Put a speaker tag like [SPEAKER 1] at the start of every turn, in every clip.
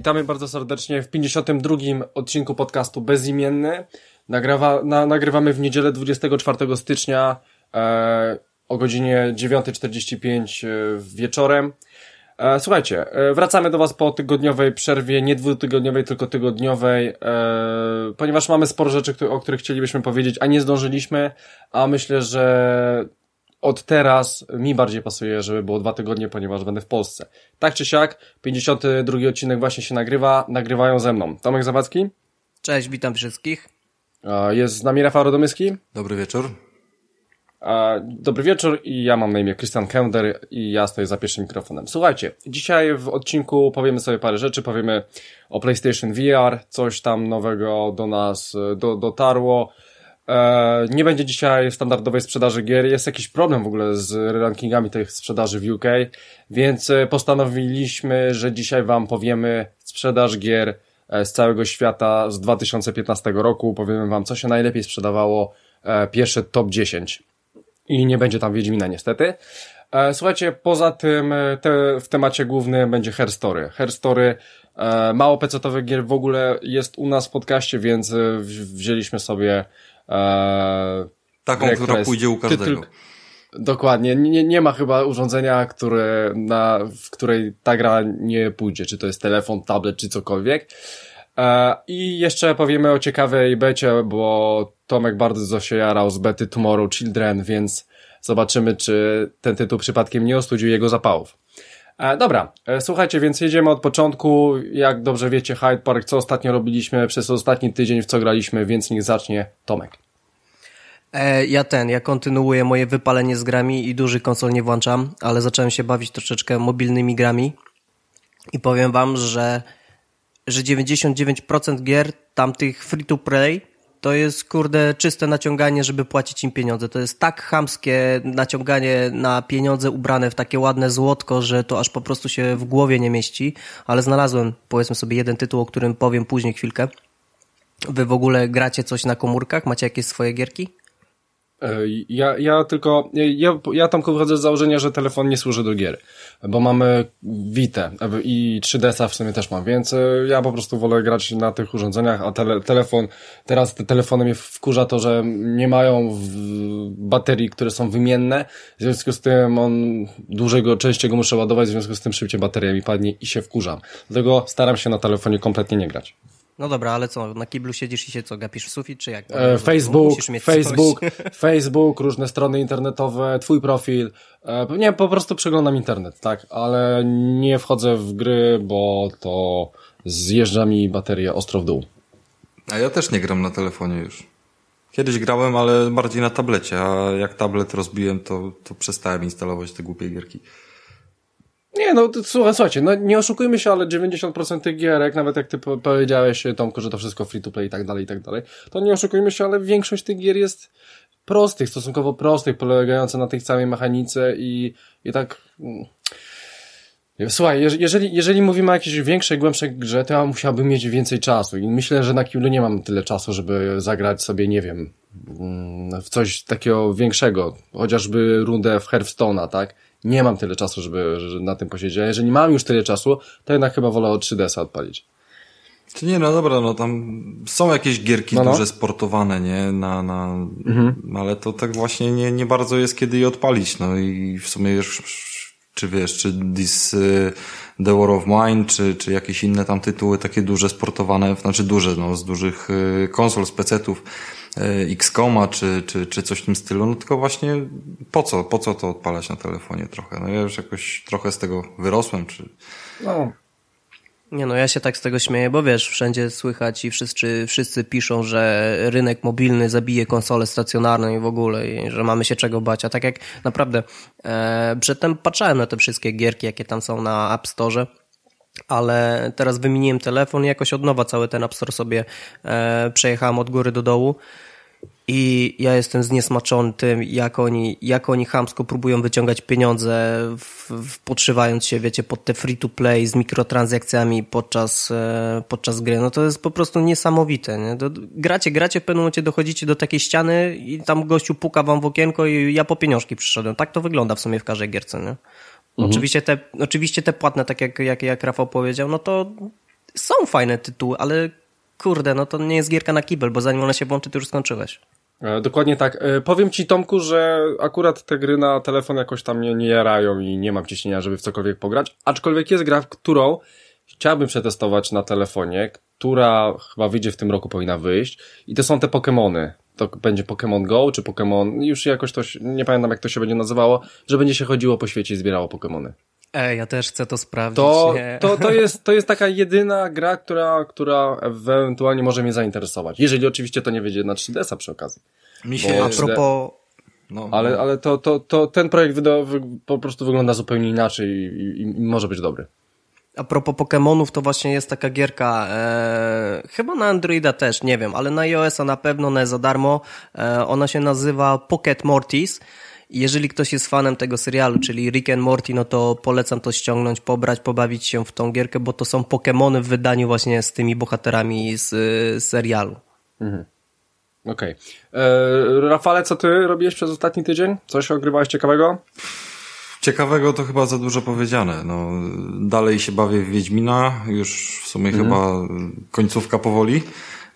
[SPEAKER 1] witamy bardzo serdecznie w 52. odcinku podcastu Bezimienny. Na, nagrywamy w niedzielę 24 stycznia e, o godzinie 9.45 e, wieczorem. E, słuchajcie, e, wracamy do Was po tygodniowej przerwie, nie dwutygodniowej, tylko tygodniowej, e, ponieważ mamy sporo rzeczy, o których chcielibyśmy powiedzieć, a nie zdążyliśmy, a myślę, że od teraz mi bardziej pasuje, żeby było dwa tygodnie, ponieważ będę w Polsce. Tak czy siak, 52 odcinek właśnie się nagrywa, nagrywają ze mną. Tomek Zawadzki.
[SPEAKER 2] Cześć, witam wszystkich.
[SPEAKER 1] Jest z nami Rafał Rodomyski.
[SPEAKER 3] Dobry wieczór.
[SPEAKER 1] Dobry wieczór i ja mam na imię Christian Kender i ja stoję za pierwszym mikrofonem. Słuchajcie, dzisiaj w odcinku powiemy sobie parę rzeczy, powiemy o PlayStation VR, coś tam nowego do nas do, dotarło, nie będzie dzisiaj standardowej sprzedaży gier. Jest jakiś problem w ogóle z rankingami tych sprzedaży w UK, więc e, postanowiliśmy, że dzisiaj Wam powiemy sprzedaż gier e, z całego świata z 2015 roku. Powiemy Wam, co się najlepiej sprzedawało, pierwsze top 10. I nie będzie tam Wiedźmina niestety. Słuchajcie, poza tym te, w temacie głównym będzie Her Story. Her Story, mało pecetowych gier w ogóle jest u nas w podcaście, więc wzięliśmy sobie
[SPEAKER 3] Eee, Taką, która pójdzie u każdego. Tytuł,
[SPEAKER 1] dokładnie. Nie, nie ma chyba urządzenia, które, na, w której ta gra nie pójdzie. Czy to jest telefon, tablet, czy cokolwiek. Eee, I jeszcze powiemy o ciekawej becie, bo Tomek bardzo się jarał z bety Tomorrow Children, więc zobaczymy, czy ten tytuł przypadkiem nie ostudził jego zapałów. E, dobra, e, słuchajcie, więc jedziemy od początku. Jak dobrze wiecie, Hyde Park, co ostatnio robiliśmy przez ostatni tydzień, w co graliśmy, więc niech zacznie Tomek.
[SPEAKER 2] E, ja ten, ja kontynuuję moje wypalenie z grami i duży konsol nie włączam, ale zacząłem się bawić troszeczkę mobilnymi grami i powiem wam, że, że 99% gier tamtych free to play to jest, kurde, czyste naciąganie, żeby płacić im pieniądze. To jest tak chamskie naciąganie na pieniądze ubrane w takie ładne złotko, że to aż po prostu się w głowie nie mieści. Ale znalazłem, powiedzmy sobie, jeden tytuł, o którym powiem później chwilkę. Wy w ogóle gracie coś na komórkach? Macie jakieś swoje gierki?
[SPEAKER 1] Ja, ja tylko, ja, ja tam wychodzę z założenia, że telefon nie służy do gier, bo mamy Vita i 3DS-a w sumie też mam, więc e, ja po prostu wolę grać na tych urządzeniach, a tele, telefon, teraz te telefony mnie wkurza to, że nie mają baterii, które są wymienne, w związku z tym on dłużej go, częściej go muszę ładować, w związku z tym szybciej bateria mi padnie i się wkurzam. Dlatego staram się na telefonie kompletnie nie grać.
[SPEAKER 2] No dobra, ale co, na kiblu siedzisz i się co, gapisz w sufit, czy jak?
[SPEAKER 1] E, Facebook, Facebook, Facebook, różne strony internetowe, twój profil. E, nie, po prostu przeglądam internet, tak, ale nie wchodzę w gry, bo to zjeżdża mi baterię ostro w dół.
[SPEAKER 3] A ja też nie gram na telefonie już. Kiedyś grałem, ale bardziej na tablecie, a jak tablet rozbiłem, to, to przestałem instalować te głupie gierki.
[SPEAKER 1] Nie, no słuchaj, słuchajcie, no nie oszukujmy się, ale 90% tych gierek, nawet jak ty powiedziałeś Tomku, że to wszystko free to play i tak dalej, i tak dalej, to nie oszukujmy się, ale większość tych gier jest prostych, stosunkowo prostych, polegające na tej całej mechanice i, i tak... Mm. Słuchaj, jeżeli, jeżeli mówimy o jakiejś większej, głębszej grze, to ja musiałbym mieć więcej czasu i myślę, że na Kiblu nie mam tyle czasu, żeby zagrać sobie, nie wiem, mm, w coś takiego większego, chociażby rundę w Hearthstone'a, tak? Nie mam tyle czasu, żeby, na tym posiedzieć. A jeżeli mam już tyle czasu, to jednak chyba wolę od 3DS-a odpalić.
[SPEAKER 3] Czy nie, no dobra, no tam są jakieś gierki no, no. duże sportowane, nie, na, na, mhm. ale to tak właśnie nie, nie bardzo jest kiedy je odpalić, no i w sumie już, czy wiesz, czy This, y, The War of Mine, czy, czy jakieś inne tam tytuły takie duże sportowane, znaczy duże, no, z dużych y, konsol, z pecetów, E, X-Koma czy, czy, czy coś w tym stylu, no tylko właśnie po co, po co to odpalać na telefonie trochę? No ja już jakoś trochę z tego wyrosłem, czy... No.
[SPEAKER 2] Nie no, ja się tak z tego śmieję, bo wiesz, wszędzie słychać i wszyscy, wszyscy piszą, że rynek mobilny zabije konsole stacjonarne i w ogóle, i że mamy się czego bać. A tak jak naprawdę e, przedtem patrzałem na te wszystkie gierki, jakie tam są na App Store, ale teraz wymieniłem telefon i jakoś od nowa cały ten App Store sobie e, przejechałem od góry do dołu i ja jestem zniesmaczony tym, jak oni, jak oni chamsko próbują wyciągać pieniądze, w, w, podszywając się, wiecie, pod te free-to-play z mikrotransakcjami podczas, e, podczas gry. No to jest po prostu niesamowite, nie? Do, gracie, gracie, w pewnym momencie dochodzicie do takiej ściany i tam gościu puka wam w okienko i ja po pieniążki przyszedłem. Tak to wygląda w sumie w każdej gierce, nie? Mhm. Oczywiście, te, oczywiście te płatne, tak jak, jak, jak Rafał powiedział, no to są fajne tytuły, ale kurde, no to nie jest gierka na kibel, bo zanim ona się włączy, ty już skończyłeś.
[SPEAKER 1] E, dokładnie tak. E, powiem ci, Tomku, że akurat te gry na telefon jakoś tam mnie nie jarają i nie mam ciśnienia, żeby w cokolwiek pograć. Aczkolwiek jest gra, którą chciałbym przetestować na telefonie, która chyba wyjdzie w tym roku, powinna wyjść. I to są te Pokémony. To będzie Pokémon Go, czy Pokémon, już jakoś to, nie pamiętam jak to się będzie nazywało, że będzie się chodziło po świecie i zbierało Pokémony.
[SPEAKER 2] Ej, ja też chcę to sprawdzić.
[SPEAKER 1] To, to, to, jest, to jest taka jedyna gra, która, która ewentualnie może mnie zainteresować. Jeżeli oczywiście to nie wyjdzie na 3DS-a przy okazji.
[SPEAKER 2] Mi się... A propos...
[SPEAKER 1] No, ale, ale to, to, to ten projekt wyda, wy, po prostu wygląda zupełnie inaczej i, i, i może być dobry.
[SPEAKER 2] A propos Pokémonów, to właśnie jest taka gierka, e, chyba na Androida też, nie wiem, ale na iOS-a na pewno, jest za darmo. E, ona się nazywa Pocket Mortis. Jeżeli ktoś jest fanem tego serialu, czyli Rick and Morty, no to polecam to ściągnąć, pobrać, pobawić się w tą gierkę, bo to są Pokémony w wydaniu właśnie z tymi bohaterami z, z serialu. Mhm.
[SPEAKER 1] Okej. Okay. E, Rafale, co ty robiłeś przez ostatni tydzień? Coś ogrywałeś ciekawego?
[SPEAKER 3] Ciekawego to chyba za dużo powiedziane. No, dalej się bawię w Wiedźmina, już w sumie mhm. chyba końcówka powoli.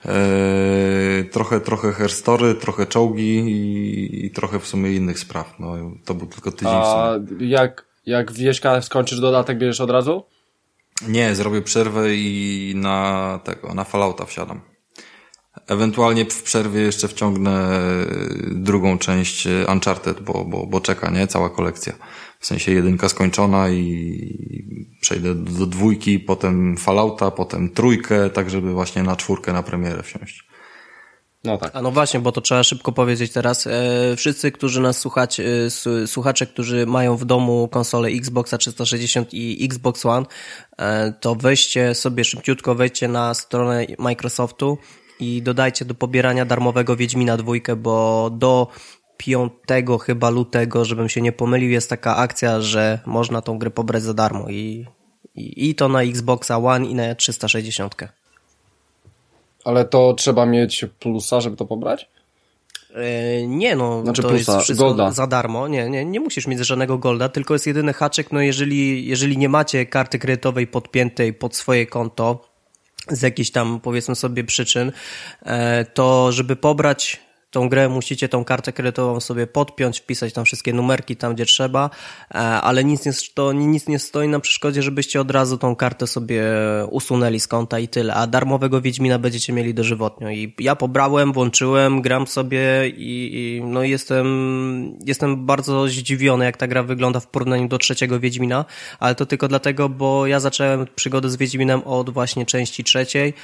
[SPEAKER 3] Eee, trochę, trochę herstory, trochę czołgi i, i, trochę w sumie innych spraw. No, to był tylko tydzień
[SPEAKER 1] A jak, jak wieśka skończysz dodatek, bierzesz od razu?
[SPEAKER 3] Nie, zrobię przerwę i na tego, na Fallouta wsiadam. Ewentualnie w przerwie jeszcze wciągnę drugą część Uncharted, bo, bo, bo czeka, nie? Cała kolekcja. W sensie jedynka skończona i przejdę do dwójki, potem Fallouta, potem trójkę, tak żeby właśnie na czwórkę na premierę wsiąść.
[SPEAKER 2] No tak. A no właśnie, bo to trzeba szybko powiedzieć teraz. E, wszyscy, którzy nas słuchać, e, słuchacze, którzy mają w domu konsolę Xboxa 360 i Xbox One, e, to weźcie sobie szybciutko, wejdźcie na stronę Microsoftu i dodajcie do pobierania darmowego Wiedźmina dwójkę, bo do 5 chyba lutego, żebym się nie pomylił, jest taka akcja, że można tą grę pobrać za darmo i, i, i to na Xboxa One i na 360.
[SPEAKER 1] Ale to trzeba mieć plusa, żeby to pobrać?
[SPEAKER 2] Yy, nie no, znaczy to plusa, jest wszystko golda. za darmo. Nie, nie, nie musisz mieć żadnego golda, tylko jest jedyny haczyk, no jeżeli, jeżeli nie macie karty kredytowej podpiętej pod swoje konto z jakichś tam powiedzmy sobie przyczyn, e, to żeby pobrać tą grę musicie tą kartę kredytową sobie podpiąć, wpisać tam wszystkie numerki tam, gdzie trzeba, e, ale nic nie, to, nic nie stoi na przeszkodzie, żebyście od razu tą kartę sobie usunęli z konta i tyle, a darmowego Wiedźmina będziecie mieli dożywotnio. I ja pobrałem, włączyłem, gram sobie i, i no jestem, jestem bardzo zdziwiony, jak ta gra wygląda w porównaniu do trzeciego Wiedźmina, ale to tylko dlatego, bo ja zacząłem przygodę z Wiedźminem od właśnie części trzeciej,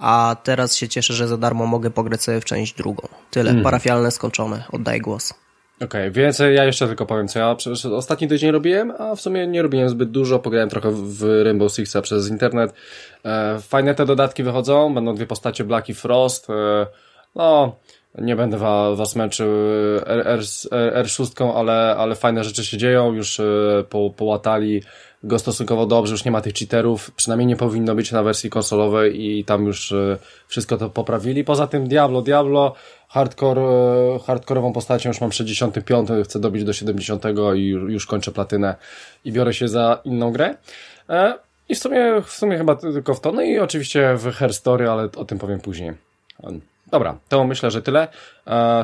[SPEAKER 2] a teraz się cieszę, że za darmo mogę pograć sobie w część drugą. Tyle, mm. parafialne skończone, oddaję głos.
[SPEAKER 1] Okej, okay, więc ja jeszcze tylko powiem, co ja przez ostatni tydzień robiłem, a w sumie nie robiłem zbyt dużo, pograłem trochę w Rainbow Sixa przez internet. E, fajne te dodatki wychodzą, będą dwie postacie Black i Frost. E, no, nie będę was męczył R, R, R6, ale, ale fajne rzeczy się dzieją, już e, po, połatali go stosunkowo dobrze, już nie ma tych cheaterów, przynajmniej nie powinno być na wersji konsolowej i tam już e, wszystko to poprawili. Poza tym Diablo, Diablo, hardcore, e, hardkorową postacią już mam 65, chcę dobić do 70 i już kończę platynę i biorę się za inną grę. E, I w sumie, w sumie chyba tylko w to. No i oczywiście w Her Story, ale o tym powiem później. Dobra, to myślę, że tyle.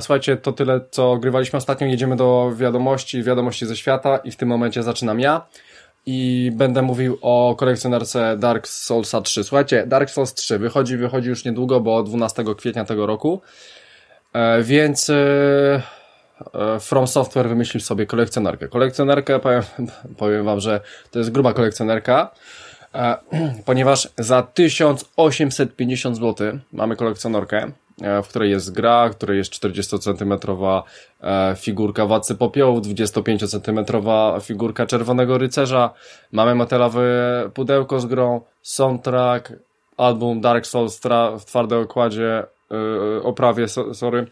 [SPEAKER 1] Słuchajcie, to tyle, co grywaliśmy ostatnio. Jedziemy do wiadomości, wiadomości ze świata i w tym momencie zaczynam ja i będę mówił o kolekcjonerce Dark Soulsa 3. Słuchajcie, Dark Souls 3 wychodzi, wychodzi już niedługo, bo 12 kwietnia tego roku, e, więc e, e, From Software wymyślił sobie kolekcjonerkę. Kolekcjonerkę, powiem, powiem wam, że to jest gruba kolekcjonerka, e, ponieważ za 1850 zł mamy kolekcjonerkę, E, w której jest gra, w której jest 40-centymetrowa e, figurka Władcy Popiołu, 25-centymetrowa figurka Czerwonego Rycerza, mamy metalowe pudełko z grą, soundtrack, album Dark Souls w twardej okładzie, e, oprawie, sorry,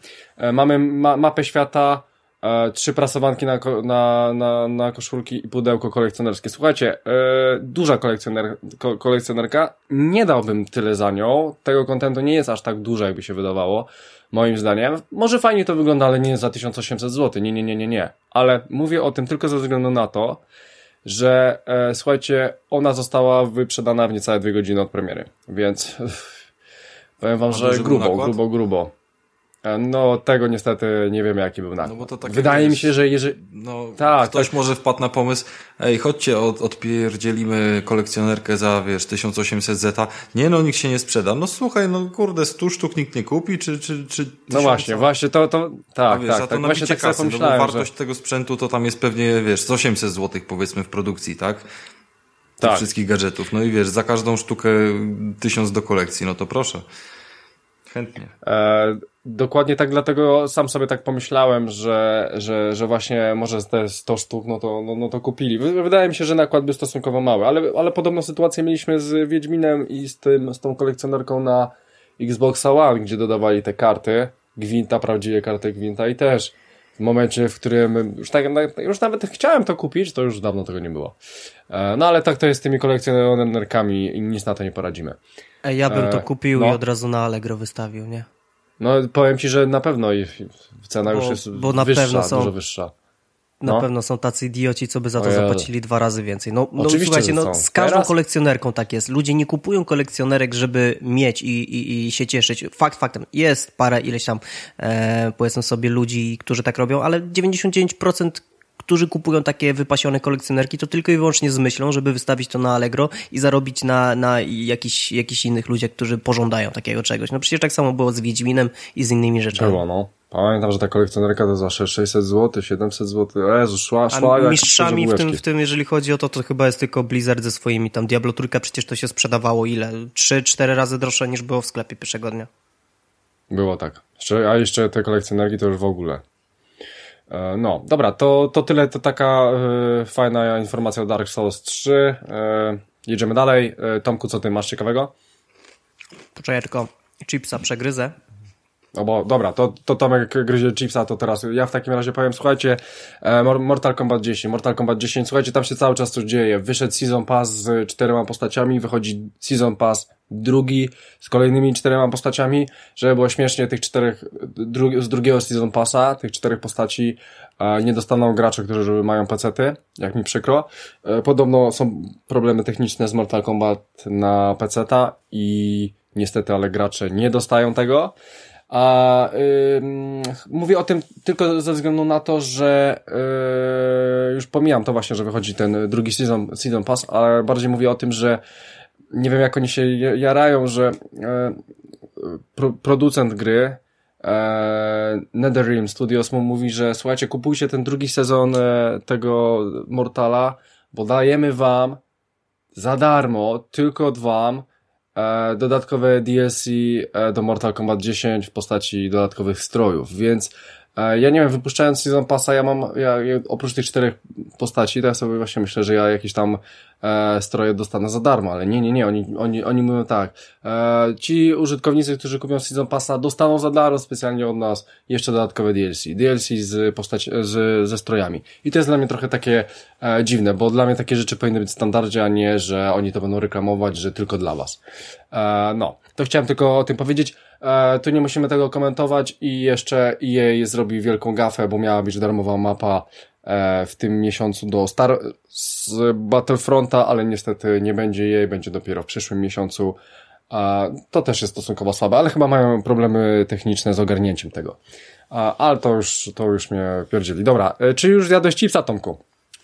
[SPEAKER 1] mamy ma mapę świata, e, trzy prasowanki na, na, na, na koszulki i pudełko kolekcjonerskie. Słuchajcie, e, duża kolekcjoner, ko, kolekcjonerka, nie dałbym tyle za nią, tego kontentu nie jest aż tak dużo, jakby się wydawało, moim zdaniem. Może fajnie to wygląda, ale nie za 1800 zł, nie, nie, nie, nie, nie. Ale mówię o tym tylko ze względu na to, że e, słuchajcie, ona została wyprzedana w niecałe dwie godziny od premiery, więc powiem wam, że grubo, grubo, grubo. E, no, tego niestety nie wiemy, jaki był nakład. No, Wydaje mi się, że jeżeli...
[SPEAKER 3] No, tak, ktoś tak. może wpadł na pomysł, ej, chodźcie, od, odpierdzielimy kolekcjonerkę za, wiesz, 1800 zeta. Nie no, nikt się nie sprzeda. No słuchaj, no kurde, 100 sztuk nikt nie kupi, czy... czy, czy
[SPEAKER 1] no właśnie, właśnie, to, to tak, no, wiesz, tak, tak, właśnie tak
[SPEAKER 3] kasy, no, wartość że... tego sprzętu to tam jest pewnie, wiesz, z 800 zł powiedzmy w produkcji, tak? Tych tak. wszystkich gadżetów. No i wiesz, za każdą sztukę tysiąc do kolekcji, no to proszę. Chętnie.
[SPEAKER 1] E, dokładnie tak, dlatego sam sobie tak pomyślałem, że, że, że właśnie może te 100 sztuk, no to, no, no to kupili. Wydaje mi się, że nakład był stosunkowo mały, ale, ale podobną sytuację mieliśmy z Wiedźminem i z tym, z tą kolekcjonerką na Xbox One, gdzie dodawali te karty, Gwinta, prawdziwe karty Gwinta i też w momencie, w którym już, tak, już nawet chciałem to kupić, to już dawno tego nie było. E, no ale tak to jest z tymi kolekcjonerkami i nic na to nie poradzimy.
[SPEAKER 2] Ja bym to e, kupił no. i od razu na Allegro wystawił, nie?
[SPEAKER 1] No powiem ci, że na pewno cena bo, już jest bo na wyższa, pewno są, dużo wyższa.
[SPEAKER 2] No. Na pewno są tacy idioci, co by za to zapłacili dwa razy więcej. No, no słuchajcie, no, z każdą Teraz? kolekcjonerką tak jest. Ludzie nie kupują kolekcjonerek, żeby mieć i, i, i się cieszyć. Fakt faktem, jest parę ileś tam, e, powiedzmy sobie, ludzi, którzy tak robią, ale 99% którzy kupują takie wypasione kolekcjonerki, to tylko i wyłącznie z myślą, żeby wystawić to na Allegro i zarobić na, na jakichś, jakichś innych ludziach, którzy pożądają takiego czegoś. No przecież tak samo było z Wiedźminem i z innymi rzeczami.
[SPEAKER 1] Było, no. Pamiętam, że ta kolekcjonerka to zawsze 600 zł, 700 zł. Jezu, szła, szła
[SPEAKER 2] A mistrzami w tym, w tym, jeżeli chodzi o to, to chyba jest tylko Blizzard ze swoimi tam Diablo Trójka, przecież to się sprzedawało ile? 3-4 razy droższe niż było w sklepie pierwszego dnia.
[SPEAKER 1] Było tak. A jeszcze te kolekcjonerki to już w ogóle. E, no, dobra, to, to tyle, to taka y, fajna informacja o Dark Souls 3. Y, e, jedziemy dalej. Y, Tomku, co ty masz ciekawego?
[SPEAKER 2] Poczekaj, tylko chipsa przegryzę.
[SPEAKER 1] No bo, dobra, to, to Tomek gryzie chipsa, to teraz ja w takim razie powiem, słuchajcie, Mortal Kombat 10, Mortal Kombat 10, słuchajcie, tam się cały czas coś dzieje. Wyszedł Season Pass z czterema postaciami, wychodzi Season Pass drugi z kolejnymi czterema postaciami, żeby było śmiesznie tych czterech, dru, z drugiego Season Passa, tych czterech postaci e, nie dostaną gracze, którzy mają pecety, jak mi przykro. E, podobno są problemy techniczne z Mortal Kombat na peceta i niestety, ale gracze nie dostają tego. A mówię o tym tylko ze względu na to, że yy, już pomijam to właśnie, że wychodzi ten drugi season, season pass, ale bardziej mówię o tym, że nie wiem jak oni się jarają, że e, pro, producent gry e, NetherRealm Studios mu mówi, że słuchajcie, kupujcie ten drugi sezon e, tego Mortala, bo dajemy wam za darmo, tylko wam e, dodatkowe DLC e, do Mortal Kombat 10 w postaci dodatkowych strojów, więc e, ja nie wiem, wypuszczając Season Passa, ja mam, ja, oprócz tych czterech postaci, to ja sobie właśnie myślę, że ja jakiś tam e, stroje dostanę za darmo, ale nie, nie, nie, oni, oni, oni mówią tak, e, ci użytkownicy, którzy kupią Season Passa dostaną za darmo specjalnie od nas jeszcze dodatkowe DLC, DLC z postać, z, ze strojami. I to jest dla mnie trochę takie e, dziwne, bo dla mnie takie rzeczy powinny być w standardzie, a nie, że oni to będą reklamować, że tylko dla was. E, no, to chciałem tylko o tym powiedzieć. E, tu nie musimy tego komentować i jeszcze EA zrobi wielką gafę, bo miała być darmowa mapa w tym miesiącu do Star z Battlefronta, ale niestety nie będzie jej, będzie dopiero w przyszłym miesiącu. To też jest stosunkowo słabe, ale chyba mają problemy techniczne z ogarnięciem tego. Ale to już, to już mnie pierdzieli. Dobra, e, czy już zjadłeś chipsa, Tomku?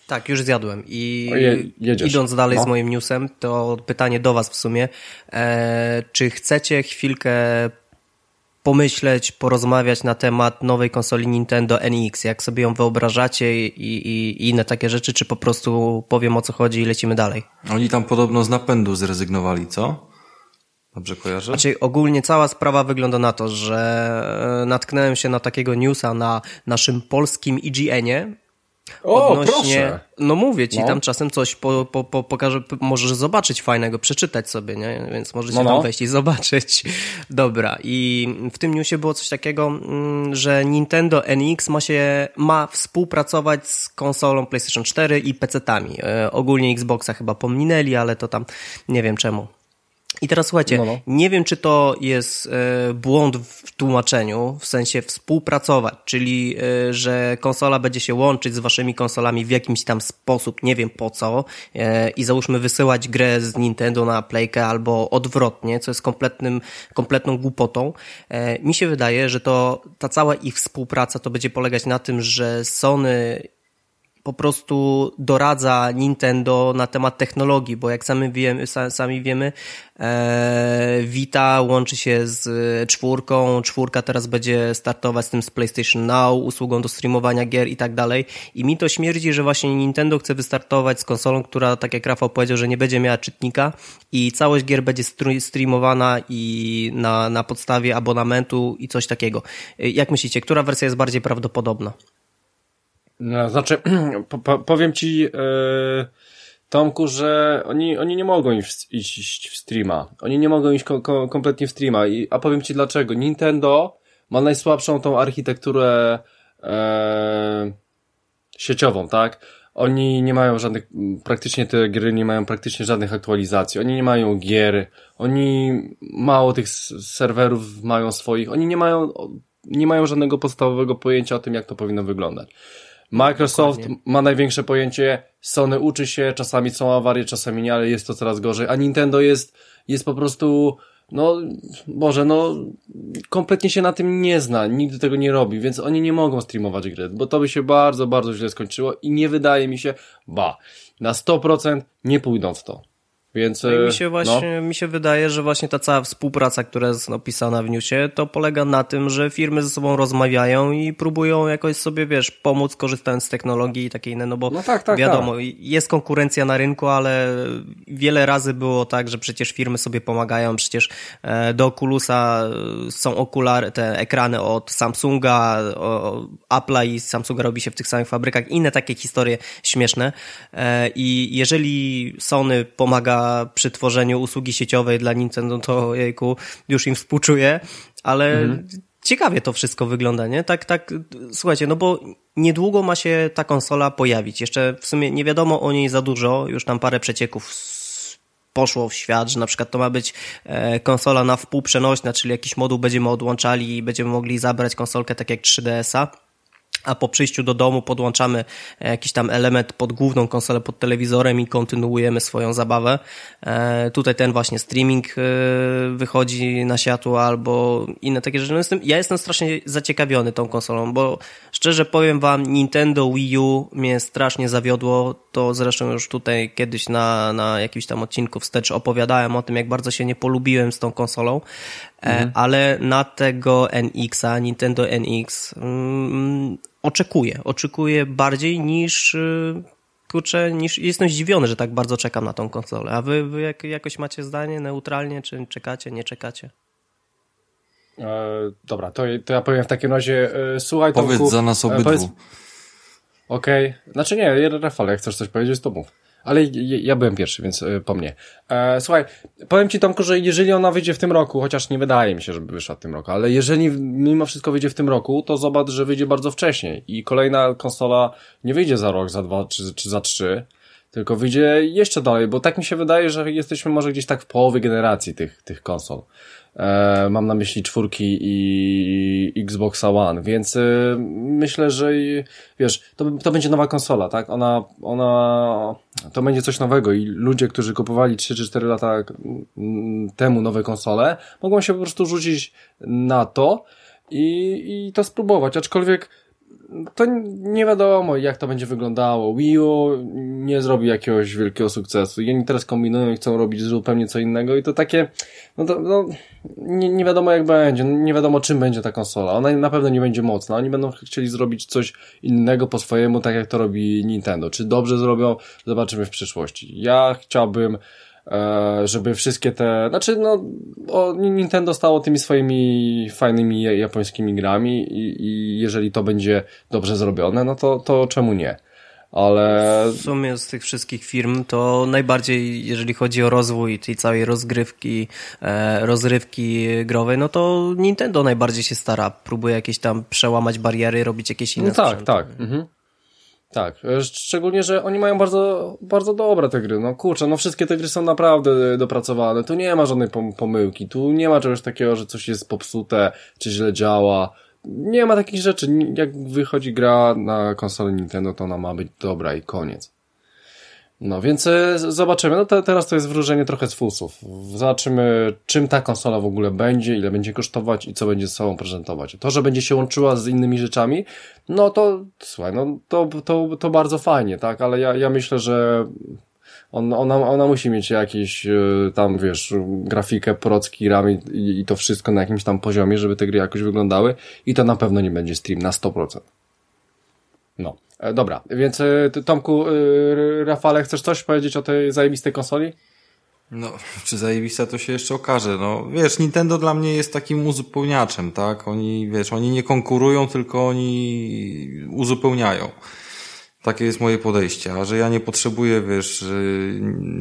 [SPEAKER 2] Tak, już zjadłem i Je, idąc dalej no. z moim newsem, to pytanie do Was w sumie. E, czy chcecie chwilkę pomyśleć, porozmawiać na temat nowej konsoli Nintendo NX, jak sobie ją wyobrażacie i, i, i, inne takie rzeczy, czy po prostu powiem o co chodzi i lecimy dalej?
[SPEAKER 3] Oni tam podobno z napędu zrezygnowali, co? Dobrze kojarzę?
[SPEAKER 2] Znaczy ogólnie cała sprawa wygląda na to, że natknąłem się na takiego newsa na naszym polskim IGN-ie,
[SPEAKER 1] o, proszę.
[SPEAKER 2] No mówię ci, no. tam czasem coś po, po, po, pokażę, możesz zobaczyć fajnego, przeczytać sobie, nie? Więc możecie no, no. tam wejść i zobaczyć. Dobra, i w tym newsie było coś takiego, mm, że Nintendo NX ma się, ma współpracować z konsolą PlayStation 4 i PC-tami. E, ogólnie Xboxa chyba pominęli, ale to tam nie wiem czemu. I teraz słuchajcie, no, no. nie wiem, czy to jest e, błąd w tłumaczeniu, w sensie współpracować, czyli e, że konsola będzie się łączyć z waszymi konsolami w jakimś tam sposób, nie wiem po co, e, i załóżmy wysyłać grę z Nintendo na Playkę albo odwrotnie, co jest kompletnym, kompletną głupotą. Mi się wydaje, że to ta cała ich współpraca to będzie polegać na tym, że Sony po prostu doradza Nintendo na temat technologii, bo jak sami wiemy, sami wiemy e, Vita łączy się z czwórką, czwórka teraz będzie startować z tym z PlayStation Now, usługą do streamowania gier i tak dalej i mi to śmierdzi, że właśnie Nintendo chce wystartować z konsolą, która tak jak Rafał powiedział, że nie będzie miała czytnika i całość gier będzie streamowana i na, na podstawie abonamentu i coś takiego. Jak myślicie, która wersja jest bardziej prawdopodobna?
[SPEAKER 1] No, znaczy, po, po, powiem ci, yy, Tomku, że oni, oni nie mogą iść, iść w streama. Oni nie mogą iść ko, ko, kompletnie w streama. I, a powiem ci dlaczego. Nintendo ma najsłabszą tą architekturę e, sieciową, tak? Oni nie mają żadnych, praktycznie te gry nie mają praktycznie żadnych aktualizacji. Oni nie mają gier. Oni mało tych serwerów mają swoich. Oni nie mają, nie mają żadnego podstawowego pojęcia o tym, jak to powinno wyglądać. Microsoft Dokładnie. ma największe pojęcie, Sony uczy się, czasami są awarie, czasami nie, ale jest to coraz gorzej, a Nintendo jest, jest po prostu, no, Boże, no, kompletnie się na tym nie zna, nigdy tego nie robi, więc oni nie mogą streamować gry, bo to by się bardzo, bardzo źle skończyło i nie wydaje mi się, ba, na 100% nie pójdą w to. Więc,
[SPEAKER 2] no mi się e, właśnie, no. mi się wydaje, że właśnie ta cała współpraca, która jest opisana w newsie, to polega na tym, że firmy ze sobą rozmawiają i próbują jakoś sobie, wiesz, pomóc korzystając z technologii i takie inne, no bo no tak, tak, wiadomo, tak. jest konkurencja na rynku, ale wiele razy było tak, że przecież firmy sobie pomagają, przecież e, do Oculusa są okulary, te ekrany od Samsunga, Apple'a i Samsunga robi się w tych samych fabrykach, inne takie historie śmieszne e, i jeżeli Sony pomaga przy tworzeniu usługi sieciowej dla Nintendo, to jejku, już im współczuję, ale mhm. ciekawie to wszystko wygląda, nie? Tak, tak, słuchajcie, no bo niedługo ma się ta konsola pojawić. Jeszcze w sumie nie wiadomo o niej za dużo, już tam parę przecieków poszło w świat, że na przykład to ma być e, konsola na wpół przenośna, czyli jakiś moduł będziemy odłączali i będziemy mogli zabrać konsolkę tak jak 3DS-a a po przyjściu do domu podłączamy jakiś tam element pod główną konsolę, pod telewizorem i kontynuujemy swoją zabawę. E, tutaj ten właśnie streaming e, wychodzi na światło albo inne takie rzeczy. No jestem, ja jestem strasznie zaciekawiony tą konsolą, bo szczerze powiem wam, Nintendo Wii U mnie strasznie zawiodło. To zresztą już tutaj kiedyś na, na jakimś tam odcinku wstecz opowiadałem o tym, jak bardzo się nie polubiłem z tą konsolą. E, mhm. ale na tego NX-a, Nintendo NX, mm, oczekuję. Oczekuję bardziej niż y, kurczę, niż jestem zdziwiony, że tak bardzo czekam na tą konsolę. A wy, wy jak, jakoś macie zdanie neutralnie, czy czekacie, nie czekacie?
[SPEAKER 1] E, dobra, to, to ja powiem w takim razie, e, słuchaj
[SPEAKER 3] Powiedz Tomku, za nas obydwu. E,
[SPEAKER 1] Okej, okay. znaczy nie, Rafał, jak chcesz coś powiedzieć, to mów. Ale ja byłem pierwszy, więc e, po mnie. E, słuchaj, powiem Ci Tomku, że jeżeli ona wyjdzie w tym roku, chociaż nie wydaje mi się, żeby wyszła w tym roku, ale jeżeli mimo wszystko wyjdzie w tym roku, to zobacz, że wyjdzie bardzo wcześniej i kolejna konsola nie wyjdzie za rok, za dwa czy, czy za trzy, tylko wyjdzie jeszcze dalej, bo tak mi się wydaje, że jesteśmy może gdzieś tak w połowie generacji tych, tych konsol. E, mam na myśli czwórki i Xboxa One, więc e, myślę, że wiesz, to, to będzie nowa konsola, tak? Ona, ona, to będzie coś nowego i ludzie, którzy kupowali 3 czy 4 lata mm, temu nowe konsole, mogą się po prostu rzucić na to i, i to spróbować, aczkolwiek to nie wiadomo, jak to będzie wyglądało. Wii U nie zrobi jakiegoś wielkiego sukcesu. I oni teraz kombinują i chcą robić zupełnie co innego i to takie, no to, no, nie, nie wiadomo jak będzie, nie wiadomo czym będzie ta konsola. Ona na pewno nie będzie mocna. Oni będą chcieli zrobić coś innego po swojemu, tak jak to robi Nintendo. Czy dobrze zrobią? Zobaczymy w przyszłości. Ja chciałbym żeby wszystkie te, znaczy no, o, Nintendo stało tymi swoimi fajnymi japońskimi grami i, i jeżeli to będzie dobrze zrobione, no to, to czemu nie? Ale...
[SPEAKER 2] W sumie z tych wszystkich firm to najbardziej, jeżeli chodzi o rozwój tej całej rozgrywki, e, rozrywki growej, no to Nintendo najbardziej się stara. Próbuje jakieś tam przełamać bariery, robić jakieś inne
[SPEAKER 1] no tak, sprzęty. tak. Mhm. Tak, szczególnie, że oni mają bardzo, bardzo dobre te gry. No kurczę, no wszystkie te gry są naprawdę dopracowane. Tu nie ma żadnej pomyłki, tu nie ma czegoś takiego, że coś jest popsute, czy źle działa. Nie ma takich rzeczy. Jak wychodzi gra na konsolę Nintendo, to ona ma być dobra i koniec. No więc e, zobaczymy. No to, teraz to jest wróżenie trochę z fusów. Zobaczymy, czym ta konsola w ogóle będzie, ile będzie kosztować i co będzie ze sobą prezentować. To, że będzie się łączyła z innymi rzeczami, no to słuchaj, no to, to, to bardzo fajnie, tak? Ale ja, ja myślę, że on, ona, ona musi mieć jakieś e, tam, wiesz, grafikę, procki, ramy i, i to wszystko na jakimś tam poziomie, żeby te gry jakoś wyglądały i to na pewno nie będzie stream na 100%. No. E, dobra, więc e, Tomku, e, Rafale, chcesz coś powiedzieć o tej zajebistej konsoli?
[SPEAKER 3] No, czy zajebista to się jeszcze okaże. No, wiesz, Nintendo dla mnie jest takim uzupełniaczem, tak? Oni, wiesz, oni nie konkurują, tylko oni uzupełniają. Takie jest moje podejście, a że ja nie potrzebuję, wiesz,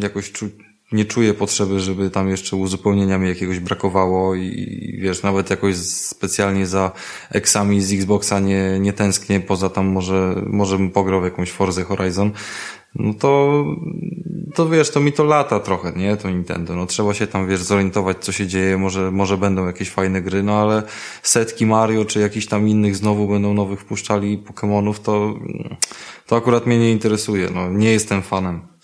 [SPEAKER 3] jakoś czuć nie czuję potrzeby, żeby tam jeszcze uzupełnienia mi jakiegoś brakowało i wiesz, nawet jakoś specjalnie za eksami z Xboxa nie, nie tęsknię, poza tam może, może bym pograł w jakąś Forza Horizon, no to, to wiesz, to mi to lata trochę, nie, to Nintendo, no trzeba się tam, wiesz, zorientować, co się dzieje, może, może będą jakieś fajne gry, no ale setki Mario, czy jakichś tam innych znowu będą nowych wpuszczali Pokémonów, to, to akurat mnie nie interesuje, no, nie jestem fanem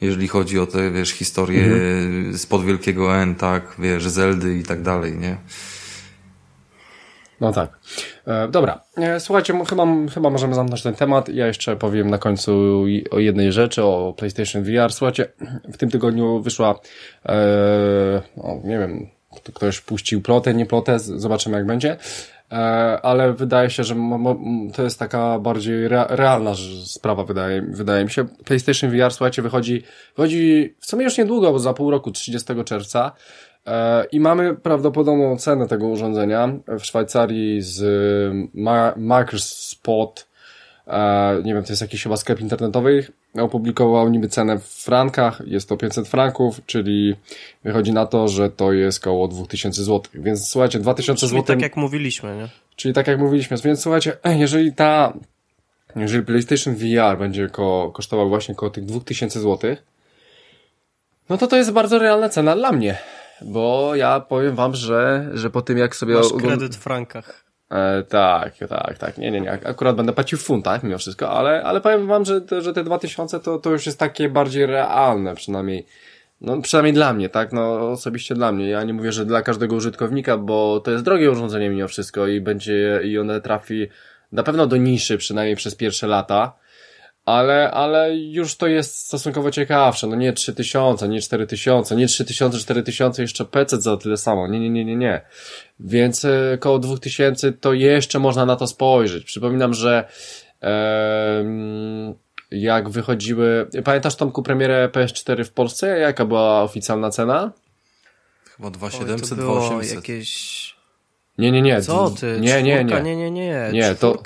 [SPEAKER 3] jeżeli chodzi o te, wiesz, historie mhm. spod wielkiego N, tak, wiesz, Zeldy i tak dalej, nie?
[SPEAKER 1] No tak. E, dobra, e, słuchajcie, chyba, chyba możemy zamknąć ten temat. Ja jeszcze powiem na końcu o jednej rzeczy, o PlayStation VR. Słuchajcie, w tym tygodniu wyszła, e, o, nie wiem, ktoś puścił plotę, nie plotę, zobaczymy jak będzie. E, ale wydaje się, że to jest taka bardziej realna sprawa, wydaje, wydaje mi się. PlayStation VR, słuchajcie, wychodzi, wychodzi w sumie już niedługo, bo za pół roku, 30 czerwca. E, I mamy prawdopodobną cenę tego urządzenia w Szwajcarii z Microspot E, nie wiem, to jest jakiś chyba sklep internetowy, opublikował niby cenę w frankach, jest to 500 franków, czyli wychodzi na to, że to jest około 2000 zł. Więc słuchajcie, 2000 zł.
[SPEAKER 2] Czyli tak jak mówiliśmy, nie?
[SPEAKER 1] Czyli tak jak mówiliśmy, więc słuchajcie, jeżeli ta, jeżeli PlayStation VR będzie ko kosztował właśnie około tych 2000 zł, no to to jest bardzo realna cena dla mnie. Bo ja powiem wam, że, że po tym jak sobie...
[SPEAKER 2] Masz kredyt w frankach.
[SPEAKER 1] E, tak, tak, tak. Nie, nie, nie. Akurat będę płacił w funtach mimo wszystko, ale, ale powiem wam, że, że te 2000 to, to już jest takie bardziej realne, przynajmniej. No, przynajmniej dla mnie, tak? No, osobiście dla mnie. Ja nie mówię, że dla każdego użytkownika, bo to jest drogie urządzenie mimo wszystko i będzie, i one trafi na pewno do niszy, przynajmniej przez pierwsze lata ale, ale już to jest stosunkowo ciekawsze. No nie 3000, nie 4000, nie 3000, 4000, jeszcze PC za tyle samo. Nie, nie, nie, nie, nie. Więc e, około 2000 to jeszcze można na to spojrzeć. Przypominam, że e, jak wychodziły... Pamiętasz Tomku premierę PS4 w Polsce? Jaka była oficjalna cena?
[SPEAKER 3] Chyba 2700, 2800.
[SPEAKER 2] jakieś...
[SPEAKER 1] Nie, nie, nie.
[SPEAKER 2] Co ty?
[SPEAKER 1] Nie, nie, nie.
[SPEAKER 2] Nie, nie, nie.
[SPEAKER 1] Nie, to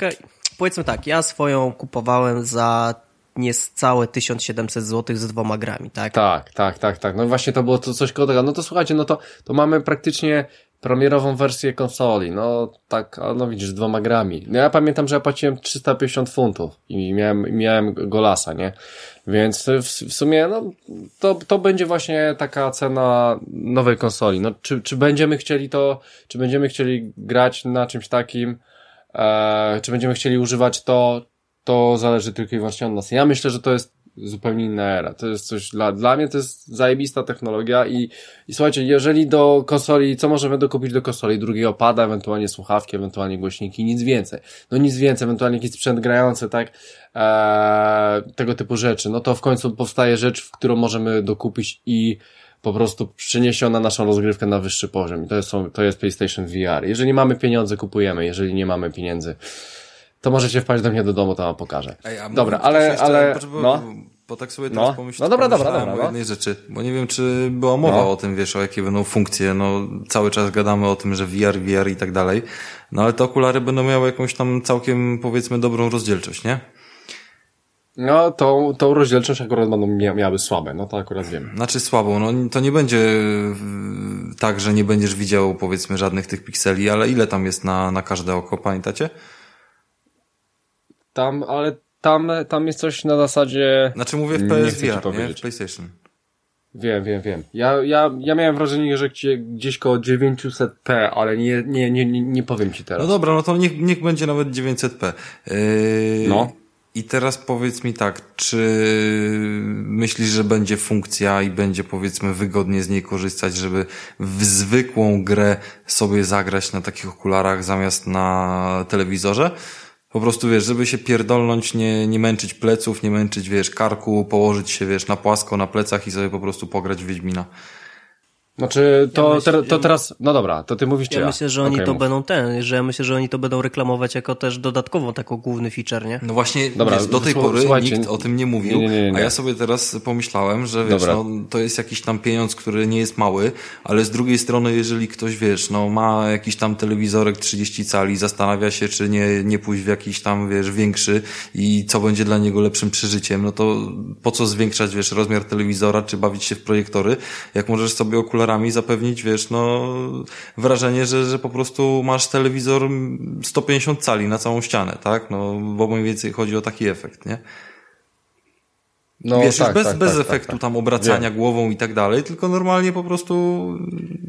[SPEAKER 2] powiedzmy tak, ja swoją kupowałem za niecałe 1700 zł z dwoma grami, tak?
[SPEAKER 1] Tak, tak, tak, tak. No właśnie to było to coś koło. No to słuchajcie, no to, to mamy praktycznie premierową wersję konsoli. No tak, no widzisz, dwoma grami. No ja pamiętam, że ja płaciłem 350 funtów i miałem, miałem golasa, nie? Więc w, w sumie, no, to, to będzie właśnie taka cena nowej konsoli. No, czy, czy będziemy chcieli to, czy będziemy chcieli grać na czymś takim, E, czy będziemy chcieli używać to, to zależy tylko i wyłącznie od nas. Ja myślę, że to jest zupełnie inna era. To jest coś dla, dla mnie to jest zajebista technologia i, i słuchajcie, jeżeli do konsoli, co możemy dokupić do konsoli? Drugiego pada, ewentualnie słuchawki, ewentualnie głośniki, nic więcej. No nic więcej, ewentualnie jakiś sprzęt grający, tak? Eee, tego typu rzeczy. No to w końcu powstaje rzecz, w którą możemy dokupić i po prostu przyniesie ona naszą rozgrywkę na wyższy poziom. I to jest, to jest PlayStation VR. Jeżeli mamy pieniądze, kupujemy. Jeżeli nie mamy pieniędzy, to możecie wpaść do mnie do domu, to wam pokażę. Ej, dobra, ale, jeszcze, ale, no.
[SPEAKER 3] Bo tak sobie teraz no. pomyślałem
[SPEAKER 1] no dobra, dobra, dobra,
[SPEAKER 3] o no. jednej rzeczy, bo nie wiem, czy była mowa no. o tym, wiesz, o jakie będą funkcje, no cały czas gadamy o tym, że VR, VR i tak dalej, no ale te okulary będą miały jakąś tam całkiem, powiedzmy, dobrą rozdzielczość, nie?
[SPEAKER 1] No, tą, tą rozdzielczość akurat będą miały słabe, no to akurat wiem.
[SPEAKER 3] Znaczy słabą, no to nie będzie tak, że nie będziesz widział powiedzmy żadnych tych pikseli, ale ile tam jest na, na każde oko, pamiętacie?
[SPEAKER 1] Tam, ale tam, tam jest coś na zasadzie...
[SPEAKER 3] Znaczy mówię w PSVR, nie, nie? W PlayStation.
[SPEAKER 1] Wiem, wiem, wiem. Ja, ja, ja miałem wrażenie, że gdzieś koło 900p, ale nie, nie, nie, nie powiem ci teraz.
[SPEAKER 3] No dobra, no to niech, niech będzie nawet 900p. Yy, no. I teraz powiedz mi tak, czy myślisz, że będzie funkcja i będzie powiedzmy wygodnie z niej korzystać, żeby w zwykłą grę sobie zagrać na takich okularach zamiast na telewizorze? Po prostu wiesz, żeby się pierdolnąć, nie, nie męczyć pleców, nie męczyć, wiesz, karku, położyć się, wiesz, na płasko, na plecach i sobie po prostu pograć w Wiedźmina.
[SPEAKER 1] Znaczy, to, ja myślę, to teraz, no dobra, to ty mówisz
[SPEAKER 2] czy
[SPEAKER 1] ja?
[SPEAKER 2] myślę, że oni okay, to mów. będą ten, że ja myślę, że oni to będą reklamować jako też dodatkową taką główny feature, nie?
[SPEAKER 3] No właśnie, dobra, wiesz, do tej pory nikt o tym nie mówił, nie, nie, nie, a ja sobie teraz pomyślałem, że wiesz, no, to jest jakiś tam pieniądz, który nie jest mały, ale z drugiej strony, jeżeli ktoś, wiesz, no ma jakiś tam telewizorek 30 cali, zastanawia się, czy nie, nie pójść w jakiś tam, wiesz, większy i co będzie dla niego lepszym przeżyciem, no to po co zwiększać, wiesz, rozmiar telewizora, czy bawić się w projektory, jak możesz sobie okularami zapewnić, wiesz, no, wrażenie, że, że po prostu masz telewizor 150 cali na całą ścianę, tak? No, bo mniej więcej chodzi o taki efekt, nie? No, Wiesz, tak, już bez, tak, bez tak, efektu tak, tam obracania głową i tak dalej, tylko normalnie po prostu,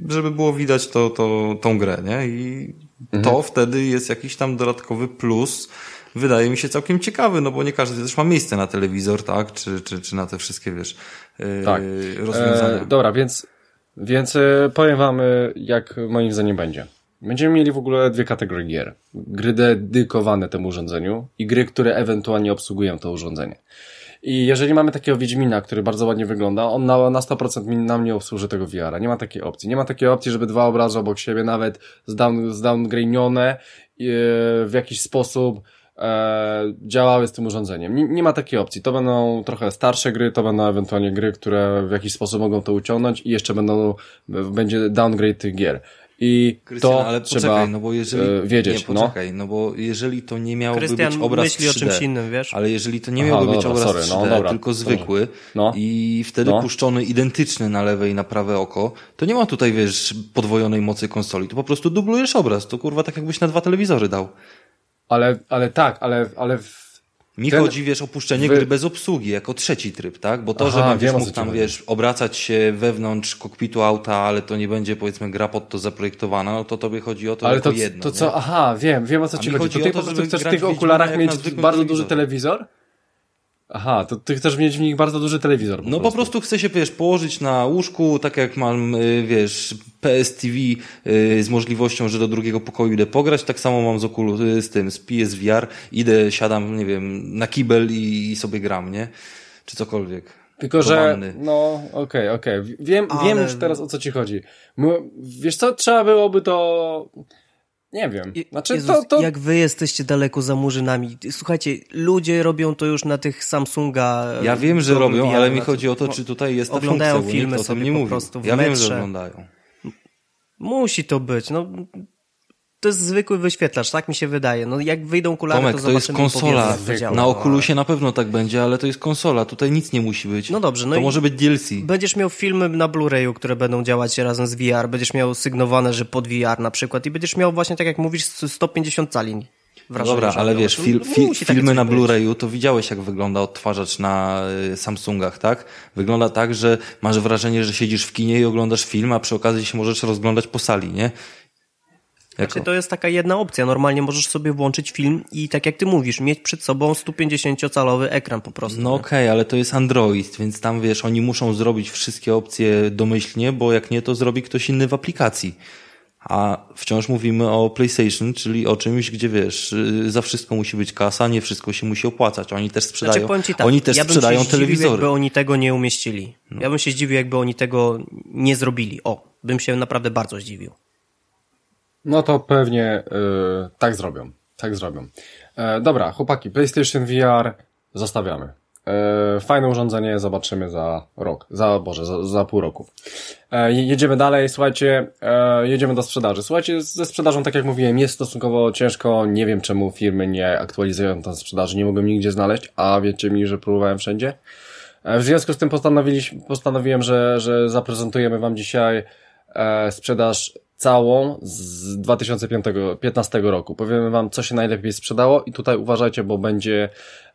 [SPEAKER 3] żeby było widać to, to, tą grę, nie? I mhm. to wtedy jest jakiś tam dodatkowy plus, wydaje mi się całkiem ciekawy, no bo nie każdy też ma miejsce na telewizor, tak? Czy, czy, czy na te wszystkie, wiesz, yy, tak. rozwiązania.
[SPEAKER 1] E, dobra, więc więc e, powiem wam, e, jak moim zdaniem będzie. Będziemy mieli w ogóle dwie kategorie gier. Gry dedykowane temu urządzeniu i gry, które ewentualnie obsługują to urządzenie. I jeżeli mamy takiego Wiedźmina, który bardzo ładnie wygląda, on na, na 100% nam nie obsłuży tego VR-a. Nie ma takiej opcji. Nie ma takiej opcji, żeby dwa obrazy obok siebie, nawet zdown, zdowngrainione e, w jakiś sposób e, działały z tym urządzeniem. Nie, nie, ma takiej opcji. To będą trochę starsze gry, to będą ewentualnie gry, które w jakiś sposób mogą to uciągnąć i jeszcze będą, będzie downgrade tych gier. I Krystian, to ale trzeba poczekaj, no bo jeżeli, e, wiedzieć.
[SPEAKER 3] Nie,
[SPEAKER 1] no.
[SPEAKER 3] poczekaj, no. no bo jeżeli to nie miałby Krystian być obraz
[SPEAKER 2] myśli
[SPEAKER 3] 3D,
[SPEAKER 2] o czymś innym, wiesz?
[SPEAKER 3] ale jeżeli to nie miałby Aha, być dobra, obraz sorry, 3D, no, dobra, tylko zwykły no, i wtedy no. puszczony identyczny na lewe i na prawe oko, to nie ma tutaj, wiesz, podwojonej mocy konsoli. To po prostu dublujesz obraz. To kurwa tak jakbyś na dwa telewizory dał.
[SPEAKER 1] Ale, ale tak, ale, ale w...
[SPEAKER 3] Mi Ten... chodzi, wiesz, opuszczenie wy... gry bez obsługi, jako trzeci tryb, tak? Bo to, Aha, że będziesz mógł tam, wiesz, obracać się wewnątrz kokpitu auta, ale to nie będzie, powiedzmy, gra pod to zaprojektowana, no to tobie chodzi o to
[SPEAKER 1] ale
[SPEAKER 3] jako
[SPEAKER 1] to,
[SPEAKER 3] jedno.
[SPEAKER 1] To co, nie? aha, wiem, wiem o co ci chodzi. chodzi. To ty to, po prostu chcesz w tych okularach mieć bardzo duży telewizor? Aha, to ty chcesz mieć w nich bardzo duży telewizor.
[SPEAKER 3] Po no prostu. po prostu chcę się, wiesz, położyć na łóżku, tak jak mam, y, wiesz, PS TV y, z możliwością, że do drugiego pokoju idę pograć, tak samo mam z okulu, y, z tym, z PSVR, idę, siadam, nie wiem, na kibel i, sobie gram, nie? Czy cokolwiek.
[SPEAKER 1] Tylko, że, no, okej, okay, okej. Okay. Wiem, Ale... wiem już teraz o co ci chodzi. Wiesz co, trzeba byłoby to nie wiem. Znaczy,
[SPEAKER 2] Jezus, to, to... Jak wy jesteście daleko za murzynami. Słuchajcie, ludzie robią to już na tych Samsunga.
[SPEAKER 3] Ja wiem, że robią, ale mi chodzi o to, czy tutaj jest ta
[SPEAKER 2] oglądają
[SPEAKER 3] funkcja,
[SPEAKER 2] filmy o tym nie mówi.
[SPEAKER 3] Ja wiem, że oglądają.
[SPEAKER 2] Musi to być. No, to jest zwykły wyświetlacz, tak mi się wydaje. No jak wyjdą kulary, Tomek, to, to jest konsola.
[SPEAKER 3] Na Oculusie na pewno tak będzie, ale to jest konsola. Tutaj nic nie musi być.
[SPEAKER 2] No dobrze. No
[SPEAKER 3] to może być DLC.
[SPEAKER 2] Będziesz miał filmy na Blu-rayu, które będą działać razem z VR. Będziesz miał sygnowane, że pod VR na przykład i będziesz miał właśnie, tak jak mówisz, 150 cali.
[SPEAKER 3] Wrażenie, Dobra, ale wiesz, fil, fi, filmy na Blu-rayu, to widziałeś jak wygląda odtwarzacz na y, Samsungach, tak? Wygląda tak, że masz wrażenie, że siedzisz w kinie i oglądasz film, a przy okazji się możesz rozglądać po sali, nie?
[SPEAKER 2] Jako... Znaczy, to jest taka jedna opcja. Normalnie możesz sobie włączyć film i tak jak ty mówisz, mieć przed sobą 150-calowy ekran po prostu.
[SPEAKER 3] No okej, okay, ale to jest Android, więc tam wiesz, oni muszą zrobić wszystkie opcje domyślnie, bo jak nie, to zrobi ktoś inny w aplikacji. A wciąż mówimy o PlayStation, czyli o czymś, gdzie wiesz, y, za wszystko musi być kasa, nie wszystko się musi opłacać. Oni też sprzedają, znaczy, tak, oni też ja sprzedają się telewizory.
[SPEAKER 2] Zdziwił, jakby oni tego nie umieścili. No. Ja bym się zdziwił, jakby oni tego nie zrobili. O, bym się naprawdę bardzo zdziwił.
[SPEAKER 1] No to pewnie yy, tak zrobią. Tak zrobią. E, dobra, chłopaki, PlayStation VR zostawiamy. E, fajne urządzenie, zobaczymy za rok, za, Boże, za, za pół roku. E, jedziemy dalej, słuchajcie, e, jedziemy do sprzedaży. Słuchajcie, ze sprzedażą, tak jak mówiłem, jest stosunkowo ciężko, nie wiem czemu firmy nie aktualizują tę sprzedaży, nie mogłem nigdzie znaleźć, a wiecie mi, że próbowałem wszędzie. E, w związku z tym postanowiłem, że, że zaprezentujemy wam dzisiaj e, sprzedaż całą z 2015 roku. Powiemy wam, co się najlepiej sprzedało i tutaj uważajcie, bo będzie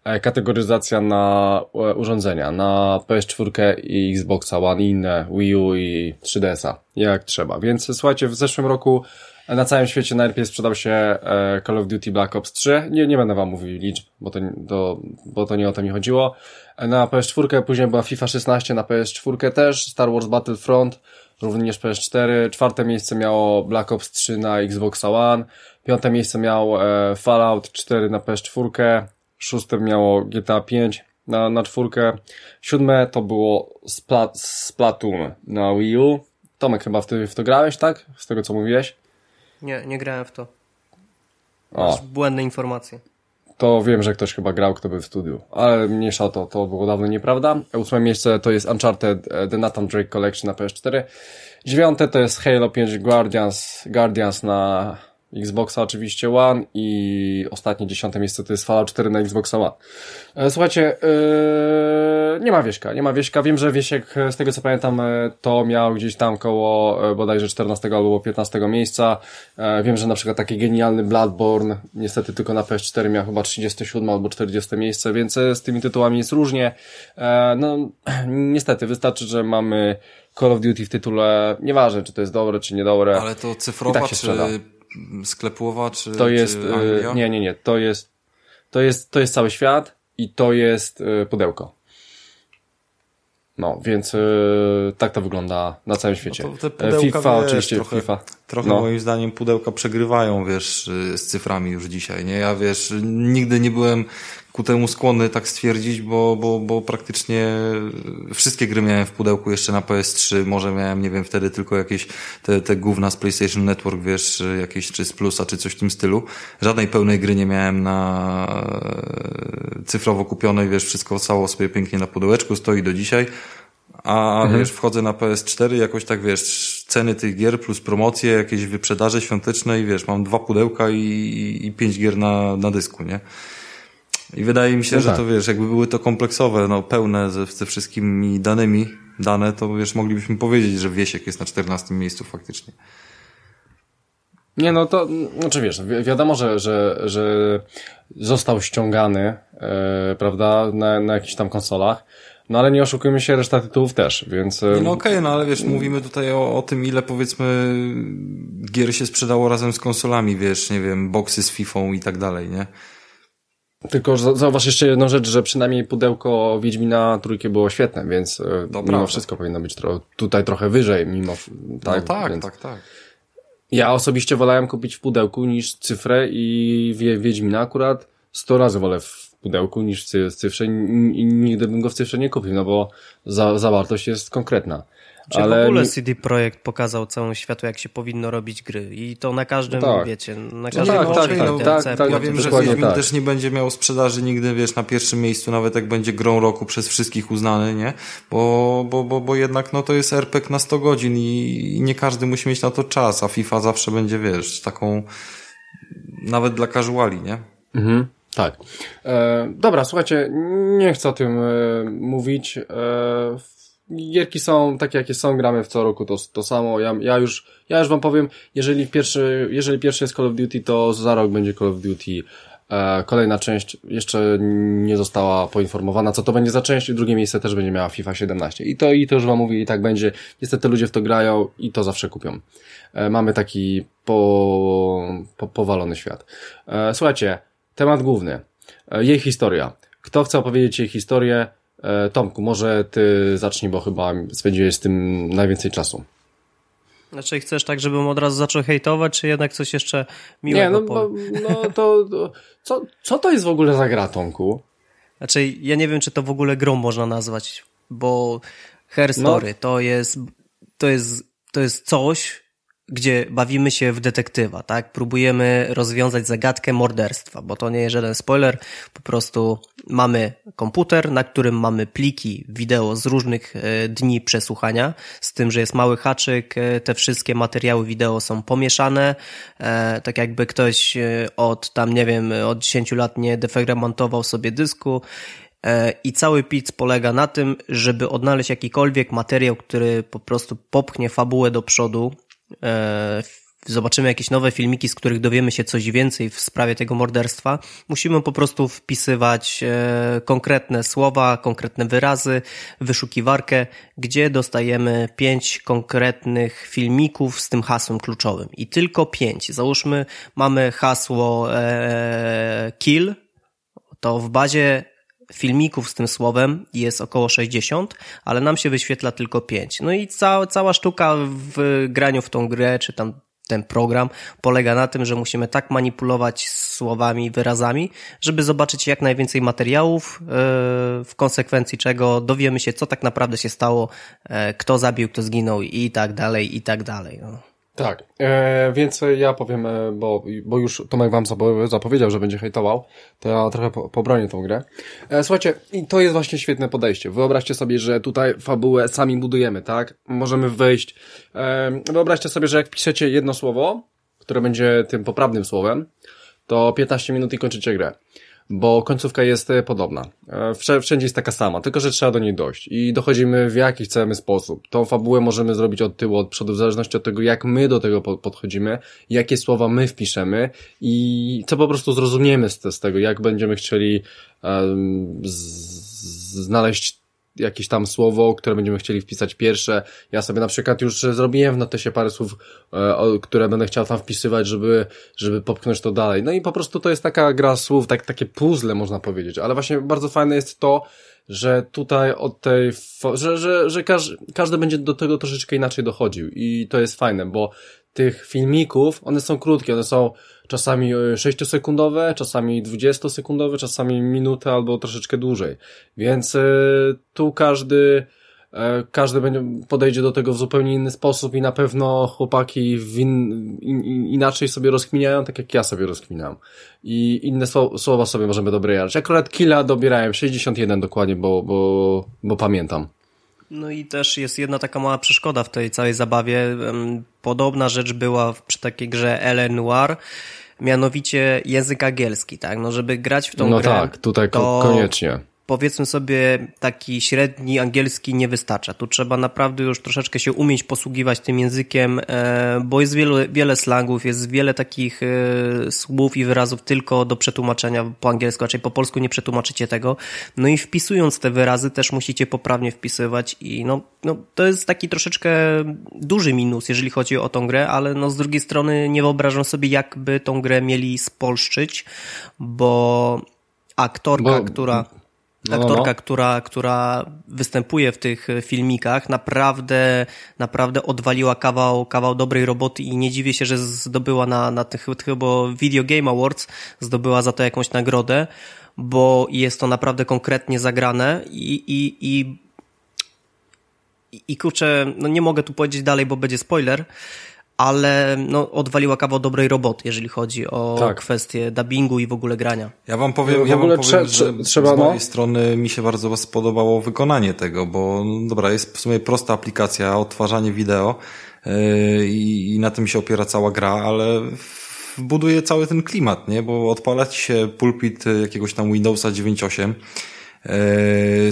[SPEAKER 1] e, kategoryzacja na e, urządzenia, na PS4 i Xboxa One inne, Wii U i 3DS-a, jak trzeba. Więc słuchajcie, w zeszłym roku na całym świecie najlepiej sprzedał się e, Call of Duty Black Ops 3. Nie, nie będę wam mówił liczb, bo to, to, bo to nie o to mi chodziło. Na PS4 później była FIFA 16, na PS4 też, Star Wars Battlefront, również PS4. Czwarte miejsce miało Black Ops 3 na Xbox One. Piąte miejsce miał e, Fallout 4 na PS4. Szóste miało GTA 5 na, na czwórkę. Siódme to było Splat, Splatoon na Wii U. Tomek chyba w to, w to grałeś, tak? Z tego co mówiłeś?
[SPEAKER 2] Nie, nie grałem w to. Masz błędne informacje.
[SPEAKER 1] To wiem, że ktoś chyba grał, kto był w studiu. Ale mniejsza to, to było dawno nieprawda. Ósme miejsce to jest Uncharted e, The Nathan Drake Collection na PS4. Dziewiąte to jest Halo 5 Guardians, Guardians na Xboxa oczywiście One i ostatnie dziesiąte miejsce to jest Fallout 4 na Xboxa One. E, słuchajcie, yy, nie ma Wieśka, nie ma Wieśka. Wiem, że Wiesiek, z tego co pamiętam, to miał gdzieś tam koło bodajże 14 albo 15 miejsca. Wiem, że na przykład taki genialny Bloodborne, niestety tylko na PS4 miał chyba 37 albo 40 miejsce, więc z tymi tytułami jest różnie. No, niestety, wystarczy, że mamy Call of Duty w tytule, nieważne czy to jest dobre, czy niedobre.
[SPEAKER 3] Ale to cyfrowa, tak czy. Sklepowa, czy
[SPEAKER 1] To jest,
[SPEAKER 3] czy Anglia?
[SPEAKER 1] nie, nie, nie, to jest, to jest, to jest cały świat i to jest pudełko. No, więc yy, tak to wygląda na całym świecie. No
[SPEAKER 3] to pudełka,
[SPEAKER 1] FIFA,
[SPEAKER 3] wiesz,
[SPEAKER 1] oczywiście
[SPEAKER 3] trochę,
[SPEAKER 1] FIFA.
[SPEAKER 3] Trochę no. moim zdaniem pudełka przegrywają, wiesz, z cyframi już dzisiaj, nie? Ja, wiesz, nigdy nie byłem ku temu skłonny tak stwierdzić, bo, bo, bo praktycznie wszystkie gry miałem w pudełku jeszcze na PS3, może miałem, nie wiem, wtedy tylko jakieś te, te gówna z PlayStation Network, wiesz, jakieś czy z Plusa, czy coś w tym stylu. Żadnej pełnej gry nie miałem na cyfrowo kupionej, wiesz, wszystko cało sobie pięknie na pudełeczku, stoi do dzisiaj. A mhm. wiesz, wchodzę na PS4 jakoś tak, wiesz, ceny tych gier plus promocje, jakieś wyprzedaże świąteczne i wiesz, mam dwa pudełka i, i, i pięć gier na, na dysku, nie? I wydaje mi się, no że tak. to wiesz, jakby były to kompleksowe, no pełne ze, ze wszystkimi danymi, dane, to wiesz, moglibyśmy powiedzieć, że Wiesiek jest na 14 miejscu faktycznie.
[SPEAKER 1] Nie, no to, znaczy wiesz, wi wiadomo, że, że, że został ściągany, e, prawda, na, na jakichś tam konsolach, no ale nie oszukujmy się, reszta tytułów też, więc...
[SPEAKER 3] E, no okej, okay, no ale wiesz, mówimy tutaj o, o tym, ile powiedzmy gier się sprzedało razem z konsolami, wiesz, nie wiem, boxy z FIFA i tak dalej, nie?
[SPEAKER 1] Tylko zauważ jeszcze jedną rzecz, że przynajmniej pudełko Wiedźmina trójki było świetne, więc e, Dobra, mimo wszystko powinno być tro tutaj trochę wyżej, mimo
[SPEAKER 3] tak. No tak, więc... tak, tak.
[SPEAKER 1] Ja osobiście wolałem kupić w pudełku niż cyfrę i wie, Wiedźmina akurat 100 razy wolę w pudełku niż w cyfrze i nigdy bym go w cyfrze nie kupił, no bo za, zawartość jest konkretna.
[SPEAKER 2] Czy ale... w ogóle CD Projekt pokazał całemu światu, jak się powinno robić gry. I to na każdym, no tak. wiecie, na no każdym
[SPEAKER 1] no tak, tak, no, tak, tak, tak,
[SPEAKER 3] Ja wiem, że Wiedźmin tak. też nie będzie miał sprzedaży nigdy, wiesz, na pierwszym miejscu, nawet jak będzie grą roku przez wszystkich uznany, nie? Bo, bo, bo, bo jednak, no to jest RPG na 100 godzin i, i nie każdy musi mieć na to czas, a FIFA zawsze będzie, wiesz, taką, nawet dla casuali, nie?
[SPEAKER 1] Mhm. Tak. E, dobra, słuchajcie, nie chcę o tym e, mówić. E, gierki są takie, jakie są, gramy w co roku to, to samo. Ja, ja już, ja już wam powiem, jeżeli pierwszy, jeżeli pierwszy jest Call of Duty, to za rok będzie Call of Duty. E, kolejna część jeszcze nie została poinformowana, co to będzie za część i drugie miejsce też będzie miała FIFA 17. I to, i to już wam mówię, i tak będzie. Niestety ludzie w to grają i to zawsze kupią. E, mamy taki po, po, powalony świat. E, słuchajcie, temat główny. E, jej historia. Kto chce opowiedzieć jej historię, Tomku, może ty zacznij, bo chyba spędziłeś z tym najwięcej czasu.
[SPEAKER 2] Znaczy chcesz tak, żebym od razu zaczął hejtować, czy jednak coś jeszcze miłego
[SPEAKER 1] Nie, no, no, no to, to co, co to jest w ogóle za gra, Tomku?
[SPEAKER 2] Znaczy, ja nie wiem, czy to w ogóle grą można nazwać, bo Her Story no. to jest to jest to jest coś, gdzie bawimy się w detektywa, tak? Próbujemy rozwiązać zagadkę morderstwa, bo to nie jest żaden spoiler, po prostu mamy komputer, na którym mamy pliki wideo z różnych e, dni przesłuchania, z tym, że jest mały haczyk, e, te wszystkie materiały wideo są pomieszane, e, tak jakby ktoś od tam, nie wiem, od 10 lat nie defragmentował sobie dysku, i cały pizz polega na tym, żeby odnaleźć jakikolwiek materiał, który po prostu popchnie fabułę do przodu, zobaczymy jakieś nowe filmiki, z których dowiemy się coś więcej w sprawie tego morderstwa, musimy po prostu wpisywać e, konkretne słowa, konkretne wyrazy, wyszukiwarkę, gdzie dostajemy pięć konkretnych filmików z tym hasłem kluczowym. I tylko pięć. Załóżmy, mamy hasło e, kill, to w bazie filmików z tym słowem jest około 60, ale nam się wyświetla tylko 5. No i cała, cała sztuka w graniu w tą grę, czy tam ten program polega na tym, że musimy tak manipulować słowami, wyrazami, żeby zobaczyć jak najwięcej materiałów, e, w konsekwencji czego dowiemy się, co tak naprawdę się stało, e, kto zabił, kto zginął i tak dalej, i tak dalej. No.
[SPEAKER 1] Tak, e, więc ja powiem, e, bo, bo już Tomek wam zapowiedział, że będzie hejtował, to ja trochę po, pobronię tą grę. E, słuchajcie, i to jest właśnie świetne podejście. Wyobraźcie sobie, że tutaj fabułę sami budujemy, tak? Możemy wejść. E, wyobraźcie sobie, że jak piszecie jedno słowo, które będzie tym poprawnym słowem, to 15 minut i kończycie grę bo końcówka jest e, podobna. E, wszędzie jest taka sama, tylko że trzeba do niej dojść. I dochodzimy w jaki chcemy sposób. Tą fabułę możemy zrobić od tyłu, od przodu, w zależności od tego, jak my do tego podchodzimy, jakie słowa my wpiszemy i co po prostu zrozumiemy z, tego, jak będziemy chcieli um, znaleźć jakieś tam słowo, które będziemy chcieli wpisać pierwsze. Ja sobie na przykład już zrobiłem w notesie parę słów, e, które będę chciał tam wpisywać, żeby, żeby popchnąć to dalej. No i po prostu to jest taka gra słów, tak, takie puzzle można powiedzieć, ale właśnie bardzo fajne jest to, że tutaj od tej, że, że, że każdy, każdy będzie do tego troszeczkę inaczej dochodził i to jest fajne, bo tych filmików, one są krótkie, one są czasami 6-sekundowe, czasami 20-sekundowe, czasami minutę albo troszeczkę dłużej. Więc e, tu każdy e, każdy będzie, podejdzie do tego w zupełnie inny sposób i na pewno chłopaki in, in, inaczej sobie rozkminiają, tak jak ja sobie rozkminiam. I inne słowa sobie możemy dobrać. Akurat killa dobierałem 61 dokładnie, bo, bo, bo pamiętam.
[SPEAKER 2] No i też jest jedna taka mała przeszkoda w tej całej zabawie. Podobna rzecz była przy takiej grze L.A. Noir, mianowicie język angielski, tak? No żeby grać w tą
[SPEAKER 1] no
[SPEAKER 2] grę...
[SPEAKER 1] No tak, tutaj to... koniecznie
[SPEAKER 2] powiedzmy sobie, taki średni angielski nie wystarcza. Tu trzeba naprawdę już troszeczkę się umieć posługiwać tym językiem, e, bo jest wiele, wiele slangów, jest wiele takich e, słów i wyrazów tylko do przetłumaczenia po angielsku, raczej po polsku nie przetłumaczycie tego. No i wpisując te wyrazy też musicie poprawnie wpisywać i no, no to jest taki troszeczkę duży minus, jeżeli chodzi o tą grę, ale no z drugiej strony nie wyobrażam sobie, jakby tą grę mieli spolszczyć, bo aktorka, bo... która no, no, aktorka, no. która, która występuje w tych filmikach, naprawdę, naprawdę odwaliła kawał, kawał dobrej roboty i nie dziwię się, że zdobyła na, na tych chyba Video Game Awards, zdobyła za to jakąś nagrodę, bo jest to naprawdę konkretnie zagrane i, i, i, i kurczę, no nie mogę tu powiedzieć dalej, bo będzie spoiler, ale no, odwaliła kawał dobrej roboty, jeżeli chodzi o tak. kwestię dubbingu i w ogóle grania.
[SPEAKER 3] Ja wam powiem, w ja wam powiem że trzeba, z mojej no? strony mi się bardzo spodobało wykonanie tego, bo no, dobra, jest w sumie prosta aplikacja, odtwarzanie wideo yy, i na tym się opiera cała gra, ale buduje cały ten klimat, nie? Bo odpala ci się pulpit jakiegoś tam Windowsa 9.8 E,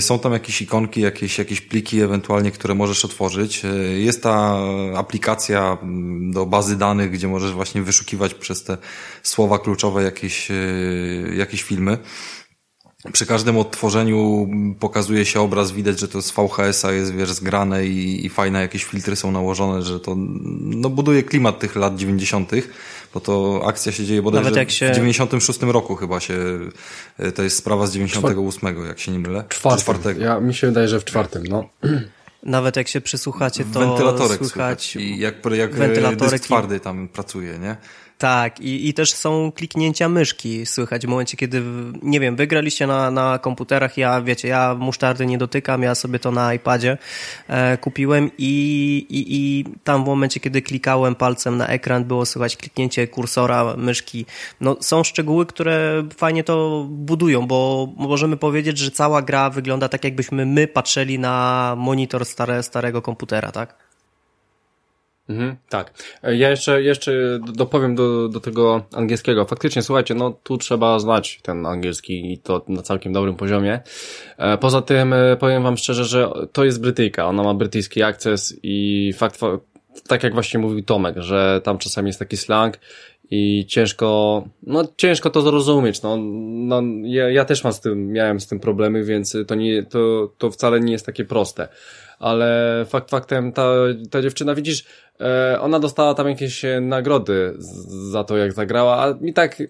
[SPEAKER 3] są tam jakieś ikonki, jakieś, jakieś pliki ewentualnie, które możesz otworzyć. E, jest ta aplikacja mm, do bazy danych, gdzie możesz właśnie wyszukiwać przez te słowa kluczowe jakieś, e, jakieś filmy. Przy każdym odtworzeniu pokazuje się obraz, widać, że to z VHS-a jest, wiesz, zgrane i, i fajne jakieś filtry są nałożone, że to no, buduje klimat tych lat 90., bo to akcja się dzieje bodajże się... w 96 roku chyba się, e, to jest sprawa z 98, jak się nie mylę.
[SPEAKER 1] Czwartym. Czwartego. Ja, mi się wydaje, że w czwartym, no.
[SPEAKER 2] Nawet jak się przysłuchacie, to
[SPEAKER 3] Wentylatorek
[SPEAKER 2] słychać...
[SPEAKER 3] słychać. I jak, jak wentylatorek twardy tam pracuje, nie?
[SPEAKER 2] Tak, i, i też są kliknięcia myszki słychać w momencie, kiedy, nie wiem, wygraliście na, na komputerach, ja, wiecie, ja musztardy nie dotykam, ja sobie to na iPadzie e, kupiłem i, i, i tam w momencie, kiedy klikałem palcem na ekran, było słychać kliknięcie kursora myszki. No, są szczegóły, które fajnie to budują, bo możemy powiedzieć, że cała gra wygląda tak, jakbyśmy my patrzyli na monitor stare, starego komputera, tak?
[SPEAKER 1] Mhm, tak. E, ja jeszcze, jeszcze dopowiem do, do tego angielskiego. Faktycznie, słuchajcie, no tu trzeba znać ten angielski i to na całkiem dobrym poziomie. E, poza tym e, powiem wam szczerze, że to jest Brytyjka. Ona ma brytyjski akces i fakt, tak jak właśnie mówił Tomek, że tam czasami jest taki slang i ciężko, no ciężko to zrozumieć, no, no ja, ja też mam z tym, miałem z tym problemy, więc to nie, to, to wcale nie jest takie proste. Ale fakt faktem ta, ta dziewczyna, widzisz, e, ona dostała tam jakieś nagrody za to, jak zagrała, a mi tak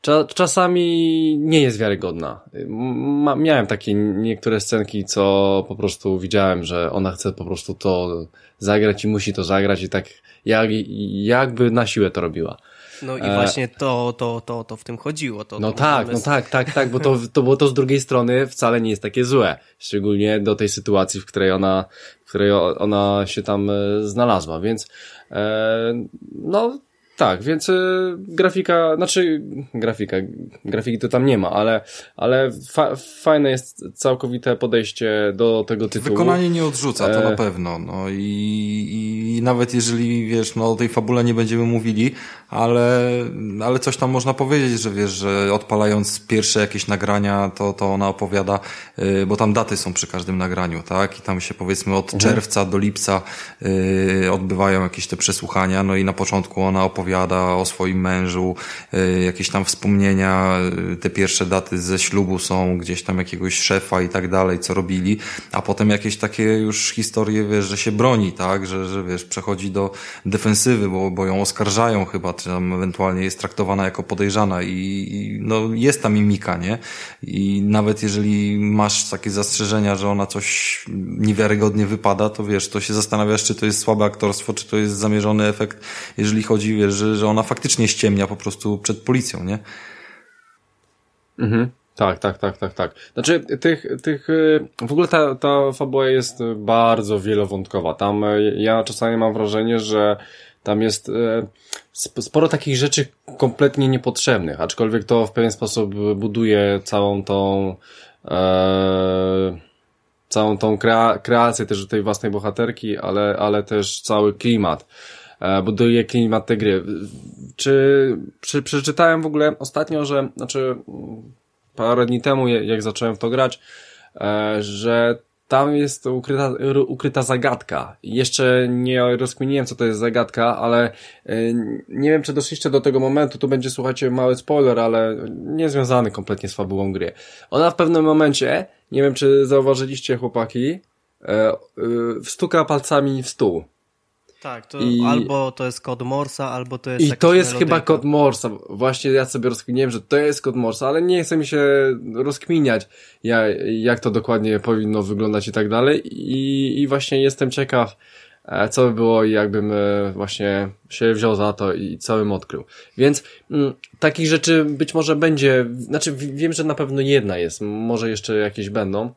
[SPEAKER 1] cza, czasami nie jest wiarygodna. Ma, miałem takie niektóre scenki, co po prostu widziałem, że ona chce po prostu to zagrać i musi to zagrać i tak jak, jakby na siłę to robiła.
[SPEAKER 2] No i e, właśnie to, to, to, to w tym chodziło. To,
[SPEAKER 1] no to tak, no tak, tak, tak, bo to, to było to z drugiej strony wcale nie jest takie złe. Szczególnie do tej sytuacji, w której ona, w której ona się tam e, znalazła, więc e, no tak, więc y, grafika, znaczy grafika, grafiki to tam nie ma, ale, ale fa fajne jest całkowite podejście do tego tytułu.
[SPEAKER 3] Wykonanie nie odrzuca, to e... na pewno. No i, i nawet jeżeli, wiesz, no o tej fabule nie będziemy mówili, ale, ale coś tam można powiedzieć, że wiesz, że odpalając pierwsze jakieś nagrania, to, to ona opowiada, y, bo tam daty są przy każdym nagraniu, tak? I tam się powiedzmy od mhm. czerwca do lipca y, odbywają jakieś te przesłuchania, no i na początku ona opowiada opowiada o swoim mężu, y, jakieś tam wspomnienia, y, te pierwsze daty ze ślubu są gdzieś tam jakiegoś szefa i tak dalej, co robili, a potem jakieś takie już historie, wiesz, że się broni, tak, że, że wiesz, przechodzi do defensywy, bo, bo ją oskarżają chyba, czy tam ewentualnie jest traktowana jako podejrzana i, i no jest ta mimika, nie? I nawet jeżeli masz takie zastrzeżenia, że ona coś niewiarygodnie wypada, to wiesz, to się zastanawiasz, czy to jest słabe aktorstwo, czy to jest zamierzony efekt, jeżeli chodzi, wiesz, że, że ona faktycznie ściemnia po prostu przed policją, nie?
[SPEAKER 1] Mhm. Tak, tak, tak, tak, tak. Znaczy, tych, tych, y, w ogóle ta, ta fabuła jest bardzo wielowątkowa. Tam y, ja czasami mam wrażenie, że tam jest y, sporo takich rzeczy kompletnie niepotrzebnych, aczkolwiek to w pewien sposób buduje całą tą, e, całą tą krea kreację też tej własnej bohaterki, ale, ale też cały klimat. E, buduje klimat tej gry. Czy, czy przeczytałem w ogóle ostatnio, że, znaczy parę dni temu, jak zacząłem w to grać, e, że tam jest ukryta, ukryta zagadka. Jeszcze nie rozkminiłem, co to jest zagadka, ale e, nie wiem, czy doszliście do tego momentu. Tu będzie, słuchajcie, mały spoiler, ale nie związany kompletnie z fabułą gry. Ona w pewnym momencie, nie wiem, czy zauważyliście, chłopaki, wstuka palcami w stół.
[SPEAKER 2] Tak, to I... albo to jest kod Morsa, albo to jest
[SPEAKER 1] I to jest chyba kod Morsa. Właśnie ja sobie rozkminiłem, że to jest kod Morsa, ale nie chce mi się rozkminiać, jak, jak to dokładnie powinno wyglądać i tak dalej. I, i właśnie jestem ciekaw, e, co by było, jakbym e, właśnie się wziął za to i całym odkrył. Więc m, mm, takich rzeczy być może będzie, znaczy wiem, że na pewno jedna jest, może jeszcze jakieś będą,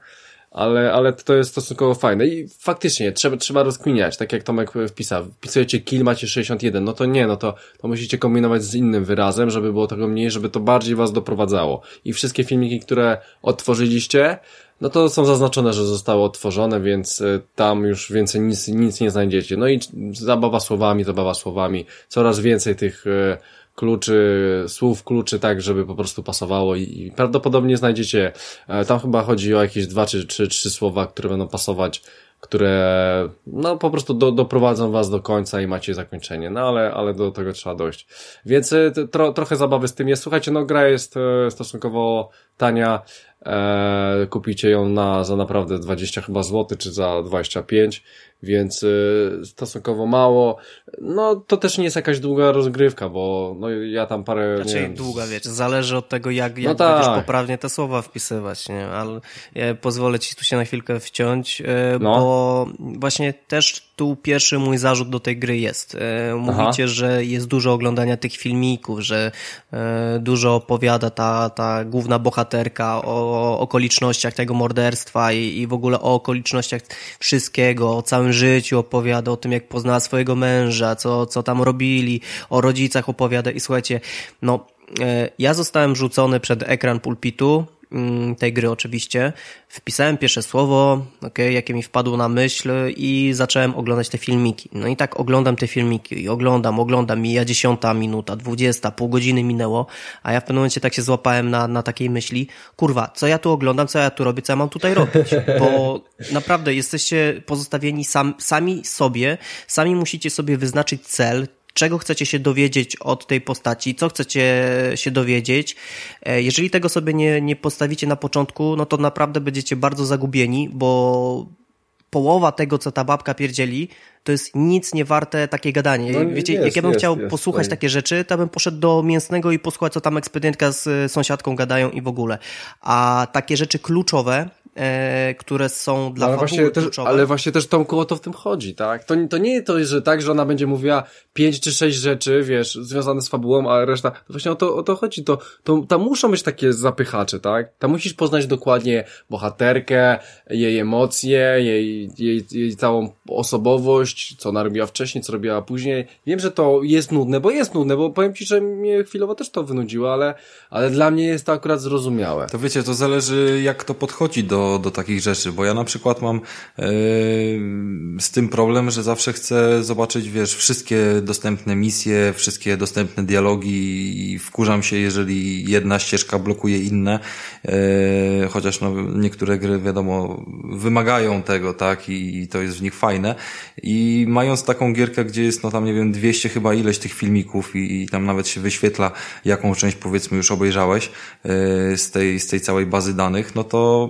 [SPEAKER 1] ale, ale to jest stosunkowo fajne i faktycznie trzeba, trzeba rozkminiać, tak jak Tomek wpisał. Wpisujecie kill, macie 61, no to nie, no to, to musicie kombinować z innym wyrazem, żeby było tego mniej, żeby to bardziej was doprowadzało. I wszystkie filmiki, które odtworzyliście, no to są zaznaczone, że zostały odtworzone, więc e, tam już więcej nic, nic nie znajdziecie. No i zabawa słowami, zabawa słowami, coraz więcej tych e, kluczy, słów kluczy tak, żeby po prostu pasowało i, i prawdopodobnie znajdziecie, e, tam chyba chodzi o jakieś dwa czy trzy, trzy słowa, które będą pasować, które no po prostu do, doprowadzą was do końca i macie zakończenie, no ale, ale do tego trzeba dojść. Więc e, tro, trochę zabawy z tym jest. Słuchajcie, no gra jest e, stosunkowo tania, e, kupicie ją na, za naprawdę 20 chyba złoty, czy za 25, więc y, stosunkowo mało. No to też nie jest jakaś długa rozgrywka, bo no ja tam parę...
[SPEAKER 2] Znaczy wiem, długa, wiecie, zależy od tego jak, jak no tak. będziesz poprawnie te słowa wpisywać, nie? Ale ja pozwolę ci tu się na chwilkę wciąć, y, no. bo właśnie też tu pierwszy mój zarzut do tej gry jest. Y, mówicie, Aha. że jest dużo oglądania tych filmików, że dużo opowiada ta, ta główna bohaterka o okolicznościach tego morderstwa i, i w ogóle o okolicznościach wszystkiego, o całym życiu opowiada, o tym jak poznała swojego męża, co, co tam robili, o rodzicach opowiada i słuchajcie, no e, ja zostałem rzucony przed ekran pulpitu tej gry oczywiście. Wpisałem pierwsze słowo, okay, jakie mi wpadło na myśl i zacząłem oglądać te filmiki. No i tak oglądam te filmiki i oglądam, oglądam, mija dziesiąta minuta, dwudziesta, pół godziny minęło, a ja w pewnym momencie tak się złapałem na, na takiej myśli, kurwa, co ja tu oglądam, co ja tu robię, co ja mam tutaj robić? Bo naprawdę jesteście pozostawieni sam, sami sobie, sami musicie sobie wyznaczyć cel, czego chcecie się dowiedzieć od tej postaci, co chcecie się dowiedzieć. E, jeżeli tego sobie nie, nie postawicie na początku, no to naprawdę będziecie bardzo zagubieni, bo połowa tego, co ta babka pierdzieli, to jest nic nie warte takie gadanie. No, Wiecie, jest, jak ja bym jest, chciał jest, posłuchać takie rzeczy, to bym poszedł do mięsnego i posłuchać, co tam ekspedientka z sąsiadką gadają i w ogóle. A takie rzeczy kluczowe, e, które są dla
[SPEAKER 1] ale właśnie też, Ale właśnie też Tomku o to w tym chodzi, tak? To, to nie to, że tak, że ona będzie mówiła pięć czy sześć rzeczy, wiesz, związane z fabułą, a reszta, to właśnie o to, o to chodzi, to, to tam muszą być takie zapychacze, tak? Tam musisz poznać dokładnie bohaterkę, jej emocje, jej, jej, jej całą osobowość, co ona robiła wcześniej, co robiła później. Wiem, że to jest nudne, bo jest nudne, bo powiem ci, że mnie chwilowo też to wynudziło, ale, ale dla mnie jest to akurat zrozumiałe.
[SPEAKER 3] To wiecie, to zależy jak to podchodzi do do, takich rzeczy, bo ja na przykład mam yy, z tym problem, że zawsze chcę zobaczyć, wiesz, wszystkie dostępne misje, wszystkie dostępne dialogi i wkurzam się, jeżeli jedna ścieżka blokuje inne, yy, chociaż no, niektóre gry, wiadomo, wymagają tego, tak, i, i to jest w nich fajne. I mając taką gierkę, gdzie jest, no tam, nie wiem, 200 chyba ileś tych filmików i, i tam nawet się wyświetla, jaką część, powiedzmy, już obejrzałeś yy, z tej, z tej całej bazy danych, no to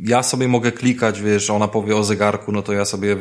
[SPEAKER 3] ja sobie mogę klikać, wiesz, ona powie o zegarku, no to ja sobie,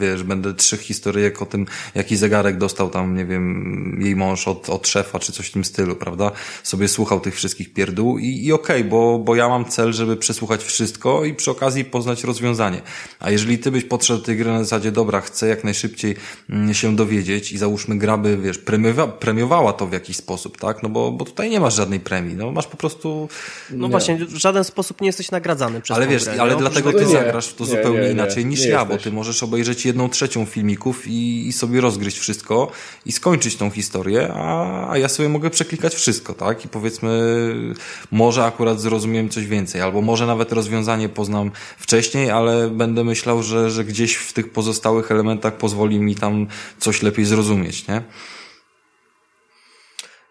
[SPEAKER 3] wiesz, będę trzy historyjek o tym, jaki zegarek dostał tam, nie wiem, jej mąż od, od szefa, czy coś w tym stylu, prawda? Sobie słuchał tych wszystkich pierdół i, i okej, okay, bo, bo ja mam cel, żeby przesłuchać wszystko i przy okazji poznać rozwiązanie. A jeżeli ty byś podszedł do tej gry na zasadzie, dobra, chcę jak najszybciej mm, się dowiedzieć i załóżmy graby, wiesz, premiowa, premiowała to w jakiś sposób, tak? No bo, bo tutaj nie masz żadnej premii, no masz po prostu...
[SPEAKER 2] No nie. właśnie, w żaden sposób nie jesteś nagradzany przez
[SPEAKER 3] Ale wiesz, ale no? dlatego ty nie, zagrasz w to nie, zupełnie nie, inaczej niż ja, bo ty możesz obejrzeć jedną trzecią filmików i, i, sobie rozgryźć wszystko i skończyć tą historię, a, a ja sobie mogę przeklikać wszystko, tak? I powiedzmy, może akurat zrozumiem coś więcej, albo może nawet rozwiązanie poznam wcześniej, ale będę myślał, że, że gdzieś w tych pozostałych elementach pozwoli mi tam coś lepiej zrozumieć, nie?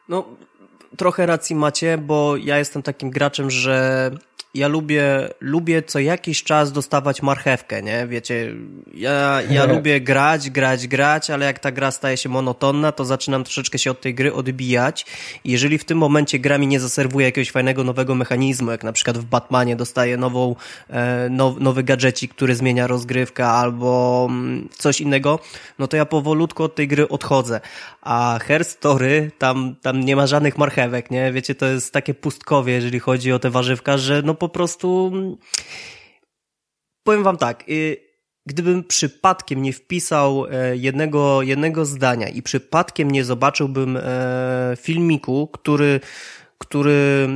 [SPEAKER 2] No, trochę racji macie, bo ja jestem takim graczem, że ja lubię, lubię co jakiś czas dostawać marchewkę, nie? Wiecie, ja, ja lubię grać, grać, grać, ale jak ta gra staje się monotonna, to zaczynam troszeczkę się od tej gry odbijać. I jeżeli w tym momencie gra mi nie zaserwuje jakiegoś fajnego nowego mechanizmu, jak na przykład w Batmanie dostaję nową, e, now, nowy gadżecik, który zmienia rozgrywkę albo mm, coś innego, no to ja powolutku od tej gry odchodzę. A Her Story, tam, tam nie ma żadnych marchewek, nie? Wiecie, to jest takie pustkowie, jeżeli chodzi o te warzywka, że no po prostu powiem wam tak, y, gdybym przypadkiem nie wpisał e, jednego, jednego zdania i przypadkiem nie zobaczyłbym e, filmiku, który, który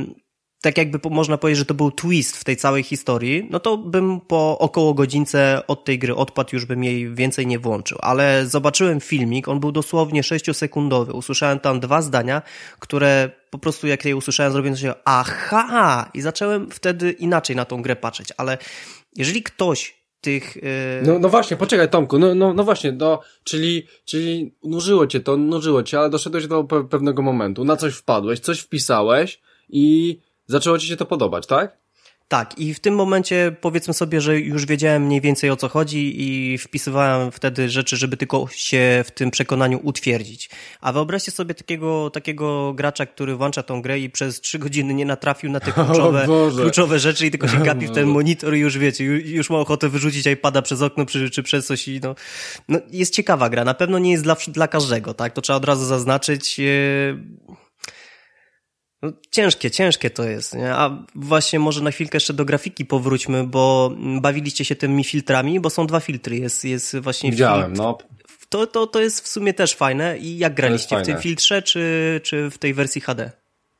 [SPEAKER 2] tak jakby można powiedzieć, że to był twist w tej całej historii, no to bym po około godzince od tej gry odpadł, już bym jej więcej nie włączył. Ale zobaczyłem filmik, on był dosłownie 6-sekundowy. Usłyszałem tam dwa zdania, które po prostu jak je usłyszałem, zrobiłem się aha! I zacząłem wtedy inaczej na tą grę patrzeć. Ale jeżeli ktoś tych... Yy...
[SPEAKER 1] No, no właśnie, poczekaj Tomku, no, no, no właśnie, no, czyli, czyli nużyło cię to, nużyło cię, ale doszedłeś do pewnego momentu, na coś wpadłeś, coś wpisałeś i Zaczęło ci się to podobać, tak?
[SPEAKER 2] Tak, i w tym momencie powiedzmy sobie, że już wiedziałem mniej więcej o co chodzi i wpisywałem wtedy rzeczy, żeby tylko się w tym przekonaniu utwierdzić. A wyobraźcie sobie takiego, takiego gracza, który włącza tą grę i przez trzy godziny nie natrafił na te kluczowe, kluczowe rzeczy i tylko się gapi w ten monitor i już wiecie, już ma ochotę wyrzucić iPada przez okno czy, czy przez coś i no, no jest ciekawa gra. Na pewno nie jest dla, dla każdego, tak? To trzeba od razu zaznaczyć. Yy no, ciężkie, ciężkie to jest, nie? A właśnie może na chwilkę jeszcze do grafiki powróćmy, bo bawiliście się tymi filtrami, bo są dwa filtry. Jest, jest właśnie
[SPEAKER 1] Widziałem, filtr. no.
[SPEAKER 2] To, to, to jest w sumie też fajne. I jak graliście? W tym filtrze, czy, czy w tej wersji HD?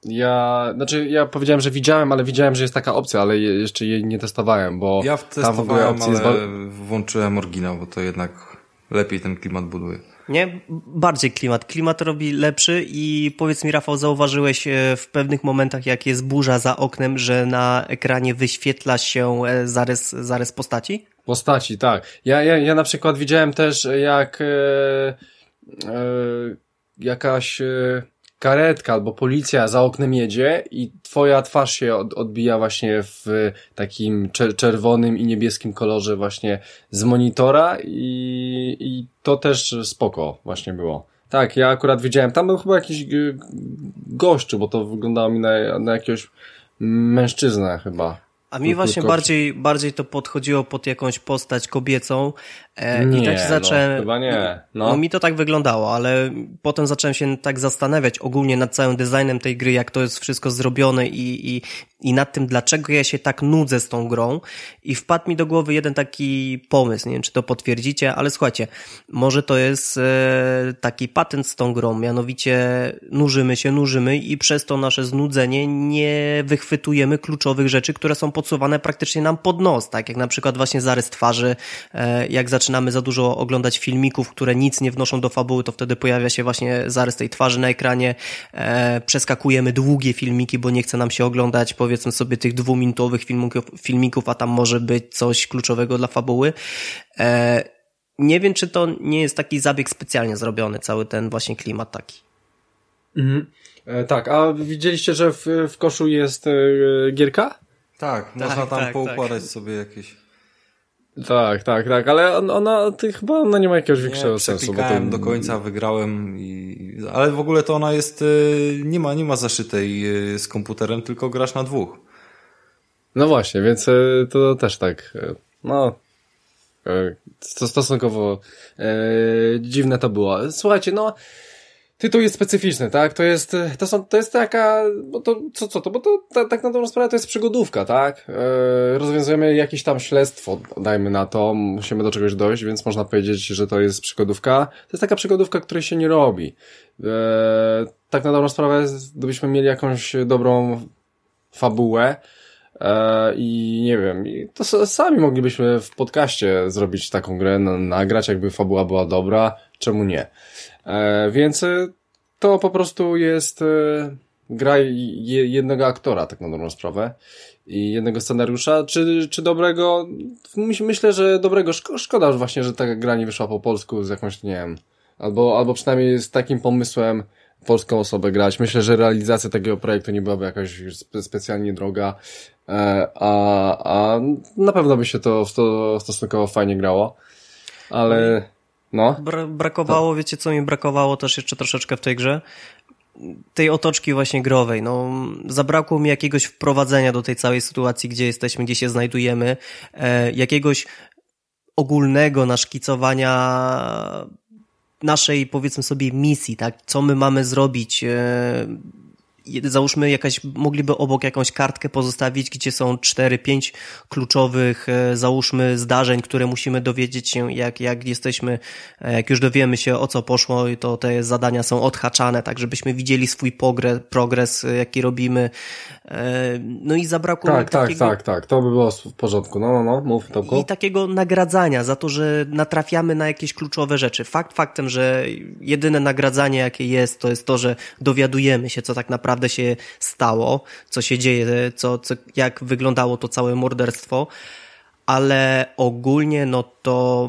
[SPEAKER 1] Ja, znaczy ja powiedziałem, że widziałem, ale widziałem, że jest taka opcja, ale jeszcze jej nie testowałem, bo
[SPEAKER 3] ja
[SPEAKER 1] tam w ogóle
[SPEAKER 3] opcja ale jest... włączyłem oryginał, bo to jednak lepiej ten klimat buduje.
[SPEAKER 2] Nie? Bardziej klimat. Klimat robi lepszy i powiedz mi, Rafał, zauważyłeś e, w pewnych momentach, jak jest burza za oknem, że na ekranie wyświetla się e, zarys, zarys postaci?
[SPEAKER 1] Postaci, tak. Ja, ja, ja na przykład widziałem też, jak e, e, jakaś e, karetka albo policja za oknem jedzie i twoja twarz się od, odbija właśnie w takim czerwonym i niebieskim kolorze właśnie z monitora i, i to też spoko właśnie było. Tak, ja akurat widziałem, tam był chyba jakiś gościu, bo to wyglądało mi na, na jakiegoś mężczyznę chyba.
[SPEAKER 2] A mi właśnie bardziej, bardziej to podchodziło pod jakąś postać kobiecą
[SPEAKER 1] nie,
[SPEAKER 2] i tak
[SPEAKER 1] się
[SPEAKER 2] zacząłem...
[SPEAKER 1] No, chyba nie. No.
[SPEAKER 2] no mi to tak wyglądało, ale potem zacząłem się tak zastanawiać ogólnie nad całym designem tej gry, jak to jest wszystko zrobione i, i, i nad tym, dlaczego ja się tak nudzę z tą grą i wpadł mi do głowy jeden taki pomysł, nie wiem, czy to potwierdzicie, ale słuchajcie, może to jest e, taki patent z tą grą, mianowicie nużymy się, nużymy i przez to nasze znudzenie nie wychwytujemy kluczowych rzeczy, które są podsuwane praktycznie nam pod nos, tak jak na przykład właśnie zarys twarzy, e, jak zaczynamy za dużo oglądać filmików, które nic nie wnoszą do fabuły, to wtedy pojawia się właśnie zarys tej twarzy na ekranie, e, przeskakujemy długie filmiki, bo nie chce nam się oglądać, powiedzmy sobie tych dwuminutowych filmików, filmików a tam może być coś kluczowego dla fabuły. E, nie wiem, czy to nie jest taki zabieg specjalnie zrobiony, cały ten właśnie klimat taki.
[SPEAKER 1] Mhm. E, tak, a widzieliście, że w, w koszu jest e, gierka?
[SPEAKER 3] Tak, tak można tam tak, poukładać tak. sobie jakieś...
[SPEAKER 1] Tak, tak, tak, ale ona, ty, chyba ona nie ma jakiegoś większego
[SPEAKER 3] nie,
[SPEAKER 1] sensu.
[SPEAKER 3] Bo to... do końca, wygrałem i... Ale w ogóle to ona jest, y, nie ma, nie ma zaszytej y, z komputerem, tylko grasz na dwóch.
[SPEAKER 1] No właśnie, więc y, to też tak, no, to stosunkowo e, dziwne to było. Słuchajcie, no, Tytuł jest specyficzny, tak? To jest, to są, to jest taka, bo to, co, co to, bo to, ta, tak na dobrą sprawę to jest przygodówka, tak? E, rozwiązujemy jakieś tam śledztwo, dajmy na to, musimy do czegoś dojść, więc można powiedzieć, że to jest przygodówka. To jest taka przygodówka, której się nie robi. E, tak na dobrą sprawę, gdybyśmy mieli jakąś dobrą fabułę, e, i nie wiem, to sami moglibyśmy w podcaście zrobić taką grę, nagrać, jakby fabuła była dobra, czemu nie? E, więc e, to po prostu jest e, gra jednego aktora, tak na dobrą sprawę. I jednego scenariusza. Czy, czy dobrego? Myślę, że dobrego. Szkoda właśnie, że ta gra nie wyszła po polsku z jakąś, nie wiem, albo, albo przynajmniej z takim pomysłem polską osobę grać. Myślę, że realizacja takiego projektu nie byłaby jakaś specjalnie droga, a, a na pewno by się to, to stosunkowo fajnie grało. Ale no.
[SPEAKER 2] Bra brakowało, to... wiecie co mi brakowało też jeszcze troszeczkę w tej grze? tej otoczki właśnie growej. No, zabrakło mi jakiegoś wprowadzenia do tej całej sytuacji, gdzie jesteśmy, gdzie się znajdujemy, e, jakiegoś ogólnego naszkicowania naszej, powiedzmy sobie, misji, tak? Co my mamy zrobić? E, załóżmy jakaś, mogliby obok jakąś kartkę pozostawić, gdzie są 4-5 kluczowych, e, załóżmy zdarzeń, które musimy dowiedzieć się, jak, jak jesteśmy, e, jak już dowiemy się o co poszło, to te zadania są odhaczane, tak żebyśmy widzieli swój progres, progres jaki robimy. E, no i zabrakło
[SPEAKER 1] tak, tak, takiego... Tak, tak, tak, to by było w porządku. No, no, no, mów Tomku.
[SPEAKER 2] I takiego nagradzania za to, że natrafiamy na jakieś kluczowe rzeczy. Fakt faktem, że jedyne nagradzanie jakie jest, to jest to, że dowiadujemy się, co tak naprawdę naprawdę się stało, co się dzieje, co, co, jak wyglądało to całe morderstwo, ale ogólnie no to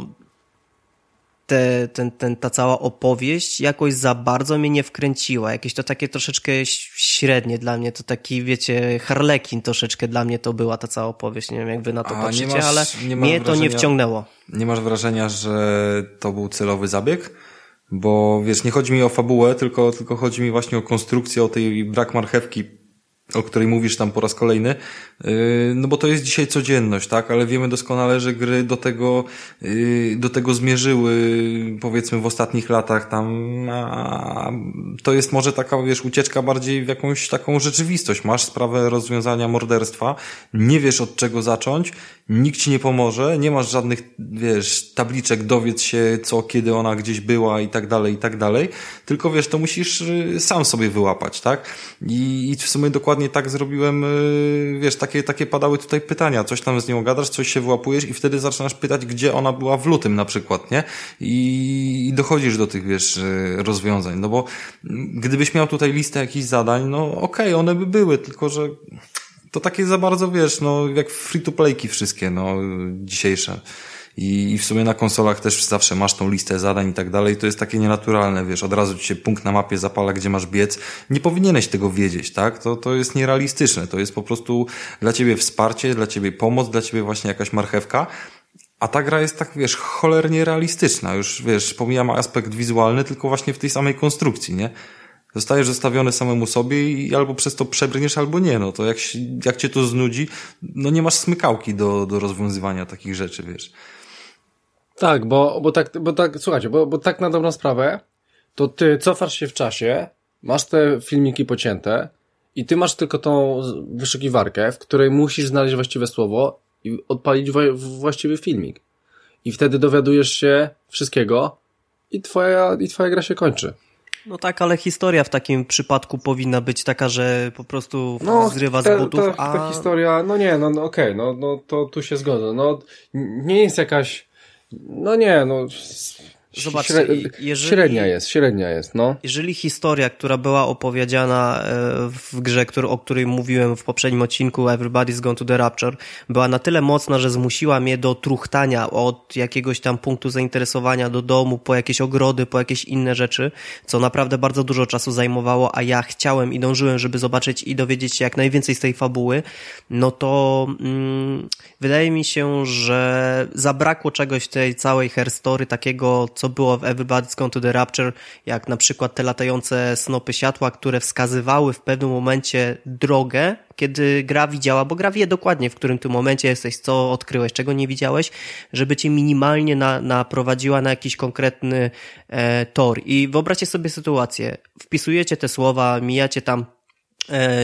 [SPEAKER 2] te, ten, ten, ta cała opowieść jakoś za bardzo mnie nie wkręciła. Jakieś to takie troszeczkę średnie dla mnie, to taki, wiecie, harlekin troszeczkę dla mnie to była ta cała opowieść. Nie wiem, jak wy na to A, patrzycie, masz, ale mnie wrażenia, to nie wciągnęło.
[SPEAKER 3] Nie masz wrażenia, że to był celowy zabieg? Bo wiesz, nie chodzi mi o fabułę, tylko, tylko chodzi mi właśnie o konstrukcję, o tej brak marchewki o której mówisz tam po raz kolejny, yy, no bo to jest dzisiaj codzienność, tak, ale wiemy doskonale, że gry do tego, yy, do tego zmierzyły, powiedzmy w ostatnich latach tam, to jest może taka, wiesz, ucieczka bardziej w jakąś taką rzeczywistość. Masz sprawę rozwiązania morderstwa, nie wiesz od czego zacząć, nikt ci nie pomoże, nie masz żadnych, wiesz, tabliczek, dowiedz się co, kiedy ona gdzieś była i tak dalej, i tak dalej, tylko wiesz, to musisz y, sam sobie wyłapać, tak, i, i w sumie dokładnie dokładnie tak zrobiłem, y, wiesz, takie, takie padały tutaj pytania, coś tam z nią gadasz, coś się wyłapujesz i wtedy zaczynasz pytać, gdzie ona była w lutym na przykład, nie? I, dochodzisz do tych, wiesz, y, rozwiązań, no bo gdybyś miał tutaj listę jakichś zadań, no okej, okay, one by były, tylko że to takie za bardzo, wiesz, no jak free-to-playki wszystkie, no dzisiejsze. I, w sumie na konsolach też zawsze masz tą listę zadań i tak dalej. To jest takie nienaturalne, wiesz, od razu ci się punkt na mapie zapala, gdzie masz biec. Nie powinieneś tego wiedzieć, tak? To, to jest nierealistyczne. To jest po prostu dla ciebie wsparcie, dla ciebie pomoc, dla ciebie właśnie jakaś marchewka. A ta gra jest tak, wiesz, cholernie realistyczna. Już, wiesz, pomijam aspekt wizualny, tylko właśnie w tej samej konstrukcji, nie? Zostajesz zostawiony samemu sobie i albo przez to przebrniesz, albo nie. No to jak, jak cię to znudzi, no nie masz smykałki do, do rozwiązywania takich rzeczy, wiesz.
[SPEAKER 1] Tak, bo, bo tak, bo tak, słuchajcie, bo, bo tak na dobrą sprawę, to ty cofasz się w czasie, masz te filmiki pocięte i ty masz tylko tą wyszukiwarkę, w której musisz znaleźć właściwe słowo i odpalić właściwy filmik. I wtedy dowiadujesz się wszystkiego i twoja, i twoja gra się kończy.
[SPEAKER 2] No tak, ale historia w takim przypadku powinna być taka, że po prostu no, zrywa te, z butów,
[SPEAKER 1] ta, a... ta historia, no nie, no, no okej, okay, no, no to tu się zgodzę. No nie jest jakaś no nie, no
[SPEAKER 2] Zobaczcie,
[SPEAKER 1] jeżeli, średnia jest, średnia jest, no.
[SPEAKER 2] Jeżeli historia, która była opowiedziana e, w grze, który, o której mówiłem w poprzednim odcinku Everybody's Gone to the Rapture, była na tyle mocna, że zmusiła mnie do truchtania od jakiegoś tam punktu zainteresowania do domu, po jakieś ogrody, po jakieś inne rzeczy, co naprawdę bardzo dużo czasu zajmowało, a ja chciałem i dążyłem, żeby zobaczyć i dowiedzieć się jak najwięcej z tej fabuły, no to mm, wydaje mi się, że zabrakło czegoś w tej całej herstory takiego, co było w Everybody's Gone to the Rapture, jak na przykład te latające snopy światła, które wskazywały w pewnym momencie drogę, kiedy gra widziała, bo gra wie dokładnie, w którym tym momencie jesteś, co odkryłeś, czego nie widziałeś, żeby cię minimalnie na, naprowadziła na jakiś konkretny e, tor. I wyobraźcie sobie sytuację. Wpisujecie te słowa, mijacie tam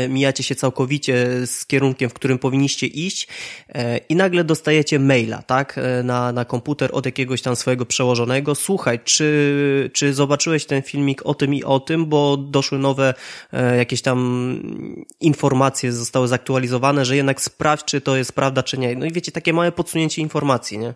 [SPEAKER 2] mijacie się całkowicie z kierunkiem, w którym powinniście iść e, i nagle dostajecie maila, tak, e, na, na komputer od jakiegoś tam swojego przełożonego. Słuchaj, czy, czy zobaczyłeś ten filmik o tym i o tym, bo doszły nowe jakieś tam informacje, zostały zaktualizowane, że jednak sprawdź, czy to jest prawda, czy nie. No i wiecie, takie małe podsunięcie informacji, nie?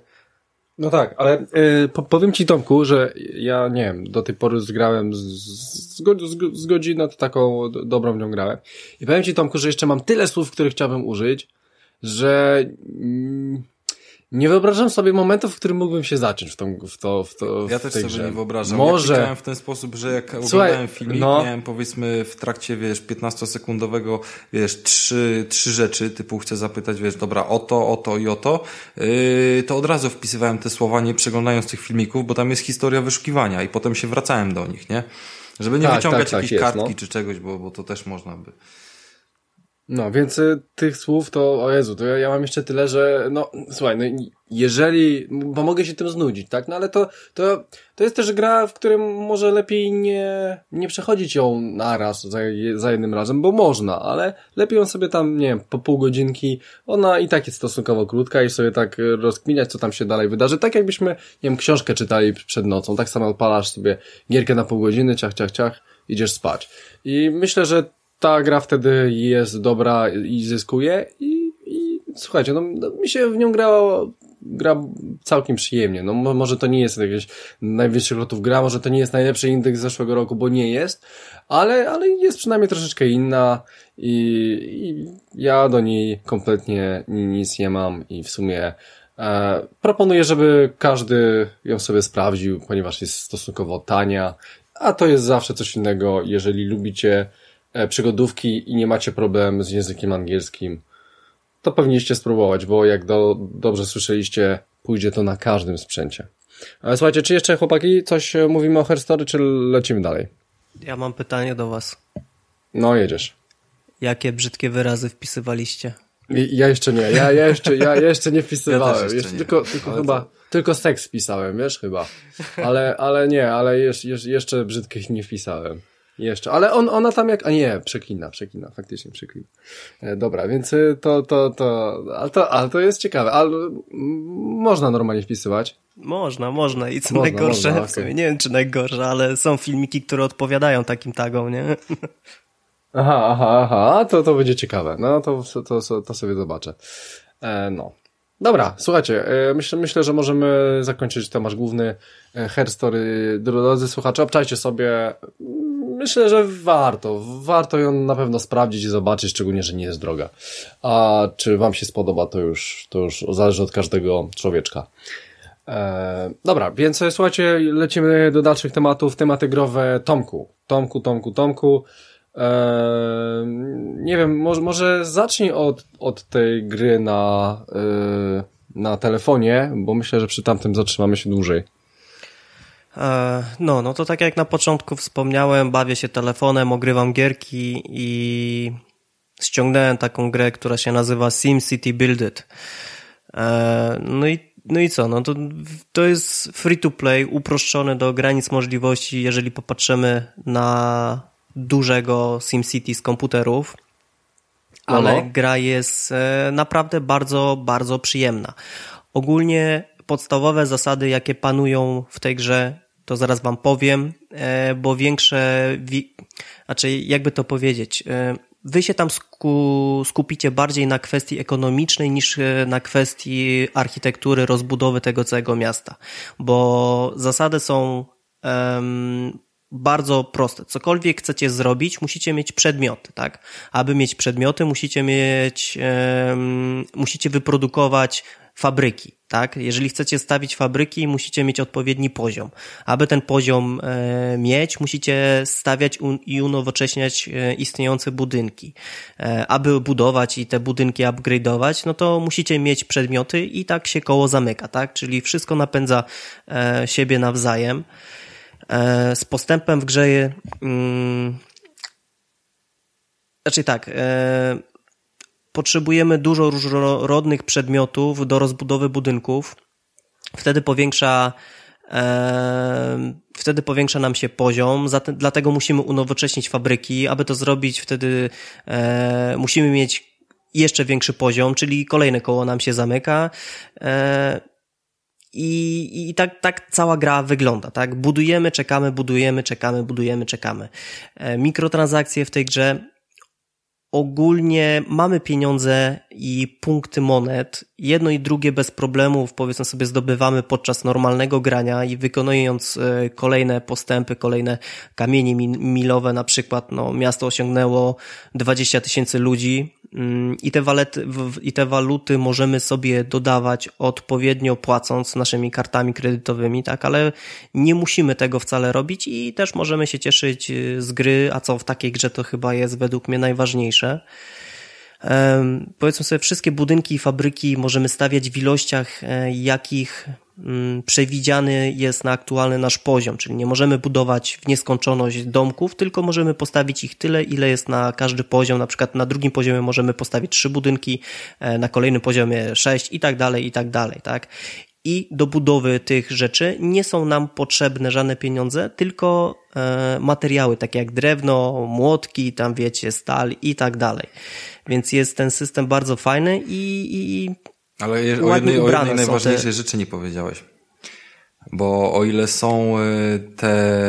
[SPEAKER 1] No tak, ale y, powiem ci Tomku, że ja nie wiem, do tej pory zgrałem z, z, z, z taką dobrą nią grałem. I powiem ci Tomku, że jeszcze mam tyle słów, których chciałbym użyć, że mm, nie wyobrażam sobie momentów, w którym mógłbym się zacząć w, tą, w to, w to
[SPEAKER 3] Ja
[SPEAKER 1] w
[SPEAKER 3] też sobie
[SPEAKER 1] grze.
[SPEAKER 3] nie wyobrażam. Może. Ja w ten sposób, że jak Słuchaj, oglądałem filmik, no. miałem powiedzmy w trakcie, wiesz, 15-sekundowego, wiesz, trzy, trzy rzeczy, typu chcę zapytać, wiesz, dobra, o to, o to i o to, yy, to od razu wpisywałem te słowa, nie przeglądając tych filmików, bo tam jest historia wyszukiwania i potem się wracałem do nich, nie? Żeby nie tak, wyciągać tak, jakiejś tak, kartki no. czy czegoś, bo, bo to też można by.
[SPEAKER 1] No, więc y, tych słów to, o Jezu, to ja, ja mam jeszcze tyle, że, no, słuchaj, no, jeżeli, bo mogę się tym znudzić, tak, no ale to, to, to jest też gra, w którym może lepiej nie, nie przechodzić ją naraz za, za jednym razem, bo można, ale lepiej ją sobie tam, nie wiem, po pół godzinki, ona i tak jest stosunkowo krótka i sobie tak rozkminiać, co tam się dalej wydarzy, tak jakbyśmy, nie wiem, książkę czytali przed nocą, tak samo odpalasz sobie gierkę na pół godziny, ciach, ciach, ciach, idziesz spać. I myślę, że ta gra wtedy jest dobra i zyskuje i, i słuchajcie, no, no mi się w nią grało gra całkiem przyjemnie. No może to nie jest jakieś najwyższych lotów gra, może to nie jest najlepszy indeks zeszłego roku, bo nie jest, ale, ale jest przynajmniej troszeczkę inna i, i ja do niej kompletnie nic nie mam i w sumie e, proponuję, żeby każdy ją sobie sprawdził, ponieważ jest stosunkowo tania, a to jest zawsze coś innego, jeżeli lubicie przygodówki i nie macie problem z językiem angielskim, to powinniście spróbować, bo jak do, dobrze słyszeliście, pójdzie to na każdym sprzęcie. Ale słuchajcie, czy jeszcze chłopaki coś e, mówimy o Herstory, czy lecimy dalej?
[SPEAKER 2] Ja mam pytanie do was.
[SPEAKER 1] No, jedziesz.
[SPEAKER 2] Jakie brzydkie wyrazy wpisywaliście?
[SPEAKER 1] Ja jeszcze nie, ja, ja, jeszcze, ja jeszcze nie wpisywałem. Ja jeszcze nie. Tylko, tylko chyba, to... tylko seks wpisałem, wiesz, chyba. Ale, ale nie, ale jeszcze, jeszcze brzydkich nie wpisałem. Jeszcze, ale on, ona tam jak, a nie, przeklina, przeklina, faktycznie przeklina. E, dobra, więc y, to, to, to, ale to, ale to jest ciekawe, ale można normalnie wpisywać.
[SPEAKER 2] Można, można i co można, najgorsze, można, okay. nie wiem czy najgorsze, ale są filmiki, które odpowiadają takim tagom, nie?
[SPEAKER 1] Aha, aha, aha, to, to będzie ciekawe. No to, to, to, to sobie zobaczę. E, no. Dobra, słuchajcie, e, myślę, myślę, że możemy zakończyć temat główny e, Herstory. Drodzy słuchacze, obczajcie sobie. Myślę, że warto. Warto ją na pewno sprawdzić i zobaczyć, szczególnie, że nie jest droga. A czy wam się spodoba, to już, to już zależy od każdego człowieczka. E, dobra, więc słuchajcie, lecimy do dalszych tematów. Tematy growe Tomku. Tomku, Tomku, Tomku. Eee, nie wiem, może, może zacznij od, od tej gry na, yy, na telefonie, bo myślę, że przy tamtym zatrzymamy się dłużej.
[SPEAKER 2] Eee, no, no to tak jak na początku wspomniałem, bawię się telefonem, ogrywam gierki i ściągnąłem taką grę, która się nazywa SimCity Builded. Eee, no i no i co? No to, to jest free to play, uproszczony do granic możliwości, jeżeli popatrzymy na dużego SimCity z komputerów, ale no. gra jest e, naprawdę bardzo, bardzo przyjemna. Ogólnie podstawowe zasady, jakie panują w tej grze, to zaraz wam powiem, e, bo większe, znaczy jakby to powiedzieć, e, wy się tam skupicie bardziej na kwestii ekonomicznej niż na kwestii architektury, rozbudowy tego całego miasta, bo zasady są um, bardzo proste. Cokolwiek chcecie zrobić, musicie mieć przedmioty, tak? Aby mieć przedmioty, musicie mieć, um, musicie wyprodukować fabryki, tak? Jeżeli chcecie stawić fabryki, musicie mieć odpowiedni poziom. Aby ten poziom e, mieć, musicie stawiać i unowocześniać e, istniejące budynki. E, aby budować i te budynki upgrade'ować, no to musicie mieć przedmioty i tak się koło zamyka, tak? Czyli wszystko napędza siebie nawzajem. Z postępem w grze. Hmm, znaczy tak. Potrzebujemy dużo różnorodnych przedmiotów do rozbudowy budynków. Wtedy powiększa. E, wtedy powiększa nam się poziom, zatem, dlatego musimy unowocześnić fabryki. Aby to zrobić, wtedy e, musimy mieć jeszcze większy poziom, czyli kolejne koło nam się zamyka. E, i, i tak, tak cała gra wygląda, tak? Budujemy, czekamy, budujemy, czekamy, budujemy, czekamy. E, mikrotransakcje w tej grze ogólnie mamy pieniądze i punkty monet. Jedno i drugie bez problemów, powiedzmy sobie, zdobywamy podczas normalnego grania i wykonując e, kolejne postępy, kolejne kamienie milowe, na przykład, no, miasto osiągnęło 20 tysięcy ludzi, I te, walety, I te waluty możemy sobie dodawać odpowiednio płacąc naszymi kartami kredytowymi, tak, ale nie musimy tego wcale robić i też możemy się cieszyć y, z gry, a co w takiej grze to chyba jest według mnie najważniejsze. Powiedzmy sobie, wszystkie budynki i fabryki możemy stawiać w ilościach, e, jakich przewidziany jest na aktualny nasz poziom, czyli nie możemy budować w nieskończoność domków, tylko możemy postawić ich tyle, ile jest na każdy poziom. Na przykład na drugim poziomie możemy postawić trzy budynki, e, na kolejnym poziomie sześć i tak dalej, i tak dalej, tak? I do budowy tych rzeczy nie są nam potrzebne żadne pieniądze, tylko e, materiały, takie jak drewno, młotki, tam wiecie, stal i tak dalej. Więc jest ten system bardzo fajny i, i
[SPEAKER 3] ale o jednej, o jednej najważniejszej te... rzeczy nie powiedziałeś. Bo o ile są e, te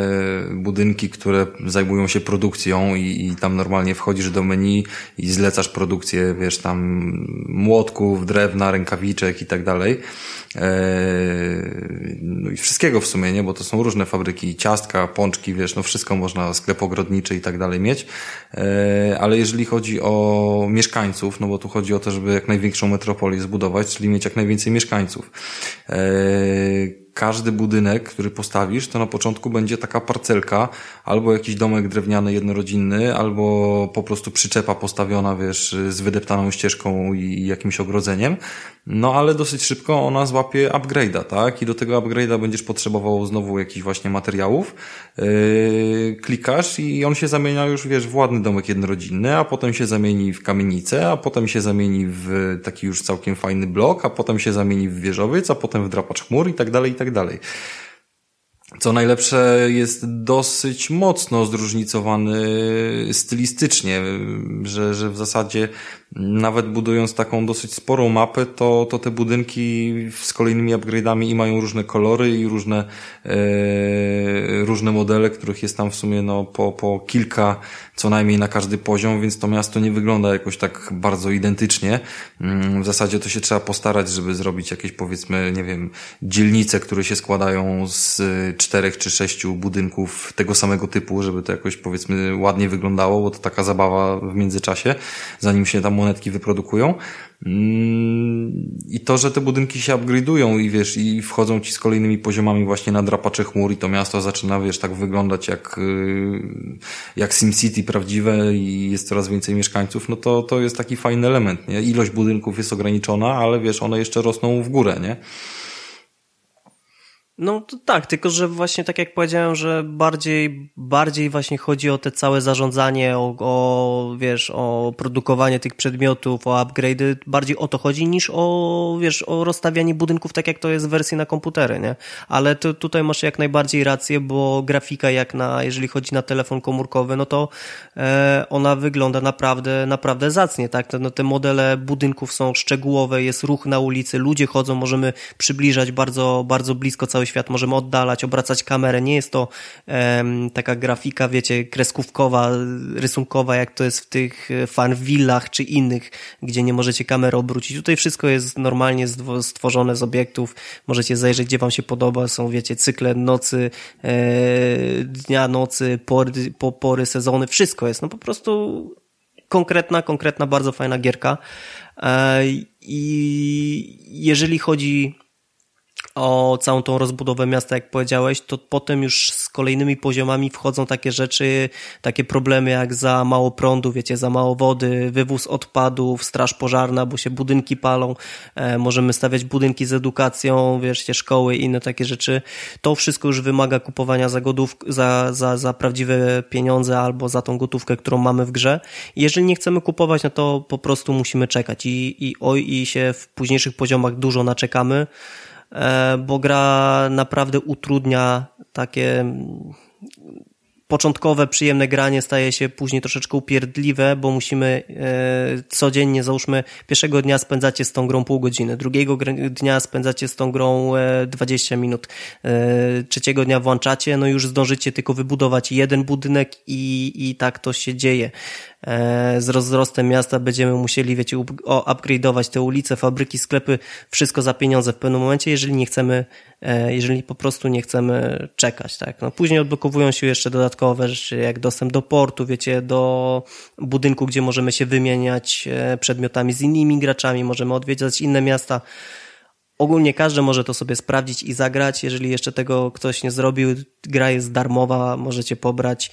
[SPEAKER 3] budynki, które zajmują się produkcją i, i, tam normalnie wchodzisz do menu i zlecasz produkcję, wiesz, tam młotków, drewna, rękawiczek i tak dalej, Eee, no i wszystkiego w sumie, nie? Bo to są różne fabryki, ciastka, pączki, wiesz, no wszystko można, sklep ogrodniczy i tak dalej mieć. Eee, ale jeżeli chodzi o mieszkańców, no bo tu chodzi o to, żeby jak największą metropolię zbudować, czyli mieć jak najwięcej mieszkańców eee, każdy budynek, który postawisz, to na początku będzie taka parcelka, albo jakiś domek drewniany jednorodzinny, albo po prostu przyczepa postawiona, wiesz, z wydeptaną ścieżką i jakimś ogrodzeniem. No ale dosyć szybko ona złapie upgrade'a, tak? I do tego upgrade'a będziesz potrzebował znowu jakichś właśnie materiałów. Yy, klikasz i on się zamienia już, wiesz, w ładny domek jednorodzinny, a potem się zamieni w kamienicę, a potem się zamieni w taki już całkiem fajny blok, a potem się zamieni w wieżowiec, a potem w drapacz chmur i tak dalej, i tak dalej. co najlepsze, jest dosyć mocno zróżnicowany stylistycznie, że, że w zasadzie nawet budując taką dosyć sporą mapę, to, to te budynki z kolejnymi upgrade'ami i mają różne kolory i różne, e, różne modele, których jest tam w sumie no, po, po kilka co najmniej na każdy poziom, więc to miasto nie wygląda jakoś tak bardzo identycznie. Mm, w zasadzie to się trzeba postarać, żeby zrobić jakieś powiedzmy, nie wiem, dzielnice, które się składają z czterech czy sześciu budynków tego samego typu, żeby to jakoś powiedzmy ładnie wyglądało, bo to taka zabawa w międzyczasie, zanim się tam monetki wyprodukują. Mm, I to, że te budynki się upgrade'ują i wiesz, i wchodzą ci z kolejnymi poziomami właśnie na drapacze chmur i to miasto zaczyna, wiesz, tak wyglądać jak, y, jak SimCity prawdziwe i jest coraz więcej mieszkańców, no to, to jest taki fajny element, nie? Ilość budynków jest ograniczona, ale wiesz, one jeszcze rosną w górę, nie?
[SPEAKER 2] No to tak, tylko że właśnie tak jak powiedziałem, że bardziej, bardziej właśnie chodzi o te całe zarządzanie, o, o wiesz, o produkowanie tych przedmiotów, o upgrade'y, bardziej o to chodzi niż o, wiesz, o rozstawianie budynków tak jak to jest w wersji na komputery, nie? Ale tu, tutaj masz jak najbardziej rację, bo grafika jak na, jeżeli chodzi na telefon komórkowy, no to e, ona wygląda naprawdę, naprawdę zacnie, tak? No, te modele budynków są szczegółowe, jest ruch na ulicy, ludzie chodzą, możemy przybliżać bardzo, bardzo blisko cały świat, możemy oddalać, obracać kamerę. Nie jest to um, taka grafika, wiecie, kreskówkowa, rysunkowa, jak to jest w tych e, fanwillach czy innych, gdzie nie możecie kamery obrócić. Tutaj wszystko jest normalnie stworzone z obiektów. Możecie zajrzeć, gdzie wam się podoba. Są, wiecie, cykle nocy, e, dnia, nocy, pory, po, pory, sezony. Wszystko jest. No po prostu konkretna, konkretna, bardzo fajna gierka. E, I jeżeli chodzi o całą tą rozbudowę miasta, jak powiedziałeś, to potem już z kolejnymi poziomami wchodzą takie rzeczy, takie problemy jak za mało prądu, wiecie, za mało wody, wywóz odpadów, straż pożarna, bo się budynki palą, e, możemy stawiać budynki z edukacją, wieszcie, szkoły i inne takie rzeczy. To wszystko już wymaga kupowania za, godów, za, za, za prawdziwe pieniądze albo za tą gotówkę, którą mamy w grze. Jeżeli nie chcemy kupować, no to po prostu musimy czekać i, i oj, i się w późniejszych poziomach dużo naczekamy. E, bo gra naprawdę utrudnia takie początkowe, przyjemne granie staje się później troszeczkę upierdliwe, bo musimy e, codziennie, załóżmy, pierwszego dnia spędzacie z tą grą pół godziny, drugiego dnia spędzacie z tą grą e, 20 minut, e, trzeciego dnia włączacie, no już zdążycie tylko wybudować jeden budynek i, i tak to się dzieje. E, z rozrostem miasta będziemy musieli, wiecie, upgrade'ować te ulice, fabryki, sklepy, wszystko za pieniądze w pewnym momencie, jeżeli nie chcemy, e, jeżeli po prostu nie chcemy czekać, tak. No później odblokowują się jeszcze dodatkowe rzeczy, jak dostęp do portu, wiecie, do budynku, gdzie możemy się wymieniać e, przedmiotami z innymi graczami, możemy odwiedzać inne miasta. Ogólnie każdy może to sobie sprawdzić i zagrać. Jeżeli jeszcze tego ktoś nie zrobił, gra jest darmowa, możecie pobrać.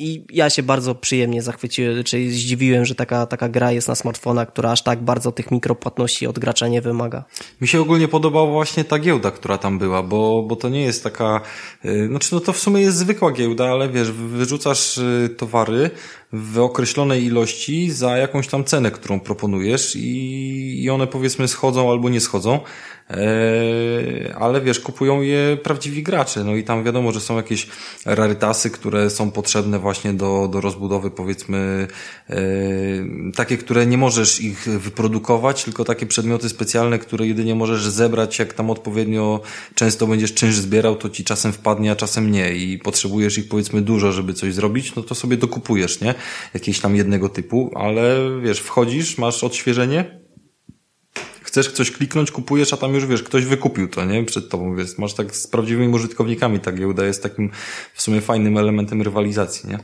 [SPEAKER 2] I ja się bardzo przyjemnie zachwyciłem, czy zdziwiłem, że taka, taka gra jest na smartfona, która aż tak bardzo tych mikropłatności od gracza nie wymaga.
[SPEAKER 3] Mi się ogólnie podobała właśnie ta giełda, która tam była, bo, bo to nie jest taka, yy, znaczy no to w sumie jest zwykła giełda, ale wiesz, wyrzucasz y, towary w określonej ilości za jakąś tam cenę, którą proponujesz i, i one powiedzmy schodzą albo nie schodzą. E, ale wiesz, kupują je prawdziwi gracze, no i tam wiadomo, że są jakieś rarytasy, które są potrzebne właśnie do, do rozbudowy, powiedzmy, e, takie, które nie możesz ich wyprodukować, tylko takie przedmioty specjalne, które jedynie możesz zebrać, jak tam odpowiednio często będziesz czynsz zbierał, to ci czasem wpadnie, a czasem nie i potrzebujesz ich powiedzmy dużo, żeby coś zrobić, no to sobie dokupujesz, nie? Jakieś tam jednego typu, ale wiesz, wchodzisz, masz odświeżenie, chcesz coś kliknąć, kupujesz, a tam już wiesz, ktoś wykupił to, nie? Przed tobą, więc masz tak z prawdziwymi użytkownikami ta giełda jest takim w sumie fajnym elementem rywalizacji, nie?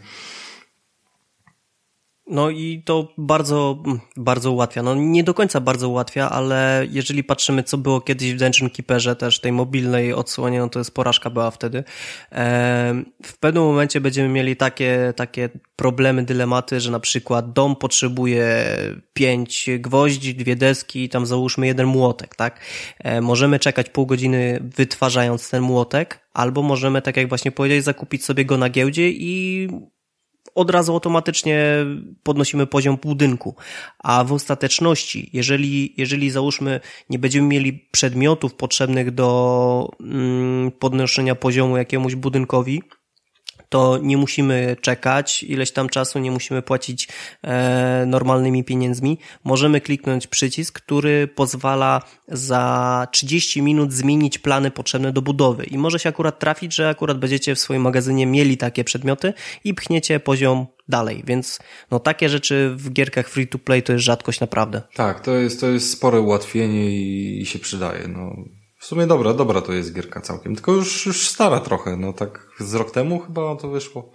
[SPEAKER 2] No i to bardzo, bardzo ułatwia. No nie do końca bardzo ułatwia, ale jeżeli patrzymy, co było kiedyś w Dungeon Keeperze, też tej mobilnej odsłonie, no to jest porażka była wtedy. W pewnym momencie będziemy mieli takie, takie problemy, dylematy, że na przykład dom potrzebuje pięć gwoździ, dwie deski i tam załóżmy jeden młotek, tak? Możemy czekać pół godziny wytwarzając ten młotek, albo możemy, tak jak właśnie powiedziałeś, zakupić sobie go na giełdzie i od razu automatycznie podnosimy poziom budynku. A w ostateczności, jeżeli, jeżeli załóżmy, nie będziemy mieli przedmiotów potrzebnych do mm, podnoszenia poziomu jakiemuś budynkowi, to nie musimy czekać ileś tam czasu, nie musimy płacić e, normalnymi pieniędzmi. Możemy kliknąć przycisk, który pozwala za 30 minut zmienić plany potrzebne do budowy. I może się akurat trafić, że akurat będziecie w swoim magazynie mieli takie przedmioty i pchniecie poziom dalej, więc no takie rzeczy w gierkach free to play to jest rzadkość naprawdę.
[SPEAKER 3] Tak, to jest, to jest spore ułatwienie i, i się przydaje. No, w sumie dobra, dobra to jest gierka całkiem. Tylko już, już stara trochę, no tak z rok temu chyba to wyszło.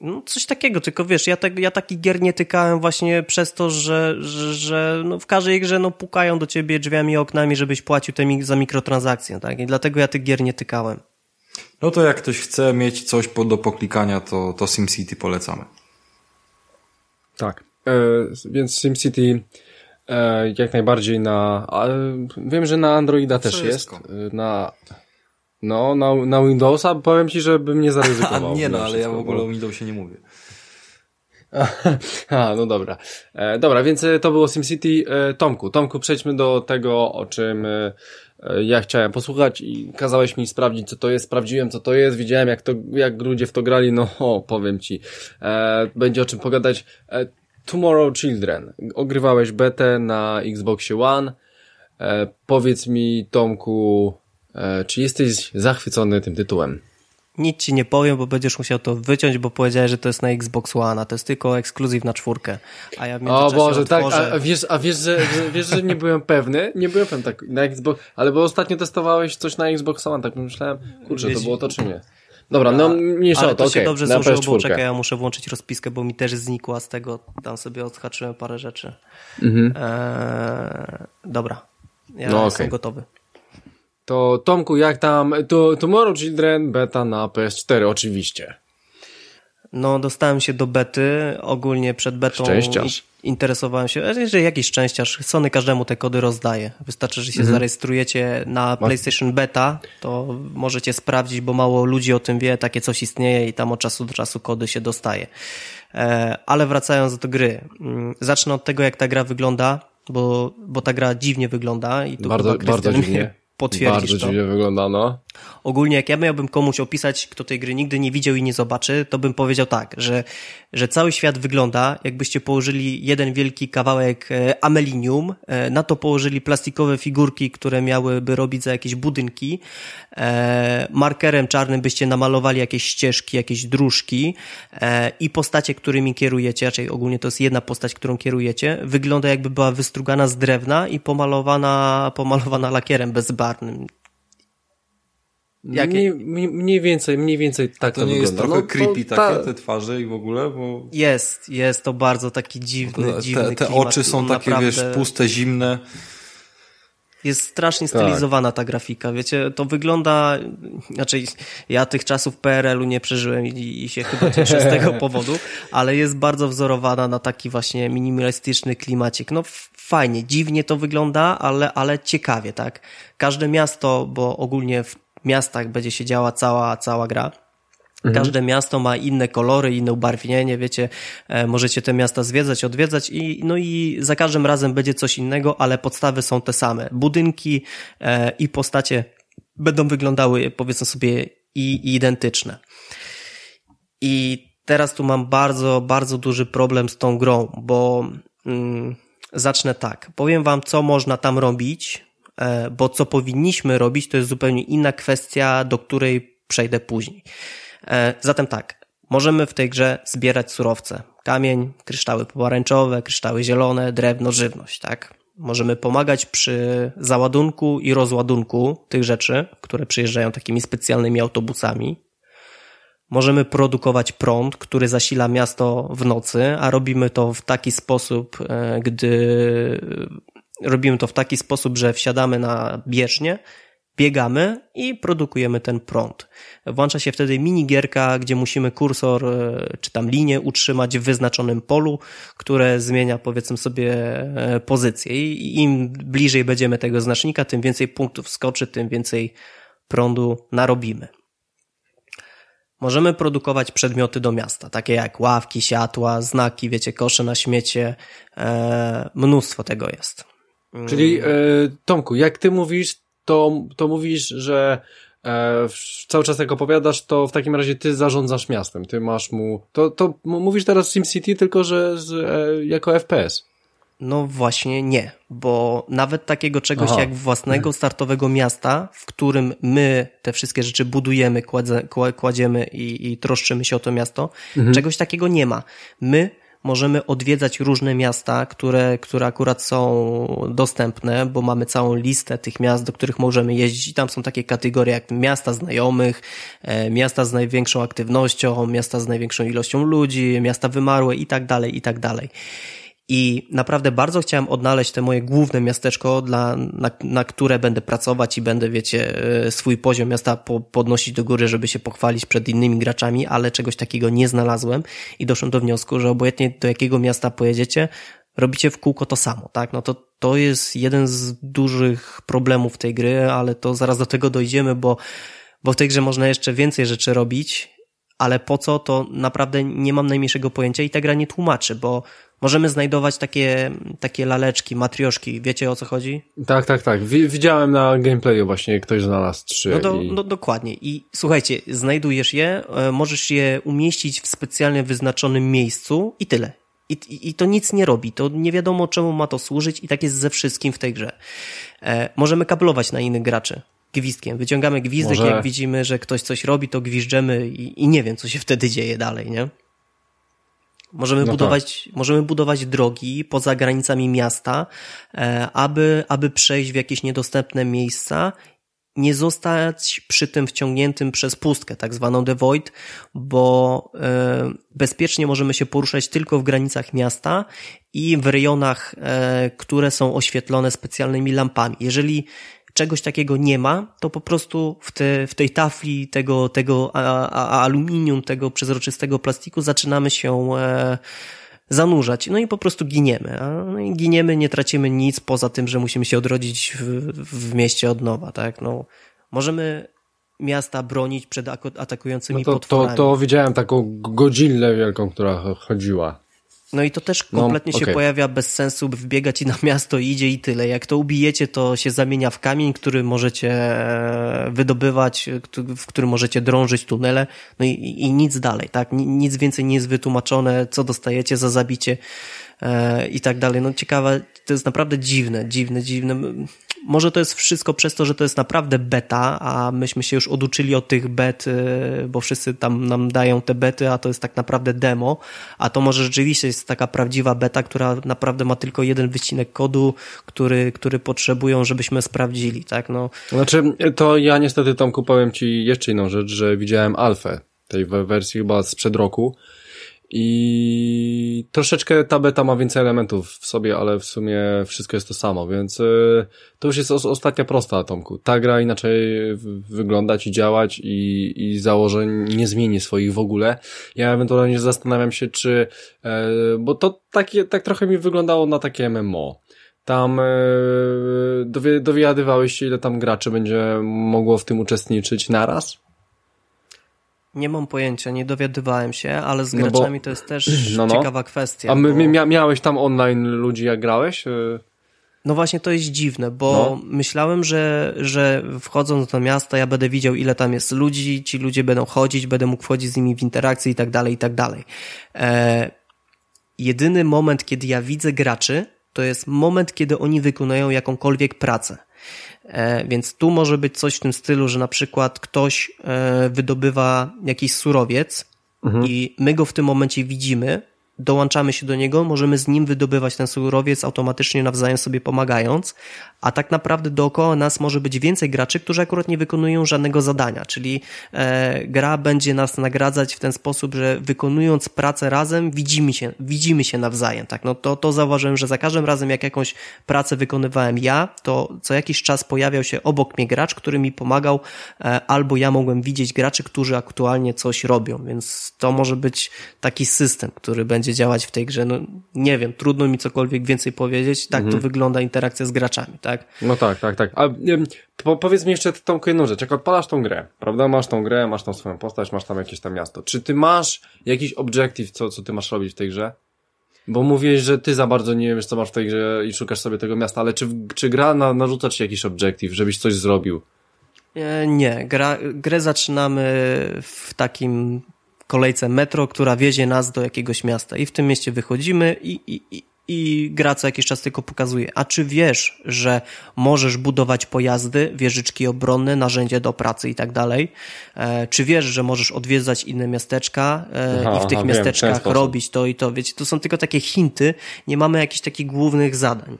[SPEAKER 2] No, coś takiego, tylko wiesz, ja, tak, ja taki gier nie tykałem właśnie przez to, że, że, że no w każdej grze no, pukają do ciebie drzwiami i oknami, żebyś płacił te, za mikrotransakcje, tak? I dlatego ja tych gier nie tykałem.
[SPEAKER 3] No to jak ktoś chce mieć coś po, do poklikania, to, to SimCity polecamy.
[SPEAKER 1] Tak, e, więc SimCity E, jak najbardziej na... wiem, że na Androida też jest. E, na... No, na, na Windowsa powiem ci, że bym nie zaryzykował.
[SPEAKER 3] A, nie no, ale ja w ogóle o Windowsie nie mówię.
[SPEAKER 1] A, no dobra. E, dobra, więc e, to było SimCity. E, Tomku, Tomku, przejdźmy do tego, o czym e, ja chciałem posłuchać i kazałeś mi sprawdzić, co to jest. Sprawdziłem, co to jest, widziałem, jak to, jak ludzie w to grali. No, o, powiem ci. E, będzie o czym pogadać. E, Tomorrow Children. Ogrywałeś betę na Xboxie One. E, powiedz mi, Tomku, e, czy jesteś zachwycony tym tytułem?
[SPEAKER 2] Nic ci nie powiem, bo będziesz musiał to wyciąć, bo powiedziałeś, że to jest na Xbox One, a to jest tylko ekskluzyw na czwórkę. A ja w O Boże, otworzę...
[SPEAKER 1] tak, a, wiesz, a wiesz, że, że, wiesz, że nie byłem pewny? Nie byłem pewny tak na Xbox, ale bo ostatnio testowałeś coś na Xbox One, tak myślałem, kurczę, wiesz, to było to czy nie? Dobra, no mniejsza
[SPEAKER 2] Ale
[SPEAKER 1] o to,
[SPEAKER 2] to się okay. dobrze złożyło, bo czekaj, ja muszę włączyć rozpiskę, bo mi też znikła z tego, tam sobie odhaczyłem parę rzeczy. Mhm. Eee, dobra, ja no, jestem okay. gotowy.
[SPEAKER 1] To Tomku, jak tam, to Tomorrow Children beta na PS4 oczywiście.
[SPEAKER 2] No, dostałem się do bety, ogólnie przed betą
[SPEAKER 1] Szczęściarz.
[SPEAKER 2] Interesowałem się, że jakiś szczęściarz, Sony każdemu te kody rozdaje. Wystarczy, że się mhm. zarejestrujecie na PlayStation Beta, to możecie sprawdzić, bo mało ludzi o tym wie, takie coś istnieje i tam od czasu do czasu kody się dostaje. E, ale wracając do gry, mm, zacznę od tego, jak ta gra wygląda, bo, bo ta gra dziwnie wygląda i tu
[SPEAKER 1] bardzo, bardzo dziwnie
[SPEAKER 2] potwierdzisz
[SPEAKER 1] Bardzo
[SPEAKER 2] to.
[SPEAKER 1] dziwnie wygląda, no.
[SPEAKER 2] Ogólnie jak ja miałbym komuś opisać, kto tej gry nigdy nie widział i nie zobaczy, to bym powiedział tak, że, że cały świat wygląda, jakbyście położyli jeden wielki kawałek e, amelinium, e, na to położyli plastikowe figurki, które miałyby robić za jakieś budynki, e, markerem czarnym byście namalowali jakieś ścieżki, jakieś dróżki i postacie, którymi kierujecie, raczej ogólnie to jest jedna postać, którą kierujecie, wygląda jakby była wystrugana z drewna i pomalowana, pomalowana lakierem bezbarwnym.
[SPEAKER 1] Jakie? Mniej, mniej więcej, mniej więcej tak
[SPEAKER 3] to,
[SPEAKER 1] to
[SPEAKER 3] nie
[SPEAKER 1] wygląda.
[SPEAKER 3] jest trochę no, creepy to, takie, ta... te twarze i w ogóle, bo...
[SPEAKER 2] Jest, jest to bardzo taki dziwny,
[SPEAKER 3] te,
[SPEAKER 2] dziwny
[SPEAKER 3] Te, te oczy są takie, naprawdę... wiesz, puste, zimne.
[SPEAKER 2] Jest strasznie stylizowana tak. ta grafika, wiecie, to wygląda, znaczy ja tych czasów PRL-u nie przeżyłem i, i się chyba cieszę z tego powodu, ale jest bardzo wzorowana na taki właśnie minimalistyczny klimacik. No fajnie, dziwnie to wygląda, ale, ale ciekawie, tak? Każde miasto, bo ogólnie w miastach będzie się działa cała, cała gra. Mhm. Każde miasto ma inne kolory, inne ubarwienie, wiecie, e, możecie te miasta zwiedzać, odwiedzać i, no i za każdym razem będzie coś innego, ale podstawy są te same. Budynki e, i postacie będą wyglądały, powiedzmy sobie, i, identyczne. I teraz tu mam bardzo, bardzo duży problem z tą grą, bo mm, zacznę tak. Powiem wam, co można tam robić, E, bo co powinniśmy robić, to jest zupełnie inna kwestia, do której przejdę później. E, zatem tak, możemy w tej grze zbierać surowce. Kamień, kryształy pomarańczowe, kryształy zielone, drewno, żywność, tak? Możemy pomagać przy załadunku i rozładunku tych rzeczy, które przyjeżdżają takimi specjalnymi autobusami. Możemy produkować prąd, który zasila miasto w nocy, a robimy to w taki sposób, e, gdy Robimy to w taki sposób, że wsiadamy na bieżnię, biegamy i produkujemy ten prąd. Włącza się wtedy minigierka, gdzie musimy kursor e, czy tam linię utrzymać w wyznaczonym polu, które zmienia powiedzmy sobie e, pozycję i im bliżej będziemy tego znacznika, tym więcej punktów skoczy, tym więcej prądu narobimy. Możemy produkować przedmioty do miasta, takie jak ławki, siatła, znaki, wiecie, kosze na śmiecie. E, mnóstwo tego jest.
[SPEAKER 1] Czyli Tomku, jak ty mówisz, to, to mówisz, że e, cały czas jak opowiadasz, to w takim razie ty zarządzasz miastem, ty masz mu, to, to mówisz teraz SimCity, tylko że z, e, jako FPS.
[SPEAKER 2] No właśnie nie, bo nawet takiego czegoś Aha. jak własnego startowego miasta, w którym my te wszystkie rzeczy budujemy, kładzie, kładziemy i, i troszczymy się o to miasto, mhm. czegoś takiego nie ma. My możemy odwiedzać różne miasta, które, które akurat są dostępne, bo mamy całą listę tych miast, do których możemy jeździć. I tam są takie kategorie jak miasta znajomych, e, miasta z największą aktywnością, miasta z największą ilością ludzi, miasta wymarłe i tak dalej, i tak dalej. I naprawdę bardzo chciałem odnaleźć te moje główne miasteczko, dla, na, na które będę pracować i będę, wiecie, e, swój poziom miasta po, podnosić do góry, żeby się pochwalić przed innymi graczami, ale czegoś takiego nie znalazłem i doszłem do wniosku, że obojętnie do jakiego miasta pojedziecie, robicie w kółko to samo, tak? No to, to jest jeden z dużych problemów tej gry, ale to zaraz do tego dojdziemy, bo, bo w tej grze można jeszcze więcej rzeczy robić, ale po co, to naprawdę nie mam najmniejszego pojęcia i ta gra nie tłumaczy, bo możemy znajdować takie, takie laleczki, matrioszki. Wiecie o co chodzi?
[SPEAKER 1] Tak, tak, tak. Widziałem na gameplayu właśnie ktoś znalazł trzy.
[SPEAKER 2] No, do, i... no dokładnie. I słuchajcie, znajdujesz je, e, możesz je umieścić w specjalnie wyznaczonym miejscu i tyle. I, i, I to nic nie robi, to nie wiadomo czemu ma to służyć i tak jest ze wszystkim w tej grze. E, możemy kablować na innych graczy gwizdkiem. Wyciągamy gwizdek, Może... jak widzimy, że ktoś coś robi, to gwizdżemy i, i nie wiem, co się wtedy dzieje dalej, nie? Możemy, no budować, tak. możemy budować drogi poza granicami miasta, e, aby, aby przejść w jakieś niedostępne miejsca nie zostać przy tym wciągniętym przez pustkę, tak zwaną The Void, bo e, bezpiecznie możemy się poruszać tylko w granicach miasta i w rejonach, e, które są oświetlone specjalnymi lampami. Jeżeli czegoś takiego nie ma, to po prostu w, te, w tej tafli tego, tego a, a, aluminium, tego przezroczystego plastiku zaczynamy się e, zanurzać. No i po prostu giniemy. A, no i giniemy, nie tracimy nic poza tym, że musimy się odrodzić w, w mieście od nowa, tak? No, możemy miasta bronić przed atakującymi no to, potworami.
[SPEAKER 1] To, to widziałem taką godzillę wielką, która chodziła.
[SPEAKER 2] No i to też no, kompletnie no, okay. się pojawia bez sensu, by wbiegać i na miasto idzie i tyle. Jak to ubijecie, to się zamienia w kamień, który możecie e, wydobywać, w którym możecie drążyć tunele, no i, i nic dalej, tak? Nic więcej nie jest wytłumaczone, co dostajecie za zabicie e, i tak dalej. No ciekawe, to jest naprawdę dziwne, dziwne, dziwne może to jest wszystko przez to, że to jest naprawdę beta, a myśmy się już oduczyli od tych bet, y, bo wszyscy tam nam dają te bety, a to jest tak naprawdę demo, a to może rzeczywiście jest taka prawdziwa beta, która naprawdę ma tylko jeden wycinek kodu, który, który potrzebują, żebyśmy sprawdzili, tak? No.
[SPEAKER 1] Znaczy, to ja niestety tam kupowałem ci jeszcze inną rzecz, że widziałem alfę tej wersji chyba sprzed roku, i troszeczkę ta beta ma więcej elementów w sobie, ale w sumie wszystko jest to samo, więc y, to już jest ostatnia prosta, Tomku. Ta gra inaczej wyglądać i działać i, i założeń nie zmieni swoich w ogóle. Ja ewentualnie zastanawiam się, czy, e, bo to takie, tak trochę mi wyglądało na takie MMO. Tam e, dowi dowiadywałeś się, ile tam graczy będzie mogło w tym uczestniczyć naraz?
[SPEAKER 2] Nie mam pojęcia, nie dowiadywałem się, ale z no graczami bo... to jest też no, no. ciekawa kwestia.
[SPEAKER 1] A my, bo... mia miałeś tam online ludzi, jak grałeś? Y-
[SPEAKER 2] no właśnie to jest dziwne, bo no. myślałem, że, że wchodząc do miasta ja będę widział ile tam jest ludzi, ci ludzie będą chodzić, będę mógł wchodzić z nimi w interakcję i tak dalej, i tak dalej. E, jedyny moment, kiedy ja widzę graczy, to jest moment, kiedy oni wykonują jakąkolwiek pracę. E, więc tu może być coś w tym stylu, że na przykład ktoś e, wydobywa jakiś surowiec mhm. i my go w tym momencie widzimy, dołączamy się do niego, możemy z nim wydobywać ten surowiec automatycznie nawzajem sobie pomagając, a tak naprawdę dookoła nas może być więcej graczy, którzy akurat nie wykonują żadnego zadania, czyli e, gra będzie nas nagradzać w ten sposób, że wykonując pracę razem widzimy się, widzimy się nawzajem, tak, no to, to zauważyłem, że za każdym razem jak jakąś pracę wykonywałem ja, to co jakiś czas pojawiał się obok mnie gracz, który mi pomagał, e, albo ja mogłem widzieć graczy, którzy aktualnie coś robią, więc to może być taki system, który będzie działać w tej grze, no nie wiem, trudno mi cokolwiek więcej powiedzieć, tak mhm. to wygląda interakcja z graczami tak?
[SPEAKER 1] No tak, tak, tak. A po, powiedz mi jeszcze tą jedną rzecz. Jak odpalasz tą grę, prawda? Masz tą grę, masz tą swoją postać, masz tam jakieś tam miasto. Czy ty masz jakiś objective, co, co ty masz robić w tej grze? Bo mówisz, że ty za bardzo nie wiesz, co masz w tej grze i szukasz sobie tego miasta, ale czy, czy gra na, narzuca ci jakiś objective, żebyś coś zrobił?
[SPEAKER 2] E, nie, gra, grę zaczynamy w takim kolejce metro, która wiezie nas do jakiegoś miasta i w tym mieście wychodzimy i, i, i gra co jakiś czas tylko pokazuje. A czy wiesz, że możesz budować pojazdy, wieżyczki obronne, narzędzia do pracy i tak dalej? E, czy wiesz, że możesz odwiedzać inne miasteczka e, aha, i w tych aha, miasteczkach wiem, robić to i to? Wiecie, to są tylko takie hinty, nie mamy jakichś takich głównych zadań.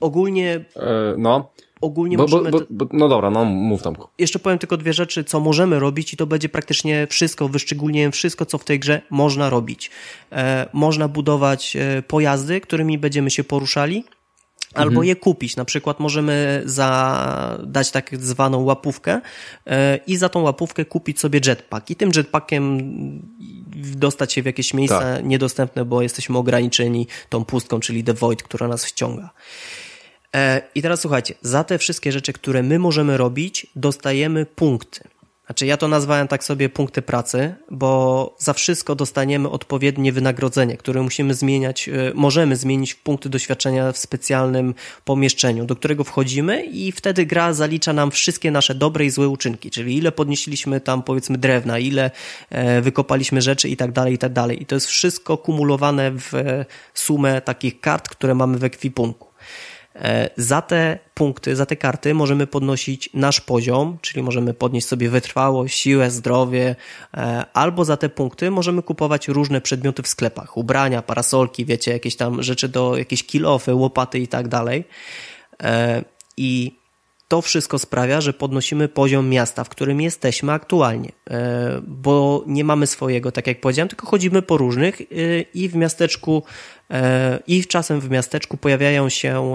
[SPEAKER 2] ogólnie...
[SPEAKER 1] E, no
[SPEAKER 2] ogólnie bo, możemy...
[SPEAKER 1] Bo, bo, no dobra, no mów tam.
[SPEAKER 2] Jeszcze powiem tylko dwie rzeczy, co możemy robić i to będzie praktycznie wszystko, wyszczególniłem wszystko, co w tej grze można robić. E, można budować e, pojazdy, którymi będziemy się poruszali, albo mhm. je kupić. Na przykład możemy za, dać tak zwaną łapówkę e, i za tą łapówkę kupić sobie jetpack. I tym jetpackiem dostać się w jakieś miejsca tak. niedostępne, bo jesteśmy ograniczeni tą pustką, czyli The Void, która nas wciąga. E, I teraz słuchajcie, za te wszystkie rzeczy, które my możemy robić, dostajemy punkty. Znaczy, ja to nazwałem tak sobie punkty pracy, bo za wszystko dostaniemy odpowiednie wynagrodzenie, które musimy zmieniać, e, możemy zmienić w punkty doświadczenia w specjalnym pomieszczeniu, do którego wchodzimy i wtedy gra zalicza nam wszystkie nasze dobre i złe uczynki, czyli ile podnieśliśmy tam powiedzmy drewna, ile e, wykopaliśmy rzeczy i tak dalej, i tak dalej. I to jest wszystko kumulowane w sumę takich kart, które mamy w ekwipunku. E, za te punkty, za te karty możemy podnosić nasz poziom, czyli możemy podnieść sobie wytrwałość, siłę, zdrowie, e, albo za te punkty możemy kupować różne przedmioty w sklepach, ubrania, parasolki, wiecie, jakieś tam rzeczy do jakieś kilofy, łopaty i tak dalej. E, I to wszystko sprawia, że podnosimy poziom miasta, w którym jesteśmy aktualnie, bo nie mamy swojego, tak jak powiedziałem, tylko chodzimy po różnych i w miasteczku E, i czasem w miasteczku pojawiają się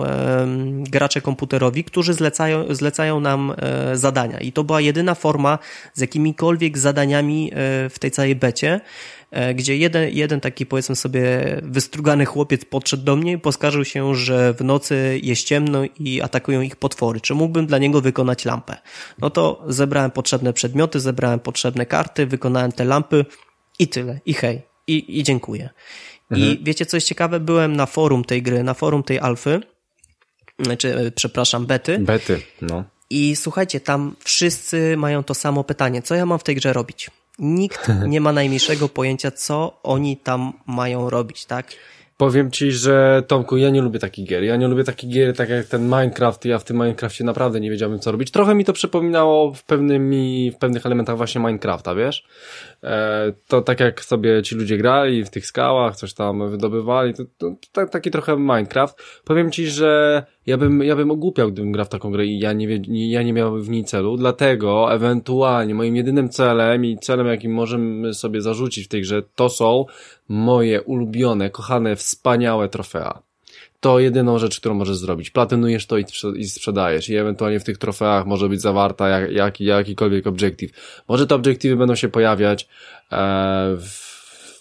[SPEAKER 2] gracze komputerowi, którzy zlecają, zlecają nam e, zadania. I to była jedyna forma z jakimikolwiek zadaniami e, w tej całej becie, gdzie jeden, jeden taki powiedzmy sobie wystrugany chłopiec podszedł do mnie i poskarżył się, że w nocy jest ciemno i atakują ich potwory. Czy mógłbym dla niego wykonać lampę? No to zebrałem potrzebne przedmioty, zebrałem potrzebne karty, wykonałem te lampy i tyle. I hej. I, i dziękuję. Mhm. I wiecie, co jest ciekawe? Byłem na forum tej gry, na forum tej alfy, czy znaczy, e, przepraszam, bety.
[SPEAKER 1] Bety, no.
[SPEAKER 2] I słuchajcie, tam wszyscy mają to samo pytanie. Co ja mam w tej grze robić? Nikt nie ma najmniejszego pojęcia, co oni tam mają robić, tak?
[SPEAKER 1] Powiem ci, że Tomku, ja nie lubię takich gier. Ja nie lubię takich gier, tak jak ten Minecraft. Ja w tym Minecrafcie naprawdę nie wiedziałbym, co robić. Trochę mi to przypominało w, pewnymi, w pewnych elementach właśnie Minecrafta, wiesz? E, to tak jak sobie ci ludzie grali w tych skałach, coś tam wydobywali, to, to, to taki trochę Minecraft. Powiem ci, że ja bym, ja bym ogłupiał, gdybym grał w taką grę i ja nie, ja nie miałbym w niej celu, dlatego ewentualnie moim jedynym celem i celem, jakim możemy sobie zarzucić w tej grze, to są moje ulubione, kochane, wspaniałe trofea. To jedyną rzecz, którą możesz zrobić. Platynujesz to i, sprzedajesz i ewentualnie w tych trofeach może być zawarta jak, jak, jakikolwiek obiektyw. Może te obiektywy będą się pojawiać e, w,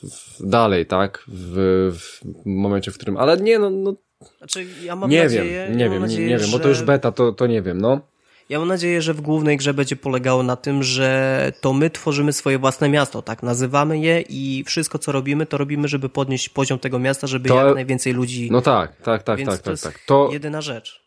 [SPEAKER 1] w, dalej, tak? W, w momencie, w którym, ale nie, no, no
[SPEAKER 2] znaczy, ja mam
[SPEAKER 1] nie
[SPEAKER 2] nadzieję,
[SPEAKER 1] wiem, nie wiem, nadzieję, nie, nie wiem, bo to już beta, to, to nie wiem, no.
[SPEAKER 2] Ja mam nadzieję, że w głównej grze będzie polegało na tym, że to my tworzymy swoje własne miasto, tak? Nazywamy je i wszystko, co robimy, to robimy, żeby podnieść poziom tego miasta, żeby to... jak najwięcej ludzi...
[SPEAKER 1] No tak, tak, tak,
[SPEAKER 2] Więc
[SPEAKER 1] tak,
[SPEAKER 2] to
[SPEAKER 1] tak, tak. To
[SPEAKER 2] jedyna rzecz.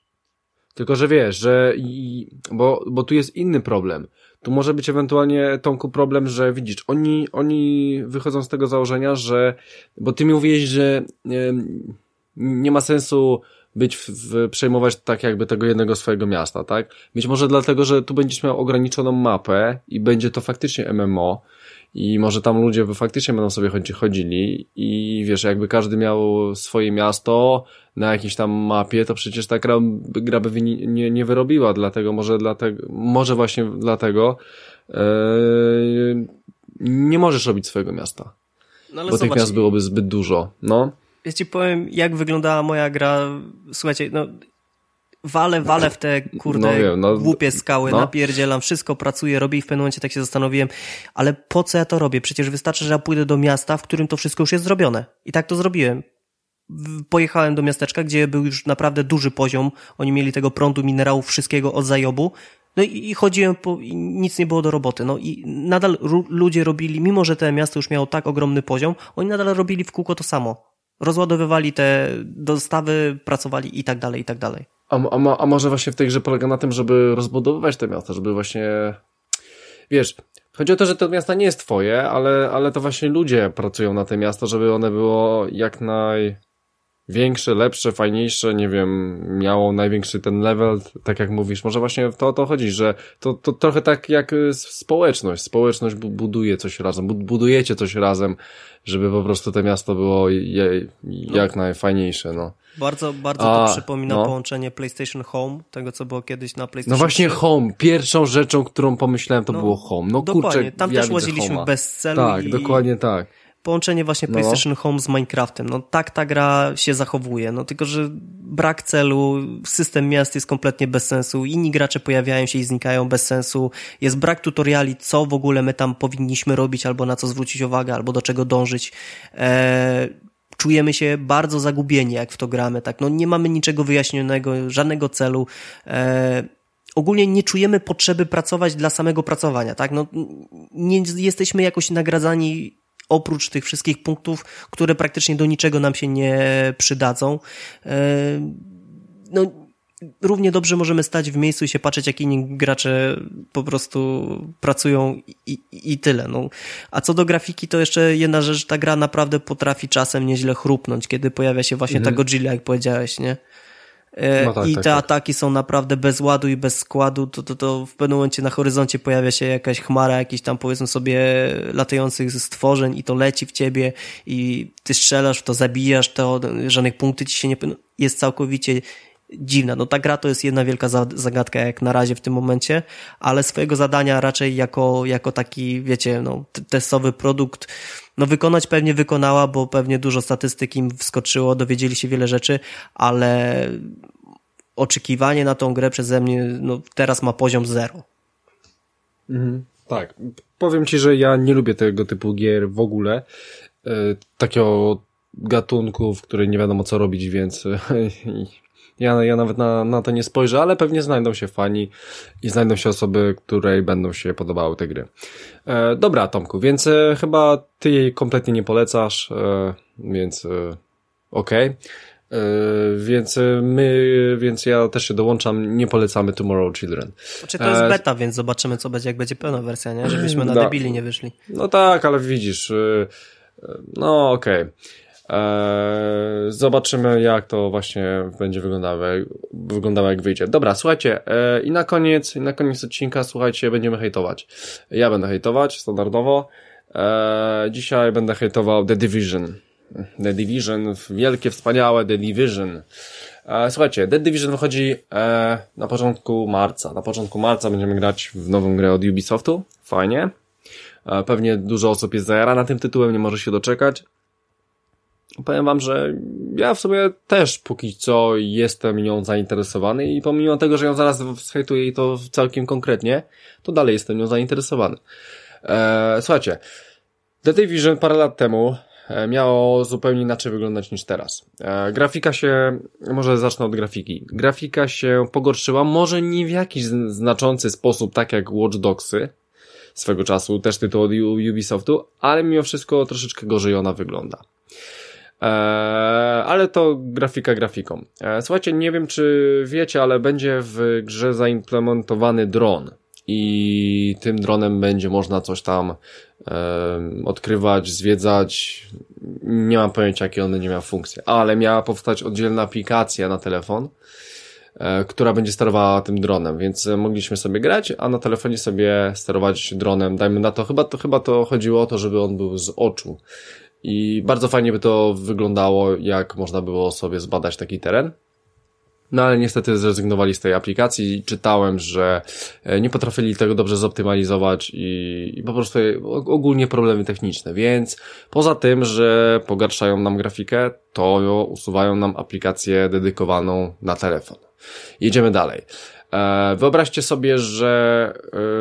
[SPEAKER 1] Tylko, że wiesz, że i... bo, bo tu jest inny problem. Tu może być ewentualnie, Tomku, problem, że widzisz, oni, oni wychodzą z tego założenia, że, bo ty mi mówiłeś, że nie, nie ma sensu być, w, przejmować tak jakby tego jednego swojego miasta, tak? Być może dlatego, że tu będziesz miał ograniczoną mapę i będzie to faktycznie MMO i może tam ludzie by faktycznie będą sobie chodzili i wiesz, jakby każdy miał swoje miasto na jakiejś tam mapie, to przecież ta gra, gra by nie, nie, nie wyrobiła, dlatego może dlatego, może właśnie dlatego yy, nie możesz robić swojego miasta. No bo zobacz, tych miast byłoby zbyt dużo, no
[SPEAKER 2] ja ci powiem, jak wyglądała moja gra. Słuchajcie, no walę, walę w te kurde no wiem, no, głupie skały, no. napierdzielam, wszystko pracuję, robię i w pewnym momencie tak się zastanowiłem, ale po co ja to robię? Przecież wystarczy, że ja pójdę do miasta, w którym to wszystko już jest zrobione. I tak to zrobiłem. pojechałem do miasteczka, gdzie był już naprawdę duży poziom. Oni mieli tego prądu, minerałów, wszystkiego od zajobu. No i, i chodziłem po, i nic nie było do roboty. No i nadal ludzie robili, mimo że to miasto już miało tak ogromny poziom, oni nadal robili w kółko to samo. Rozładowywali te dostawy, pracowali i tak dalej, i tak dalej.
[SPEAKER 1] A, a, a może właśnie w tej grze polega na tym, żeby rozbudowywać te miasta, żeby właśnie, wiesz, chodzi o to, że to miasto nie jest twoje, ale, ale to właśnie ludzie pracują na te miasto, żeby one było jak naj większe, lepsze, fajniejsze, nie wiem, miało największy ten level, tak jak mówisz. Może właśnie to o to chodzi, że to, to trochę tak jak y, społeczność. Społeczność buduje coś razem, budujecie coś razem, żeby po prostu to miasto było je, jak no. najfajniejsze, no.
[SPEAKER 2] Bardzo, bardzo A, to przypomina no. połączenie PlayStation Home, tego co było kiedyś na PlayStation
[SPEAKER 1] No właśnie 3. Home, pierwszą rzeczą, którą pomyślałem to no, było Home. No dokładnie. kurczę,
[SPEAKER 2] tam też łaziliśmy bez celu.
[SPEAKER 1] Tak, i... dokładnie tak
[SPEAKER 2] połączenie właśnie no. PlayStation Home z Minecraftem. No tak ta gra się zachowuje, no tylko, że brak celu, system miast jest kompletnie bez sensu, inni gracze pojawiają się i znikają bez sensu, jest brak tutoriali, co w ogóle my tam powinniśmy robić, albo na co zwrócić uwagę, albo do czego dążyć. Eee, czujemy się bardzo zagubieni, jak w to gramy, tak, no nie mamy niczego wyjaśnionego, żadnego celu, eee, ogólnie nie czujemy potrzeby pracować dla samego pracowania, tak? No, nie jesteśmy jakoś nagradzani oprócz tych wszystkich punktów, które praktycznie do niczego nam się nie przydadzą. E, no, równie dobrze możemy stać w miejscu i się patrzeć, jak inni gracze po prostu pracują i, i, i, tyle. No. A co do grafiki, to jeszcze jedna rzecz, ta gra naprawdę potrafi czasem nieźle chrupnąć, kiedy pojawia się właśnie mhm. ta Godzilla, jak powiedziałeś, nie? E, no tak, I tak, te tak. ataki są naprawdę bez ładu i bez składu, to, to, to w pewnym momencie na horyzoncie pojawia się jakaś chmara, jakiś tam powiedzmy sobie latających stworzeń i to leci w ciebie i ty strzelasz, to zabijasz, to żadnych punktów ci się nie... Jest całkowicie dziwna. No ta gra to jest jedna wielka zagadka jak na razie w tym momencie, ale swojego zadania raczej jako, jako taki, wiecie, no, testowy produkt no wykonać pewnie wykonała, bo pewnie dużo statystyk im wskoczyło, dowiedzieli się wiele rzeczy, ale oczekiwanie na tą grę przeze mnie no, teraz ma poziom zero.
[SPEAKER 1] Mhm, tak. Powiem ci, że ja nie lubię tego typu gier w ogóle. Yy, takiego gatunku, w której nie wiadomo co robić, więc Ja, ja nawet na, na to nie spojrzę, ale pewnie znajdą się fani i znajdą się osoby, której będą się podobały te gry. E, dobra, Tomku, więc e, chyba ty jej kompletnie nie polecasz, e, więc e, okej. Okay. E, więc e, my, więc ja też się dołączam, nie polecamy Tomorrow Children.
[SPEAKER 2] Znaczy to jest beta, więc zobaczymy co będzie, jak będzie pełna wersja, nie? Żebyśmy na no, debili nie wyszli.
[SPEAKER 1] No tak, ale widzisz, no okej. Okay. Eee, zobaczymy, jak to właśnie będzie wyglądało, wyglądało jak wyjdzie. Dobra, słuchajcie, eee, i na koniec, i na koniec odcinka, słuchajcie, będziemy hejtować. Ja będę hejtować, standardowo. Eee, dzisiaj będę hejtował The Division. The Division, wielkie, wspaniałe The Division. Słuchajcie, The Division wychodzi na początku marca. Na początku marca będziemy grać w nową grę od Ubisoftu. Fajnie. Pewnie dużo osób jest na tym tytułem, nie może się doczekać powiem wam, że ja w sobie też póki co jestem nią zainteresowany i pomimo tego, że ją zaraz schejtuję i to całkiem konkretnie, to dalej jestem nią zainteresowany. Eee, słuchajcie, The Division parę lat temu e, miało zupełnie inaczej wyglądać niż teraz. E, grafika się, może zacznę od grafiki. Grafika się pogorszyła, może nie w jakiś znaczący sposób, tak jak Watch Dogsy swego czasu, też tytuł od Ubisoftu, ale mimo wszystko troszeczkę gorzej ona wygląda. Eee, ale to grafika grafiką. Eee, słuchajcie, nie wiem czy wiecie, ale będzie w grze zaimplementowany dron i tym dronem będzie można coś tam e, odkrywać, zwiedzać. Nie mam pojęcia, jakie on będzie miał funkcje, ale miała powstać oddzielna aplikacja na telefon, e, która będzie sterowała tym dronem, więc mogliśmy sobie grać, a na telefonie sobie sterować dronem. Dajmy na to, chyba to, chyba to chodziło o to, żeby on był z oczu. I bardzo fajnie by to wyglądało, jak można było sobie zbadać taki teren. No ale niestety zrezygnowali z tej aplikacji. Czytałem, że e, nie potrafili tego dobrze zoptymalizować i, i po prostu ogólnie problemy techniczne. Więc poza tym, że pogarszają nam grafikę, to usuwają nam aplikację dedykowaną na telefon. Jedziemy dalej. E, wyobraźcie sobie, że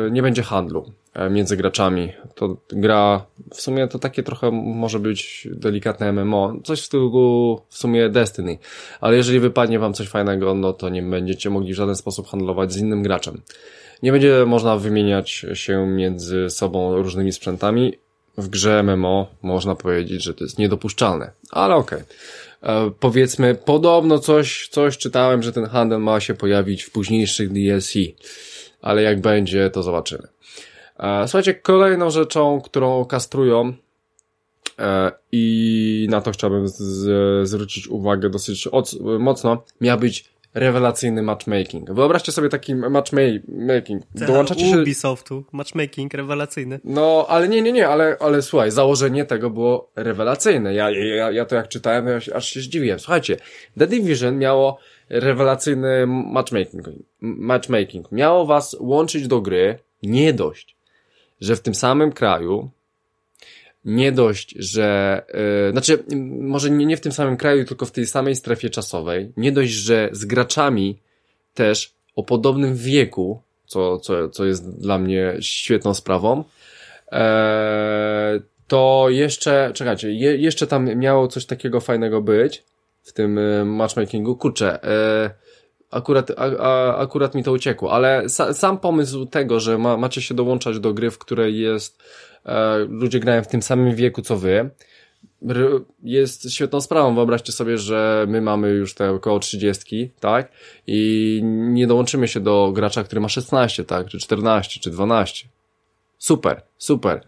[SPEAKER 1] e, nie będzie handlu. E, między graczami. To gra, w sumie to takie trochę może być delikatne MMO, coś w stylu w sumie Destiny, ale jeżeli wypadnie wam coś fajnego, no to nie będziecie mogli w żaden sposób handlować z innym graczem. Nie będzie można wymieniać się między sobą różnymi sprzętami. W grze MMO można powiedzieć, że to jest niedopuszczalne, ale okej. Okay. E, powiedzmy, podobno coś, coś czytałem, że ten handel ma się pojawić w późniejszych DLC, ale jak będzie, to zobaczymy. E, słuchajcie, kolejną rzeczą, którą kastrują e, i na to chciałbym zwrócić uwagę dosyć mocno, miał być rewelacyjny matchmaking. Wyobraźcie sobie taki matchmaking.
[SPEAKER 2] Dołączacie się... Ubisoftu, matchmaking rewelacyjny.
[SPEAKER 1] No, ale nie, nie, nie, ale, ale słuchaj, założenie tego było rewelacyjne. Ja, ja, ja to jak czytałem, ja aż się zdziwiłem. Słuchajcie, The Division miało rewelacyjny matchmaking. Matchmaking. Miało was łączyć do gry nie dość, że w tym samym kraju nie dość, że, yy, znaczy, może nie, nie w tym samym kraju, tylko w tej samej strefie czasowej, nie dość, że z graczami też o podobnym wieku, co, co, co jest dla mnie świetną sprawą, e, to jeszcze, czekajcie, je, jeszcze tam miało coś takiego fajnego być w tym e, matchmakingu. Kurczę, e, akurat, a, a, akurat mi to uciekło, ale sa, sam pomysł tego, że ma, macie się dołączać do gry, w której jest E, ludzie grają w tym samym wieku co wy, jest świetną sprawą. Wyobraźcie sobie, że my mamy już te około 30, tak? I nie dołączymy się do gracza, który ma 16, tak? Czy 14, czy 12. Super, super.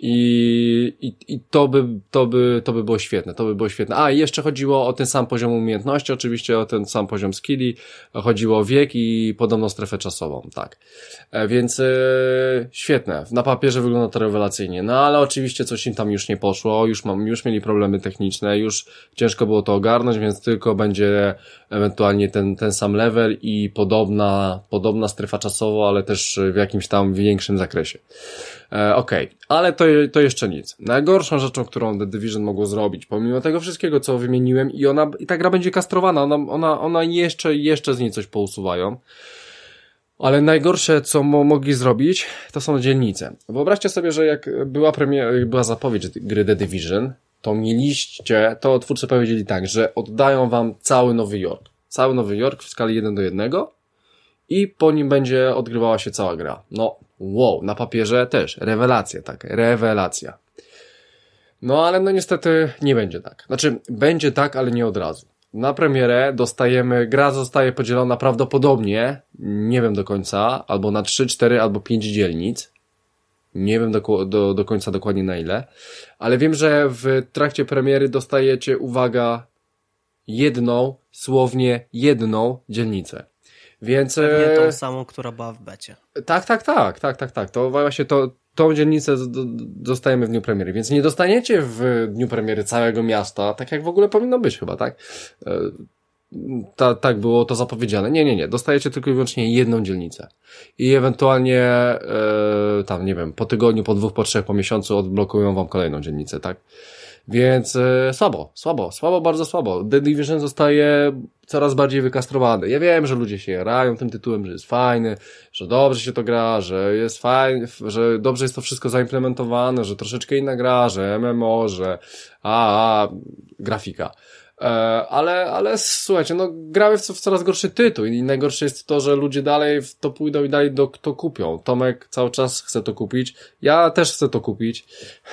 [SPEAKER 1] I, i, i to, by, to, by, to by było świetne, to by było świetne. A, i jeszcze chodziło o ten sam poziom umiejętności, oczywiście o ten sam poziom skilli, chodziło o wiek i podobną strefę czasową, tak. E, więc e, świetne, na papierze wygląda to rewelacyjnie, no ale oczywiście coś im tam już nie poszło, już, mam, już mieli problemy techniczne, już ciężko było to ogarnąć, więc tylko będzie ewentualnie ten, ten sam level i podobna, podobna strefa czasowa, ale też w jakimś tam większym zakresie. E, Okej, okay. ale to, to jeszcze nic. Najgorszą rzeczą, którą The Division mogło zrobić, pomimo tego wszystkiego, co wymieniłem, i ona, i ta gra będzie kastrowana, ona, ona, ona jeszcze, jeszcze z niej coś pousuwają. Ale najgorsze, co mo mogli zrobić, to są dzielnice. Wyobraźcie sobie, że jak była premier, była zapowiedź gry The Division, to mieliście, to twórcy powiedzieli tak, że oddają wam cały Nowy Jork. Cały Nowy Jork w skali 1 do 1 i po nim będzie odgrywała się cała gra. No, wow, na papierze też, rewelacja, tak, rewelacja. No ale no niestety nie będzie tak. Znaczy, będzie tak, ale nie od razu. Na premierę dostajemy, gra zostaje podzielona prawdopodobnie, nie wiem do końca, albo na 3, 4, albo 5 dzielnic. Nie wiem do, do, do końca dokładnie na ile, ale wiem, że w trakcie premiery dostajecie, uwaga, jedną, słownie jedną dzielnicę. Więc...
[SPEAKER 2] Pewnie tą samą, która była w becie.
[SPEAKER 1] Tak, tak, tak, tak, tak, tak. To właśnie to, tą dzielnicę dostajemy w dniu premiery, więc nie dostaniecie w dniu premiery całego miasta, tak jak w ogóle powinno być chyba, tak? E, ta, tak było to zapowiedziane. Nie, nie, nie. Dostajecie tylko i wyłącznie jedną dzielnicę. I ewentualnie e, tam, nie wiem, po tygodniu, po dwóch, po trzech, po miesiącu odblokują wam kolejną dzielnicę, tak? Więc e, słabo, słabo, słabo, bardzo słabo. The Division zostaje coraz bardziej wykastrowany. Ja wiem, że ludzie się jarają tym tytułem, że jest fajny, że dobrze się to gra, że jest fajny, że dobrze jest to wszystko zaimplementowane, że troszeczkę inna gra, że MMO, że a, a grafika. E, ale, ale słuchajcie, no gramy w, w coraz gorszy tytuł i najgorsze jest to, że ludzie dalej w to pójdą i dalej do, to kupią. Tomek cały czas chce to kupić, ja też chcę to kupić.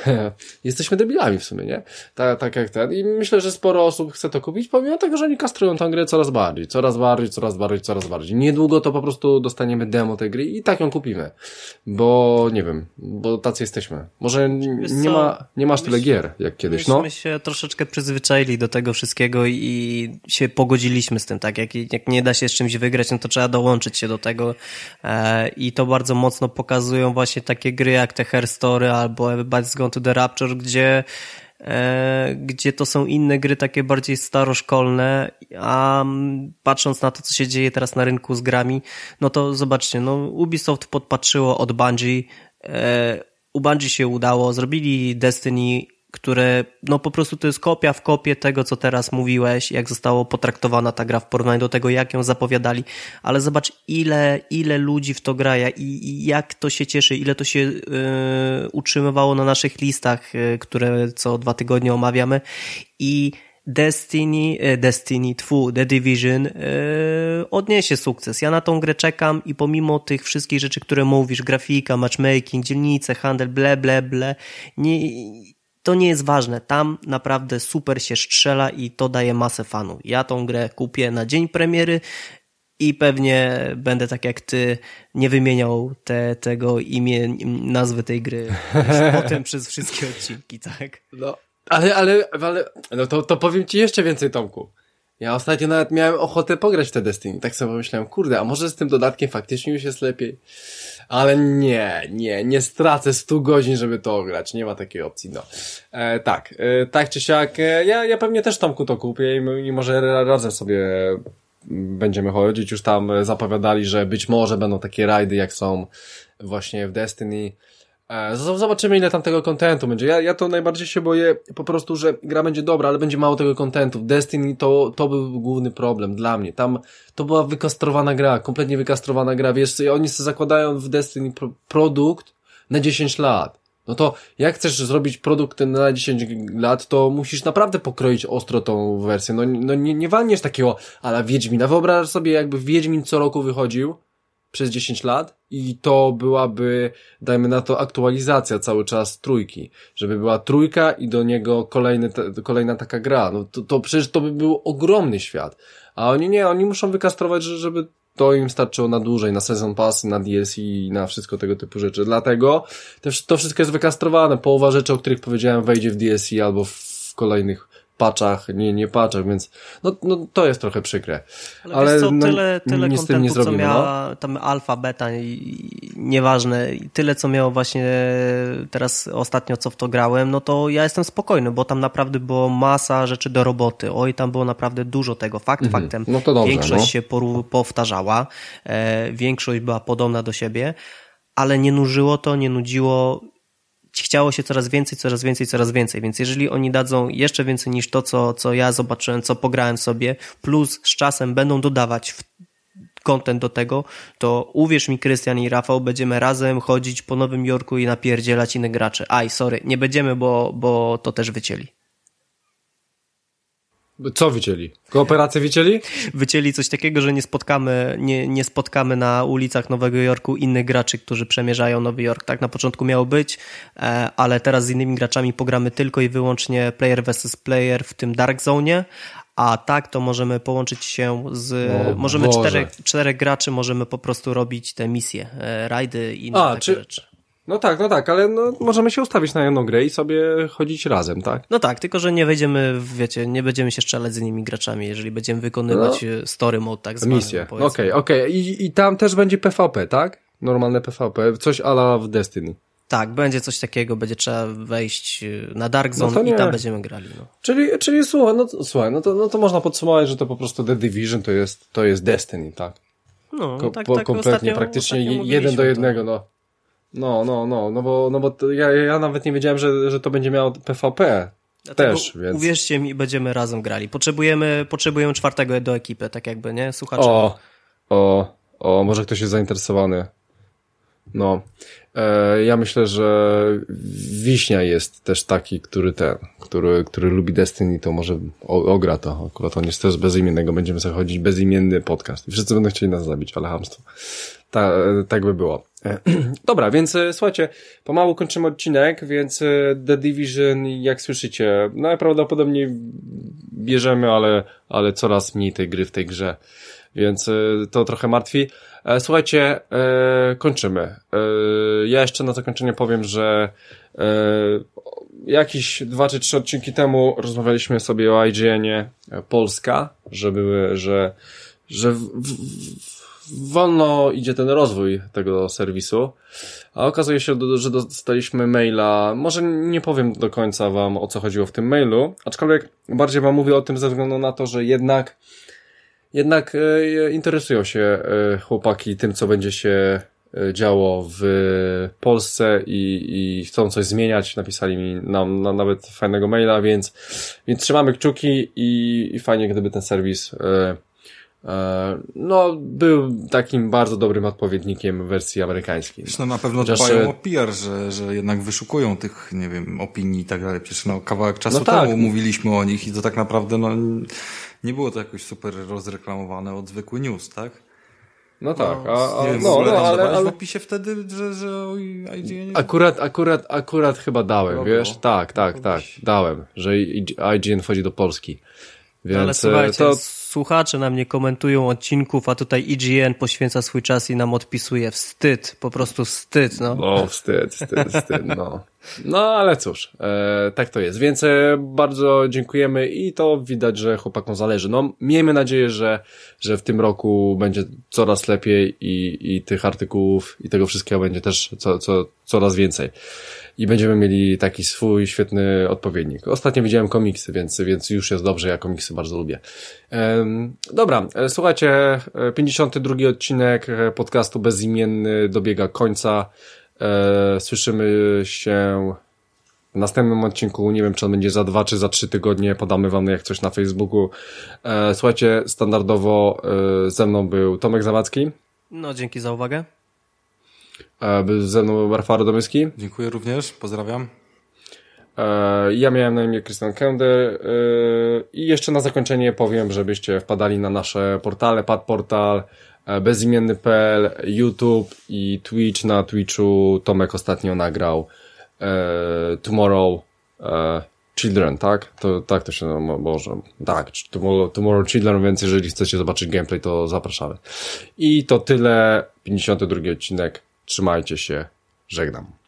[SPEAKER 1] Jesteśmy debilami w sumie, nie? Tak, tak jak ten. I myślę, że sporo osób chce to kupić, pomimo tego, że oni kastrują tę grę coraz bardziej, coraz bardziej, coraz bardziej, coraz bardziej. Niedługo to po prostu dostaniemy demo tej gry i tak ją kupimy. Bo, nie wiem, bo tacy jesteśmy. Może nie, ma, nie masz tyle gier, jak kiedyś, no.
[SPEAKER 2] Myśmy się troszeczkę przyzwyczaili do tego wszystkiego wszystkiego i się pogodziliśmy z tym, tak? Jak, jak nie da się z czymś wygrać, no to trzeba dołączyć się do tego e, i to bardzo mocno pokazują właśnie takie gry jak te Hair Story albo Everybody's Gone to the Rapture, gdzie e, gdzie to są inne gry takie bardziej staroszkolne, a patrząc na to, co się dzieje teraz na rynku z grami, no to zobaczcie, no Ubisoft podpatrzyło od Bungie, e, u Bungie się udało, zrobili Destiny które no po prostu to jest kopia w kopie tego, co teraz mówiłeś, jak zostało potraktowana ta gra w porównaniu do tego, jak ją zapowiadali, ale zobacz ile, ile ludzi w to gra i, i jak to się cieszy, ile to się yy, utrzymywało na naszych listach, yy, które co dwa tygodnie omawiamy i Destiny, e, Destiny 2, The Division yy, odniesie sukces. Ja na tą grę czekam i pomimo tych wszystkich rzeczy, które mówisz, grafika, matchmaking, dzielnice, handel, ble, ble, ble, nie, to nie jest ważne. Tam naprawdę super się strzela i to daje masę fanów. Ja tą grę kupię na dzień premiery i pewnie będę tak jak ty nie wymieniał te, tego imię, nazwy tej gry potem przez wszystkie odcinki, tak?
[SPEAKER 1] No, ale, ale, ale, no to, to powiem ci jeszcze więcej, Tomku. Ja ostatnio nawet miałem ochotę pograć w te Destiny. Tak sobie pomyślałem, kurde, a może z tym dodatkiem faktycznie już jest lepiej? Ale nie, nie, nie stracę 100 godzin, żeby to ograć. Nie ma takiej opcji, no. E, tak, e, tak czy siak, e, ja, ja pewnie też Tomku to kupię i, i może razem sobie będziemy chodzić. Już tam zapowiadali, że być może będą takie rajdy, jak są właśnie w Destiny. E, zobaczymy, ile tam tego kontentu będzie. Ja, ja to najbardziej się boję po prostu, że gra będzie dobra, ale będzie mało tego kontentu. Destiny to, to był główny problem dla mnie. Tam to była wykastrowana gra, kompletnie wykastrowana gra. Wiesz, oni sobie zakładają w Destiny pro, produkt na 10 lat. No to jak chcesz zrobić produkt na 10 lat, to musisz naprawdę pokroić ostro tą wersję. No, no nie, nie walniesz takiego ale Wiedźmina. Wyobraź sobie, jakby Wiedźmin co roku wychodził przez 10 lat i to byłaby, dajmy na to, aktualizacja cały czas trójki. Żeby była trójka i do niego kolejny, kolejna taka gra. No to, to przecież to by był ogromny świat. A oni nie, oni muszą wykastrować, żeby to im starczyło na dłużej, na sezon passy, na DLC i na wszystko tego typu rzeczy. Dlatego to wszystko jest wykastrowane. Połowa rzeczy, o których powiedziałem, wejdzie w DLC albo w kolejnych paczach, nie, nie paczach, więc no, no to jest trochę przykre.
[SPEAKER 2] Ale, Ale co, no, tyle, tyle nie kontentu, nie zrobimy, co miała no? tam alfa, beta, i, nieważne, i tyle co miało właśnie teraz ostatnio, co w to grałem, no to ja jestem spokojny, bo tam naprawdę było masa rzeczy do roboty. Oj, tam było naprawdę dużo tego. Fakt mhm. faktem, no dobrze, większość no. się powtarzała, e, większość była podobna do siebie, ale nie nużyło to, nie nudziło chciało się coraz więcej, coraz więcej, coraz więcej. Więc jeżeli oni dadzą jeszcze więcej niż to, co, co ja zobaczyłem, co pograłem sobie, plus z czasem będą dodawać w content do tego, to uwierz mi, Krystian i Rafał, będziemy razem chodzić po Nowym Jorku i napierdzielać innych graczy. Aj, sorry, nie będziemy, bo, bo to też wycięli.
[SPEAKER 1] Co wycięli? Kooperację wycięli?
[SPEAKER 2] Wycięli coś takiego, że nie spotkamy, nie, nie spotkamy na ulicach Nowego Jorku innych graczy, którzy przemierzają Nowy Jork. Tak na początku miało być, e, ale teraz z innymi graczami pogramy tylko i wyłącznie player versus player w tym Dark Zone, a tak to możemy połączyć się z, o, możemy czterech, czterech graczy, możemy po prostu robić te misje, e, rajdy i inne a, takie czy, rzeczy.
[SPEAKER 1] No tak, no tak, ale no, możemy się ustawić na jedną grę i sobie chodzić razem, tak?
[SPEAKER 2] No tak, tylko że nie wejdziemy, wiecie, nie będziemy się strzelać z innymi graczami, jeżeli będziemy wykonywać no. E, story mode, tak zwany.
[SPEAKER 1] Misję, okej, okej. Okay, okay. I, I tam też będzie PvP, tak? Normalne PvP, coś ala w Destiny.
[SPEAKER 2] Tak, będzie coś takiego, będzie trzeba wejść e, na Dark no Zone no i tam będziemy grali. No.
[SPEAKER 1] Czyli, czyli słuchaj, no, słuchaj no, to, no to można podsumować, że to po prostu The Division to jest, to jest Destiny, tak?
[SPEAKER 2] No, Ko tak, tak kompletnie, ostatnio,
[SPEAKER 1] praktycznie ostatnio jeden do jednego, no. No, no, no, no bo, no bo ja, ja nawet nie wiedziałem, że, że to będzie miało PvP. Dlatego też, więc...
[SPEAKER 2] Uwierzcie mi, będziemy razem grali. Potrzebujemy, potrzebujemy czwartego do ekipy, tak jakby, nie? Słuchacze.
[SPEAKER 1] O, o, o, może ktoś jest zainteresowany. No. E, ja myślę, że Wiśnia jest też taki, który ten, który, który lubi Destiny, to może ogra to. Akurat on jest też bezimiennego, będziemy sobie chodzić bezimienny podcast. Wszyscy będą chcieli nas zabić, ale hamstwo. Ta, tak by było. Dobra, więc e, słuchajcie, pomału kończymy odcinek, więc e, The Division, jak słyszycie, najprawdopodobniej bierzemy, ale, ale coraz mniej tej gry w tej grze, więc e, to trochę martwi. Słuchajcie, kończymy. Ja jeszcze na zakończenie powiem, że jakiś dwa czy trzy odcinki temu rozmawialiśmy sobie o IGN-ie Polska, że były, że, że w, w, wolno idzie ten rozwój tego serwisu, a okazuje się, że dostaliśmy maila, może nie powiem do końca wam o co chodziło w tym mailu, aczkolwiek bardziej wam mówię o tym ze względu na to, że jednak jednak e, interesują się e, chłopaki tym, co będzie się działo w Polsce i, i chcą coś zmieniać. Napisali mi nam na, nawet fajnego maila, więc, więc trzymamy kciuki i, i fajnie, gdyby ten serwis e, e, no, był takim bardzo dobrym odpowiednikiem wersji amerykańskiej.
[SPEAKER 3] Zresztą na pewno Chociaż... dbają o PR, że, że jednak wyszukują tych, nie wiem, opinii i tak dalej. Przecież no, kawałek czasu no tak. temu mówiliśmy o nich i to tak naprawdę no, nie było to jakoś super rozreklamowane od zwykły news, tak?
[SPEAKER 1] No tak,
[SPEAKER 3] no, a, a,
[SPEAKER 1] nie no, no, ale, ale...
[SPEAKER 3] w opisie wtedy, że, że IGN...
[SPEAKER 1] Akurat, akurat, akurat chyba dałem, wiesz? Tak, tak, tak, dałem, że IGN wchodzi do Polski. Więc
[SPEAKER 2] no, ale słuchajcie, to... słuchacze nam nie komentują odcinków, a tutaj IGN poświęca swój czas i nam odpisuje. Wstyd, po prostu wstyd, no.
[SPEAKER 1] No, wstyd, wstyd, wstyd, no. No, ale cóż, e, tak to jest. Więc e, bardzo dziękujemy i to widać, że chłopakom zależy. No, miejmy nadzieję, że, że w tym roku będzie coraz lepiej i, i tych artykułów i tego wszystkiego będzie też co, co, coraz więcej. I będziemy mieli taki swój świetny odpowiednik. Ostatnio widziałem komiksy, więc, więc już jest dobrze, ja komiksy bardzo lubię. Ehm, dobra, e, słuchajcie, 52 e, odcinek podcastu Bezimienny dobiega końca. E, słyszymy się w następnym odcinku. Nie wiem, czy on będzie za dwa, czy za trzy tygodnie. Podamy wam jak coś na Facebooku. E, słuchajcie, standardowo e, ze mną był Tomek Zawadzki.
[SPEAKER 2] No, dzięki za uwagę.
[SPEAKER 1] E, był ze mną Rafał Domyski.
[SPEAKER 3] Dziękuję również, pozdrawiam.
[SPEAKER 1] E, ja miałem na imię Christian Kender i jeszcze na zakończenie powiem, żebyście wpadali na nasze portale, Padportal, bezimienny.pl, YouTube i Twitch. Na Twitchu Tomek ostatnio nagrał e, Tomorrow e, Children, tak? To, tak to się może. Tak, tomorrow, tomorrow Children, więc jeżeli chcecie zobaczyć gameplay, to zapraszamy. I to tyle. 52 odcinek. Trzymajcie się. Żegnam.